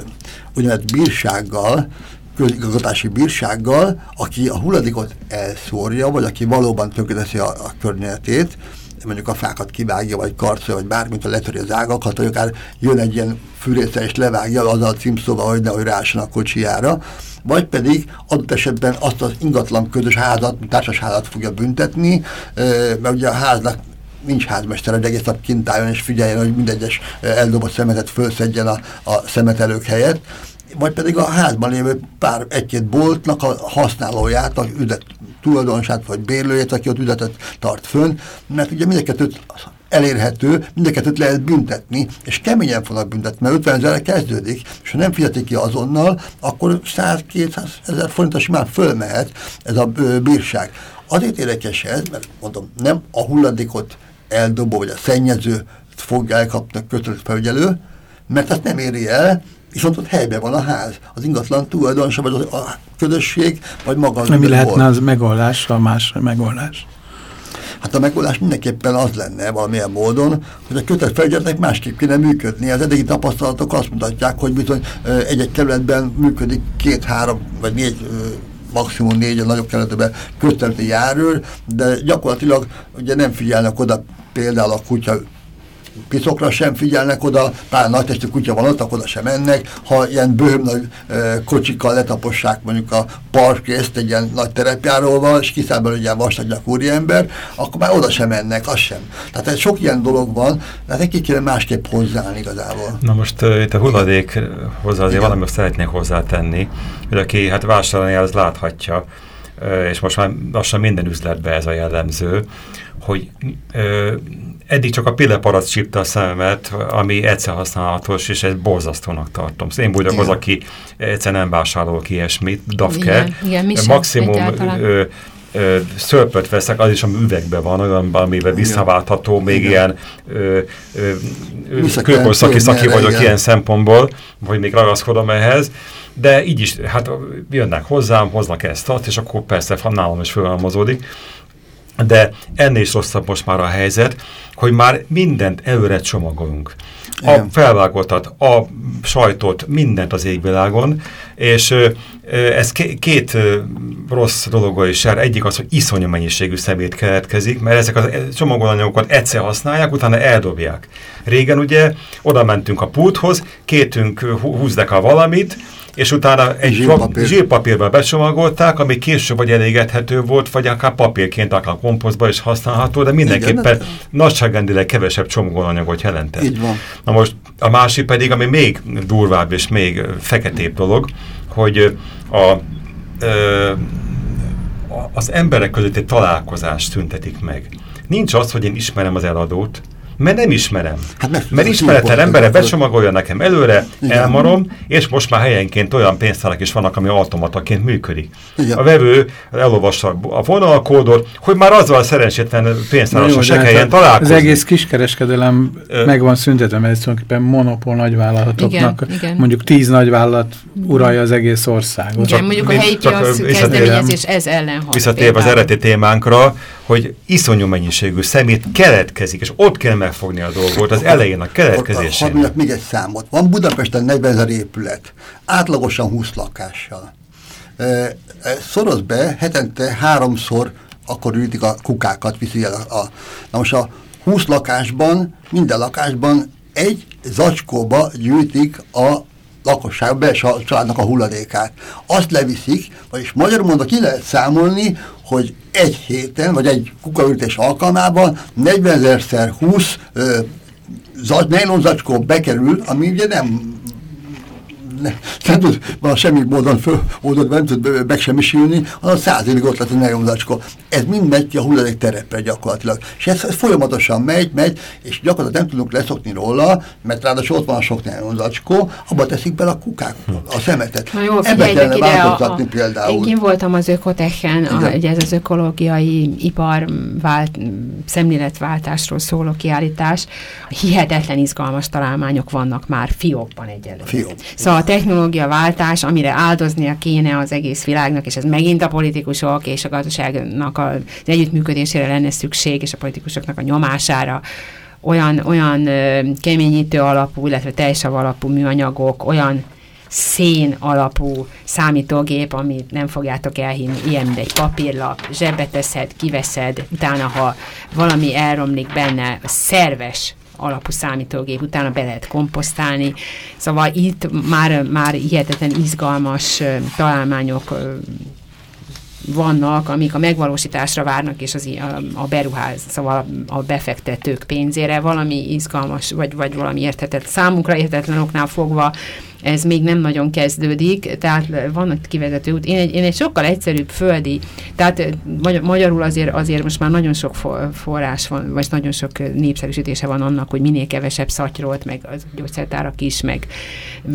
úgynevezett bírsággal, közigazgatási bírsággal, aki a hulladékot elszórja, vagy aki valóban tönkreteszi a, a környezetét, mondjuk a fákat kivágja, vagy karcolja, vagy bármit, ha letöri az ágakat, vagy akár jön egy ilyen fűrésze és levágja az a címszóval, hogy nehogy rásson a kocsijára, vagy pedig adott esetben azt az ingatlan közös házat, társasházat fogja büntetni, mert ugye a háznak nincs házmester, hogy egész nap kint álljon és figyeljen, hogy mindegyes eldobott szemetet fölszedjen a, a szemetelők helyett, vagy pedig a házban lévő pár egy-két boltnak a használóját, a üdet tulajdonosát vagy bérlőjét, aki ott üdetet tart fönn, mert ugye mindeket elérhető, mindeket lehet büntetni, és keményen fognak büntetni, mert 50 ezerre kezdődik, és ha nem fizetik ki azonnal, akkor 100-200 ezer forintra simán fölmehet ez a bírság. Azért érdekes ez, mert mondom, nem a hulladékot eldobó, vagy a szennyező fogja elkapni a kötőfelügyelő, mert ezt nem éri el, viszont ott helyben van a ház, az ingatlan tulajdonosa, vagy a közösség, vagy maga az
Mi lehetne az megoldás, a más megoldás?
Hát a megoldás mindenképpen az lenne valamilyen módon, hogy a kötetfelügyeletnek másképp kéne működni. Az eddigi tapasztalatok azt mutatják, hogy bizony egy-egy kerületben működik két-három vagy négy maximum négy a nagyobb kerületben közterületi járőr, de gyakorlatilag ugye nem figyelnek oda például a kutya piszokra sem figyelnek oda, pár nagy testű kutya van ott, akkor oda sem mennek. Ha ilyen bőm nagy e, kocsikkal letapossák mondjuk a parkrészt egy ilyen nagy terepjáróval, és kiszáll belőle egy ilyen vastagyak ember, akkor már oda sem mennek, az sem. Tehát ez sok ilyen dolog van, de neki kéne másképp hozzáállni igazából.
Na most uh, itt a hulladékhoz azért valamit szeretnék hozzátenni, hogy aki hát vásárolni, az láthatja, uh, és most már lassan minden üzletben ez a jellemző, hogy uh, eddig csak a pilleparac csípte a szememet, ami egyszer használhatós, és ezt borzasztónak tartom. Szóval én vagyok az, aki egyszer nem vásárol ki ilyesmit, dafke.
Igen, igen,
Maximum ö, ö, szörpöt veszek, az is, ami üvegben van, olyan, amivel visszaváltható, még igen. ilyen kőkorszaki szaki vagyok igen. ilyen szempontból, vagy még ragaszkodom ehhez, de így is, hát jönnek hozzám, hoznak ezt, azt, és akkor persze nálam is fölhalmozódik. De ennél is rosszabb most már a helyzet, hogy már mindent előre csomagolunk. A felvágottat, a sajtot, mindent az égvilágon, és ez két rossz dologgal is jár. Egyik az, hogy iszonyú mennyiségű szemét keletkezik, mert ezek a csomagolóanyagokat egyszer használják, utána eldobják. Régen ugye oda mentünk a pulthoz, kétünk húzdek a valamit, és utána egy zsírpapír. zsírpapírba becsomagolták, ami később vagy elégethető volt, vagy akár papírként, akár komposztba is használható, de mindenképpen nagyságrendileg kevesebb csomagolóanyagot jelentett.
Így van.
Na most a másik pedig, ami még durvább és még feketébb dolog, hogy a, ö, az emberek közötti találkozást szüntetik meg. Nincs az, hogy én ismerem az eladót, mert nem ismerem. Hát mert, mert ismeretlen embere becsomagolja nekem előre, Igen. elmarom, és most már helyenként olyan pénztárak is vannak, ami automataként működik. Igen. A vevő elolvassa a vonalkódot, hogy már azzal szerencsétlen pénztáros a helyen találkozni.
Az egész kiskereskedelem Ö... meg van szüntetve, mert ez tulajdonképpen monopól nagyvállalatoknak, Igen. Igen. mondjuk tíz nagyvállalat uralja az egész országot.
Igen, mondjuk a helyi piac kezdeményezés ez ellen hat.
Visszatérve az eredeti témánkra, hogy iszonyú mennyiségű szemét keletkezik, és ott kell megfogni a dolgot az elején a keletkezésén.
Hadd még egy számot. Van Budapesten 40 ezer épület, átlagosan 20 lakással. Szoroz be, hetente háromszor akkor ütik a kukákat, viszi el a, a... Na most a 20 lakásban, minden lakásban egy zacskóba gyűjtik a lakosság, belső családnak a hulladékát. Azt leviszik, vagyis magyarul mondva ki lehet számolni, hogy egy héten, vagy egy kukaütés alkalmában 40 ezerszer 20 ö, zacskó bekerül, ami ugye nem ne, nem tud semmi módon föl, módon nem tud megsemmisülni, hanem száz évig ott lett a neonzacskó. Ez mind megy ki a hulladék terepre gyakorlatilag. És ez, ez folyamatosan megy, megy, és gyakorlatilag nem tudunk leszokni róla, mert ráadásul ott van a sok neonzacskó, abba teszik bele a kukák, a szemetet.
Na jó, Ebbe kellene változtatni a, a, például. Én voltam az Ökotechen, a, ez az ökológiai ipar vált, szemléletváltásról szóló kiállítás. Hihetetlen izgalmas találmányok vannak már fiókban egyelőre. Fiók. Szóval technológia váltás, amire áldoznia kéne az egész világnak, és ez megint a politikusok és a gazdaságnak az együttműködésére lenne szükség, és a politikusoknak a nyomására, olyan, olyan keményítő alapú, illetve teljesav alapú műanyagok, olyan szén alapú számítógép, amit nem fogjátok elhinni, ilyen, egy papírlap, zsebbe teszed, kiveszed, utána, ha valami elromlik benne, szerves alapú számítógép, utána be lehet komposztálni. Szóval itt már, már hihetetlen izgalmas találmányok vannak, amik a megvalósításra várnak, és az, a, a beruház, szóval a befektetők pénzére valami izgalmas, vagy, vagy valami értetett, számunkra értetlen oknál fogva ez még nem nagyon kezdődik, tehát van egy kivezető út. Én egy, én egy sokkal egyszerűbb földi, tehát magyarul azért, azért most már nagyon sok forrás van, vagy nagyon sok népszerűsítése van annak, hogy minél kevesebb szatyrolt, meg az gyógyszertárak is, meg,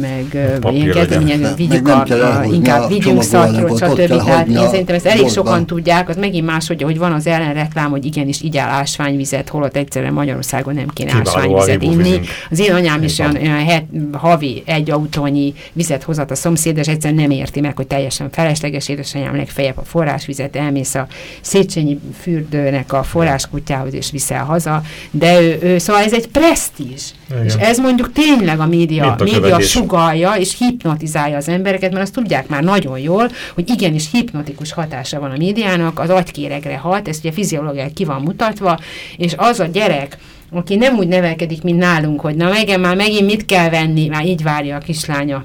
meg ilyen kezdeményező, vigyük a, a, inkább vigyünk szatyrolt, stb. Tehát én szerintem ezt elég sokan tudják, az megint más, hogy, hogy van az ellenreklám, hogy igenis így áll ásványvizet, holott egyszerűen Magyarországon nem kéne ásványvizet inni. Az én anyám is olyan, olyan het, havi egy autó litonyi vizet hozat a szomszéd, és egyszerűen nem érti meg, hogy teljesen felesleges édesanyám legfeljebb a forrásvizet elmész a Széchenyi fürdőnek a forráskutyához, és viszel haza, de ő, ő szóval ez egy presztízs. Igen. És ez mondjuk tényleg a média, a média sugalja, és hipnotizálja az embereket, mert azt tudják már nagyon jól, hogy igenis hipnotikus hatása van a médiának, az agykéregre hat, ez ugye fiziológiai ki van mutatva, és az a gyerek, aki nem úgy nevelkedik, mint nálunk, hogy na meg már megint mit kell venni, már így várja a kislánya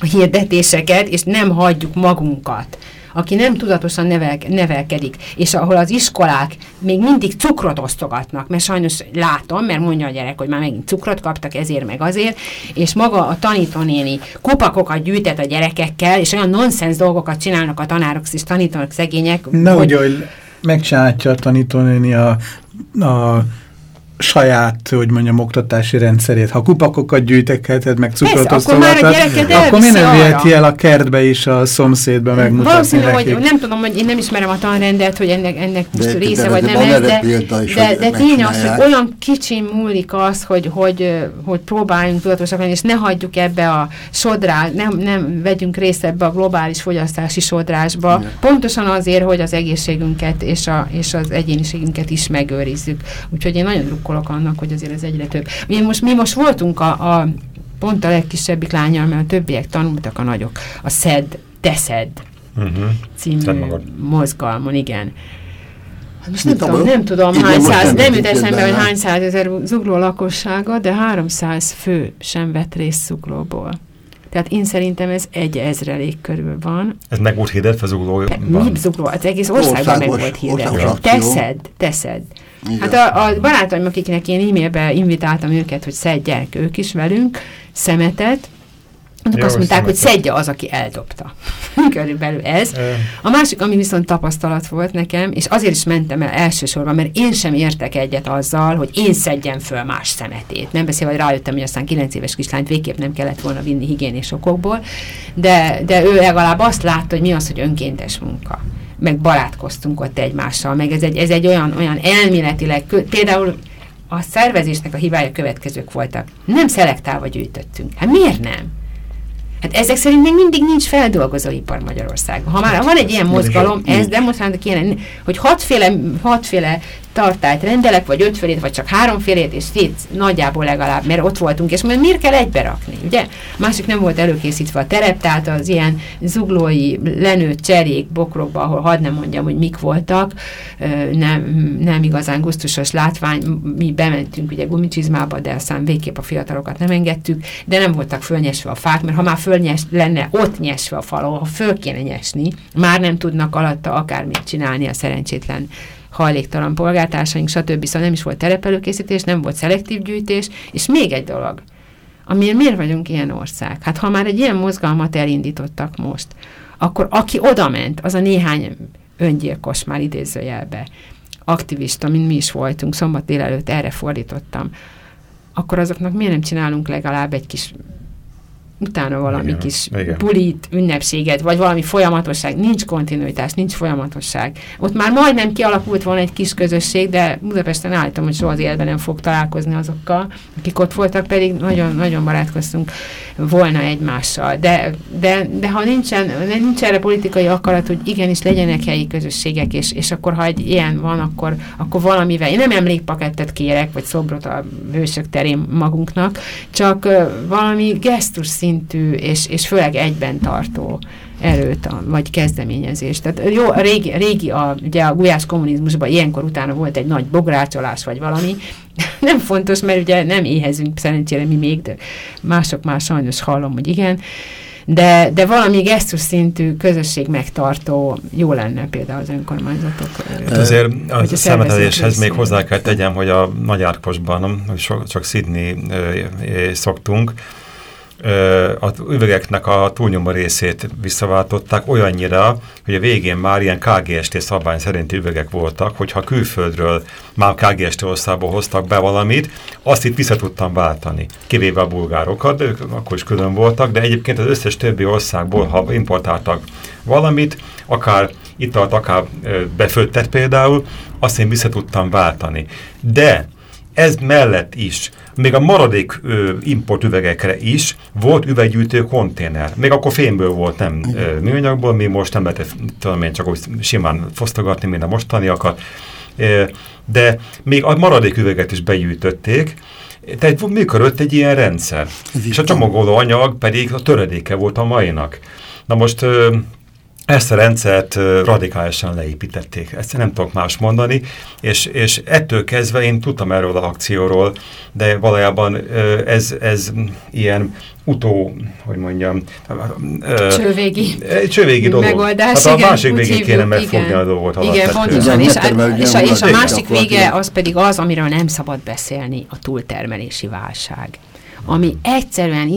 a hirdetéseket, és nem hagyjuk magunkat aki nem tudatosan nevel, nevelkedik, és ahol az iskolák még mindig cukrot osztogatnak, mert sajnos látom, mert mondja a gyerek, hogy már megint cukrot kaptak ezért meg azért, és maga a tanítónéni kupakokat gyűjtet a gyerekekkel, és olyan nonsens dolgokat csinálnak a tanárok és tanítók szegények.
Na, hogy, hogy megcsinálja a tanítónéni a, a saját, hogy mondjam, oktatási rendszerét. Ha kupakokat gyűjteketed, meg cukrot osztogatod, akkor mi nem viheti el a kertbe is a szomszédbe megmutatni
Valószínű, hogy nem tudom, hogy én nem ismerem a tanrendet, hogy ennek, ennek de, része de, vagy de nem ez, de, de, de tény az, hogy olyan kicsi múlik az, hogy, hogy, hogy próbáljunk tudatosak lenni, és ne hagyjuk ebbe a sodrá, nem, nem vegyünk részt ebbe a globális fogyasztási sodrásba, Igen. pontosan azért, hogy az egészségünket és, a, és az egyéniségünket is megőrizzük. Úgyhogy én nagyon drukkolok annak, hogy azért ez egyre több. Mi most, mi most voltunk a, a pont a legkisebbik lányal, mert a többiek tanultak a nagyok. A SZED, Teszed uh mhm. -huh. című mozgalmon, igen. Hát most nem tudom, nem tudom hány száz, nem jut eszembe, hogy hány százezer zugló lakossága, de 300 fő sem vett részt zuglóból. Tehát én szerintem ez egy ezrelék körül van.
Ez meg volt hirdetve zuglóban?
Mi zugló? Az egész országban meg volt hirdetve. Teszed, teszed. Igen. Hát a, a barátaim, akiknek én e-mailbe invitáltam őket, hogy szedják ők is velünk szemetet, azok azt mondták, hogy szedje az, aki eldobta. Körülbelül ez. A másik, ami viszont tapasztalat volt nekem, és azért is mentem el elsősorban, mert én sem értek egyet azzal, hogy én szedjem föl más szemetét. Nem beszél, hogy rájöttem, hogy aztán 9 éves kislányt végképp nem kellett volna vinni higiénés okokból, de, de ő legalább azt látta, hogy mi az, hogy önkéntes munka meg barátkoztunk ott egymással, meg ez egy, ez egy olyan, olyan elméletileg, például a szervezésnek a hibája következők voltak. Nem szelektálva gyűjtöttünk. Hát miért nem? Hát ezek szerint még mindig nincs feldolgozóipar Magyarországon. Ha már van egy ilyen mozgalom, ez demonstrálni kéne, hogy hatféle, hatféle tartályt rendelek, vagy ötfélét, vagy csak háromfélét, és szét nagyjából legalább, mert ott voltunk, és mert miért kell egybe rakni, ugye? Másik nem volt előkészítve a terep, tehát az ilyen zuglói lenőtt cserék bokrokba, ahol hadd nem mondjam, hogy mik voltak, nem, nem igazán gusztusos látvány, mi bementünk ugye gumicsizmába, de aztán végképp a fiatalokat nem engedtük, de nem voltak fölnyesve a fák, mert ha már fölnyes lenne ott nyesve a fal, ha föl kéne nyesni, már nem tudnak alatta akármit csinálni a szerencsétlen hajléktalan polgártársaink, stb. Szóval nem is volt terepelőkészítés, nem volt szelektív gyűjtés, és még egy dolog, amiért miért vagyunk ilyen ország? Hát ha már egy ilyen mozgalmat elindítottak most, akkor aki odament, az a néhány öngyilkos már idézőjelbe, aktivista, mint mi is voltunk, szombat délelőtt erre fordítottam, akkor azoknak miért nem csinálunk legalább egy kis utána valami igen, kis igen. bulit, ünnepséget, vagy valami folyamatosság. Nincs kontinuitás, nincs folyamatosság. Ott már majdnem kialakult volna egy kis közösség, de Budapesten állítom, hogy soha az életben nem fog találkozni azokkal, akik ott voltak, pedig nagyon-nagyon barátkoztunk volna egymással. De, de, de ha nincsen, nincs erre politikai akarat, hogy igenis legyenek helyi közösségek, és, és akkor ha egy ilyen van, akkor, akkor valamivel, én nem emlékpakettet kérek, vagy szobrot a hősök terén magunknak, csak valami gesztus szintű, és, és főleg egyben tartó erőt, a, vagy kezdeményezést. Tehát jó, a régi, a régi a, ugye a gulyás kommunizmusban ilyenkor utána volt egy nagy bográcsolás, vagy valami. nem fontos, mert ugye nem éhezünk szerencsére mi még, de mások már sajnos hallom, hogy igen. De, de valami gesztus szintű közösség megtartó jó lenne például az önkormányzatok.
Hát azért a, a szemeteléshez még hozzá kell tegyem, hogy a Nagy Árkosban, csak Sydney szoktunk, az üvegeknek a túlnyomó részét visszaváltották olyannyira, hogy a végén már ilyen KGST szabály szerinti üvegek voltak, hogyha külföldről már KGST országból hoztak be valamit, azt itt vissza tudtam váltani, kivéve a bulgárokat, de ők akkor is külön voltak, de egyébként az összes többi országból, ha importáltak valamit, akár italt, akár befőttet például, azt én vissza tudtam váltani. De ez mellett is, még a maradék ö, import üvegekre is volt üveggyűjtő konténer. Még akkor fémből volt, nem ö, műanyagból, mi most nem lehet, tudom én, csak úgy simán fosztogatni, mint a mostaniakat. Ö, de még a maradék üveget is begyűjtötték, tehát működött egy ilyen rendszer. És a csomagoló anyag pedig a töredéke volt a mainak. Na most... Ö, ezt a rendszert radikálisan leépítették. Ezt nem tudok más mondani, és, és ettől kezdve én tudtam erről a akcióról, de valójában ez, ez ilyen utó, hogy mondjam,
csővégi,
csővégi dolog.
Megoldás,
hát a igen, másik végén kéne megfogni igen. a dolgot.
Igen, pontosan, és, és, a, és a másik vége az pedig az, amiről nem szabad beszélni, a túltermelési válság, ami egyszerűen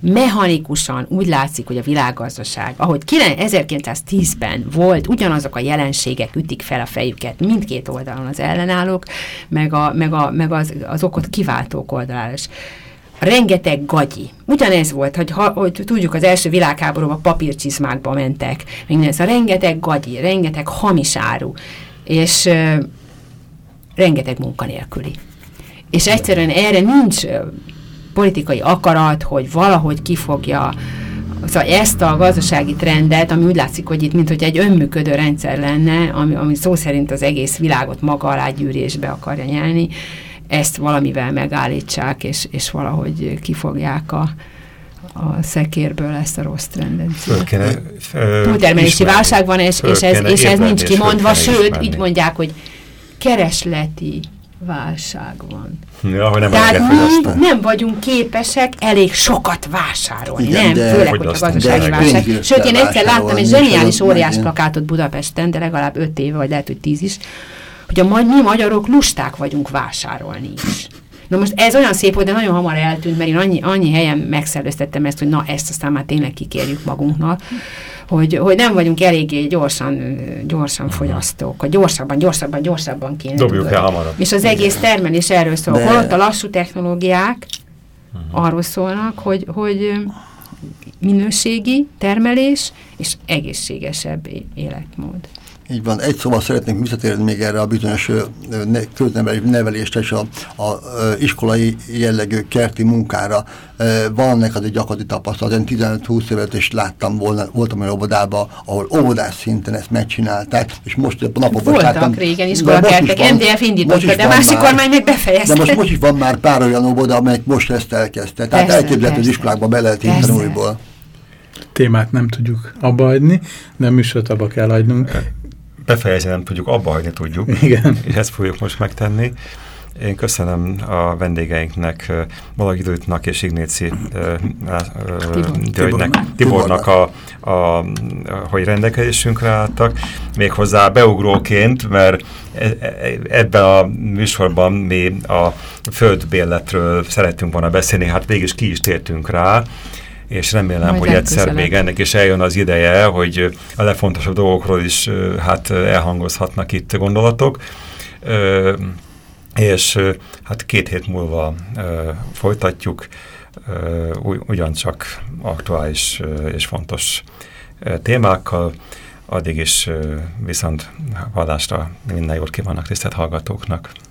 mechanikusan úgy látszik, hogy a világgazdaság, ahogy 1910-ben volt, ugyanazok a jelenségek ütik fel a fejüket mindkét oldalon az ellenállók, meg, a, meg, a, meg az, az okot kiváltók oldalán is rengeteg gagyi. Ugyanez volt, hogy, ha, hogy tudjuk, az első világháborúban papírcsizmákba mentek, minden a rengeteg gagyi, rengeteg hamis áru, és uh, rengeteg munkanélküli. És egyszerűen erre nincs politikai akarat, hogy valahogy kifogja Szóval ezt a gazdasági trendet, ami úgy látszik, hogy itt mint hogy egy önműködő rendszer lenne, ami, ami szó szerint az egész világot maga alá gyűrésbe akarja nyelni, ezt valamivel megállítsák, és, és valahogy kifogják a, a szekérből ezt a rossz tendenciát. Túltermelési válság van, és, és ez, és ez nincs kimondva, sőt, ismerni. így mondják, hogy keresleti válság van.
Ja, hogy nem
Tehát mi nem vagyunk képesek elég sokat vásárolni, Igen, nem? De, Főleg, hogy a gazdasági válság. Sőt, én egyszer láttam egy zseniális óriás plakátot Budapesten, de legalább öt éve, vagy lehet, hogy tíz is, hogy a mi magyarok lusták vagyunk vásárolni is. Na most ez olyan szép volt, de nagyon hamar eltűnt, mert én annyi, annyi helyen megszellőztettem ezt, hogy na ezt aztán már tényleg kikérjük magunknak, hogy, hogy nem vagyunk eléggé gyorsan, gyorsan fogyasztók, hogy gyorsabban, gyorsabban, gyorsabban kéne.
Dobjuk el hamarabb.
És az egész termelés erről szól. De... Holott a lassú technológiák uh-huh. arról szólnak, hogy, hogy minőségi termelés és egészségesebb életmód.
Így van. Egy szóval szeretnénk visszatérni még erre a bizonyos köznevelést és a, a, a iskolai jellegű kerti munkára. Van neked egy gyakorlati tapasztalat. Én 15-20 évet is láttam volna, voltam olyan óvodában, ahol óvodás szinten ezt megcsinálták, és most a napokban
Voltak láttam, régen iskolakertek, MDF indította, de másik kormány meg befejezte.
De most, most is van már pár olyan óvoda, amelyik most ezt elkezdte. Tehát elképzelhető, hogy iskolákba be lehet inteni újból
témát nem tudjuk abba hagyni, de műsort abba kell hagynunk
befejezni nem tudjuk, abba hagyni tudjuk.
Igen.
És ezt fogjuk most megtenni. Én köszönöm a vendégeinknek, Balog Időtnak és Ignéci Györgynek, Tibornak, a, a, hogy rendelkezésünkre álltak, méghozzá beugróként, mert e, e, ebben a műsorban mi a földbérletről szerettünk volna beszélni, hát végig is ki is tértünk rá, és remélem, Majd hogy egyszer még ennek is eljön az ideje, hogy a legfontosabb dolgokról is hát elhangozhatnak itt gondolatok. És hát két hét múlva folytatjuk ugyancsak aktuális és fontos témákkal, addig is viszont hallásra minden jót kívánnak tisztelt hallgatóknak.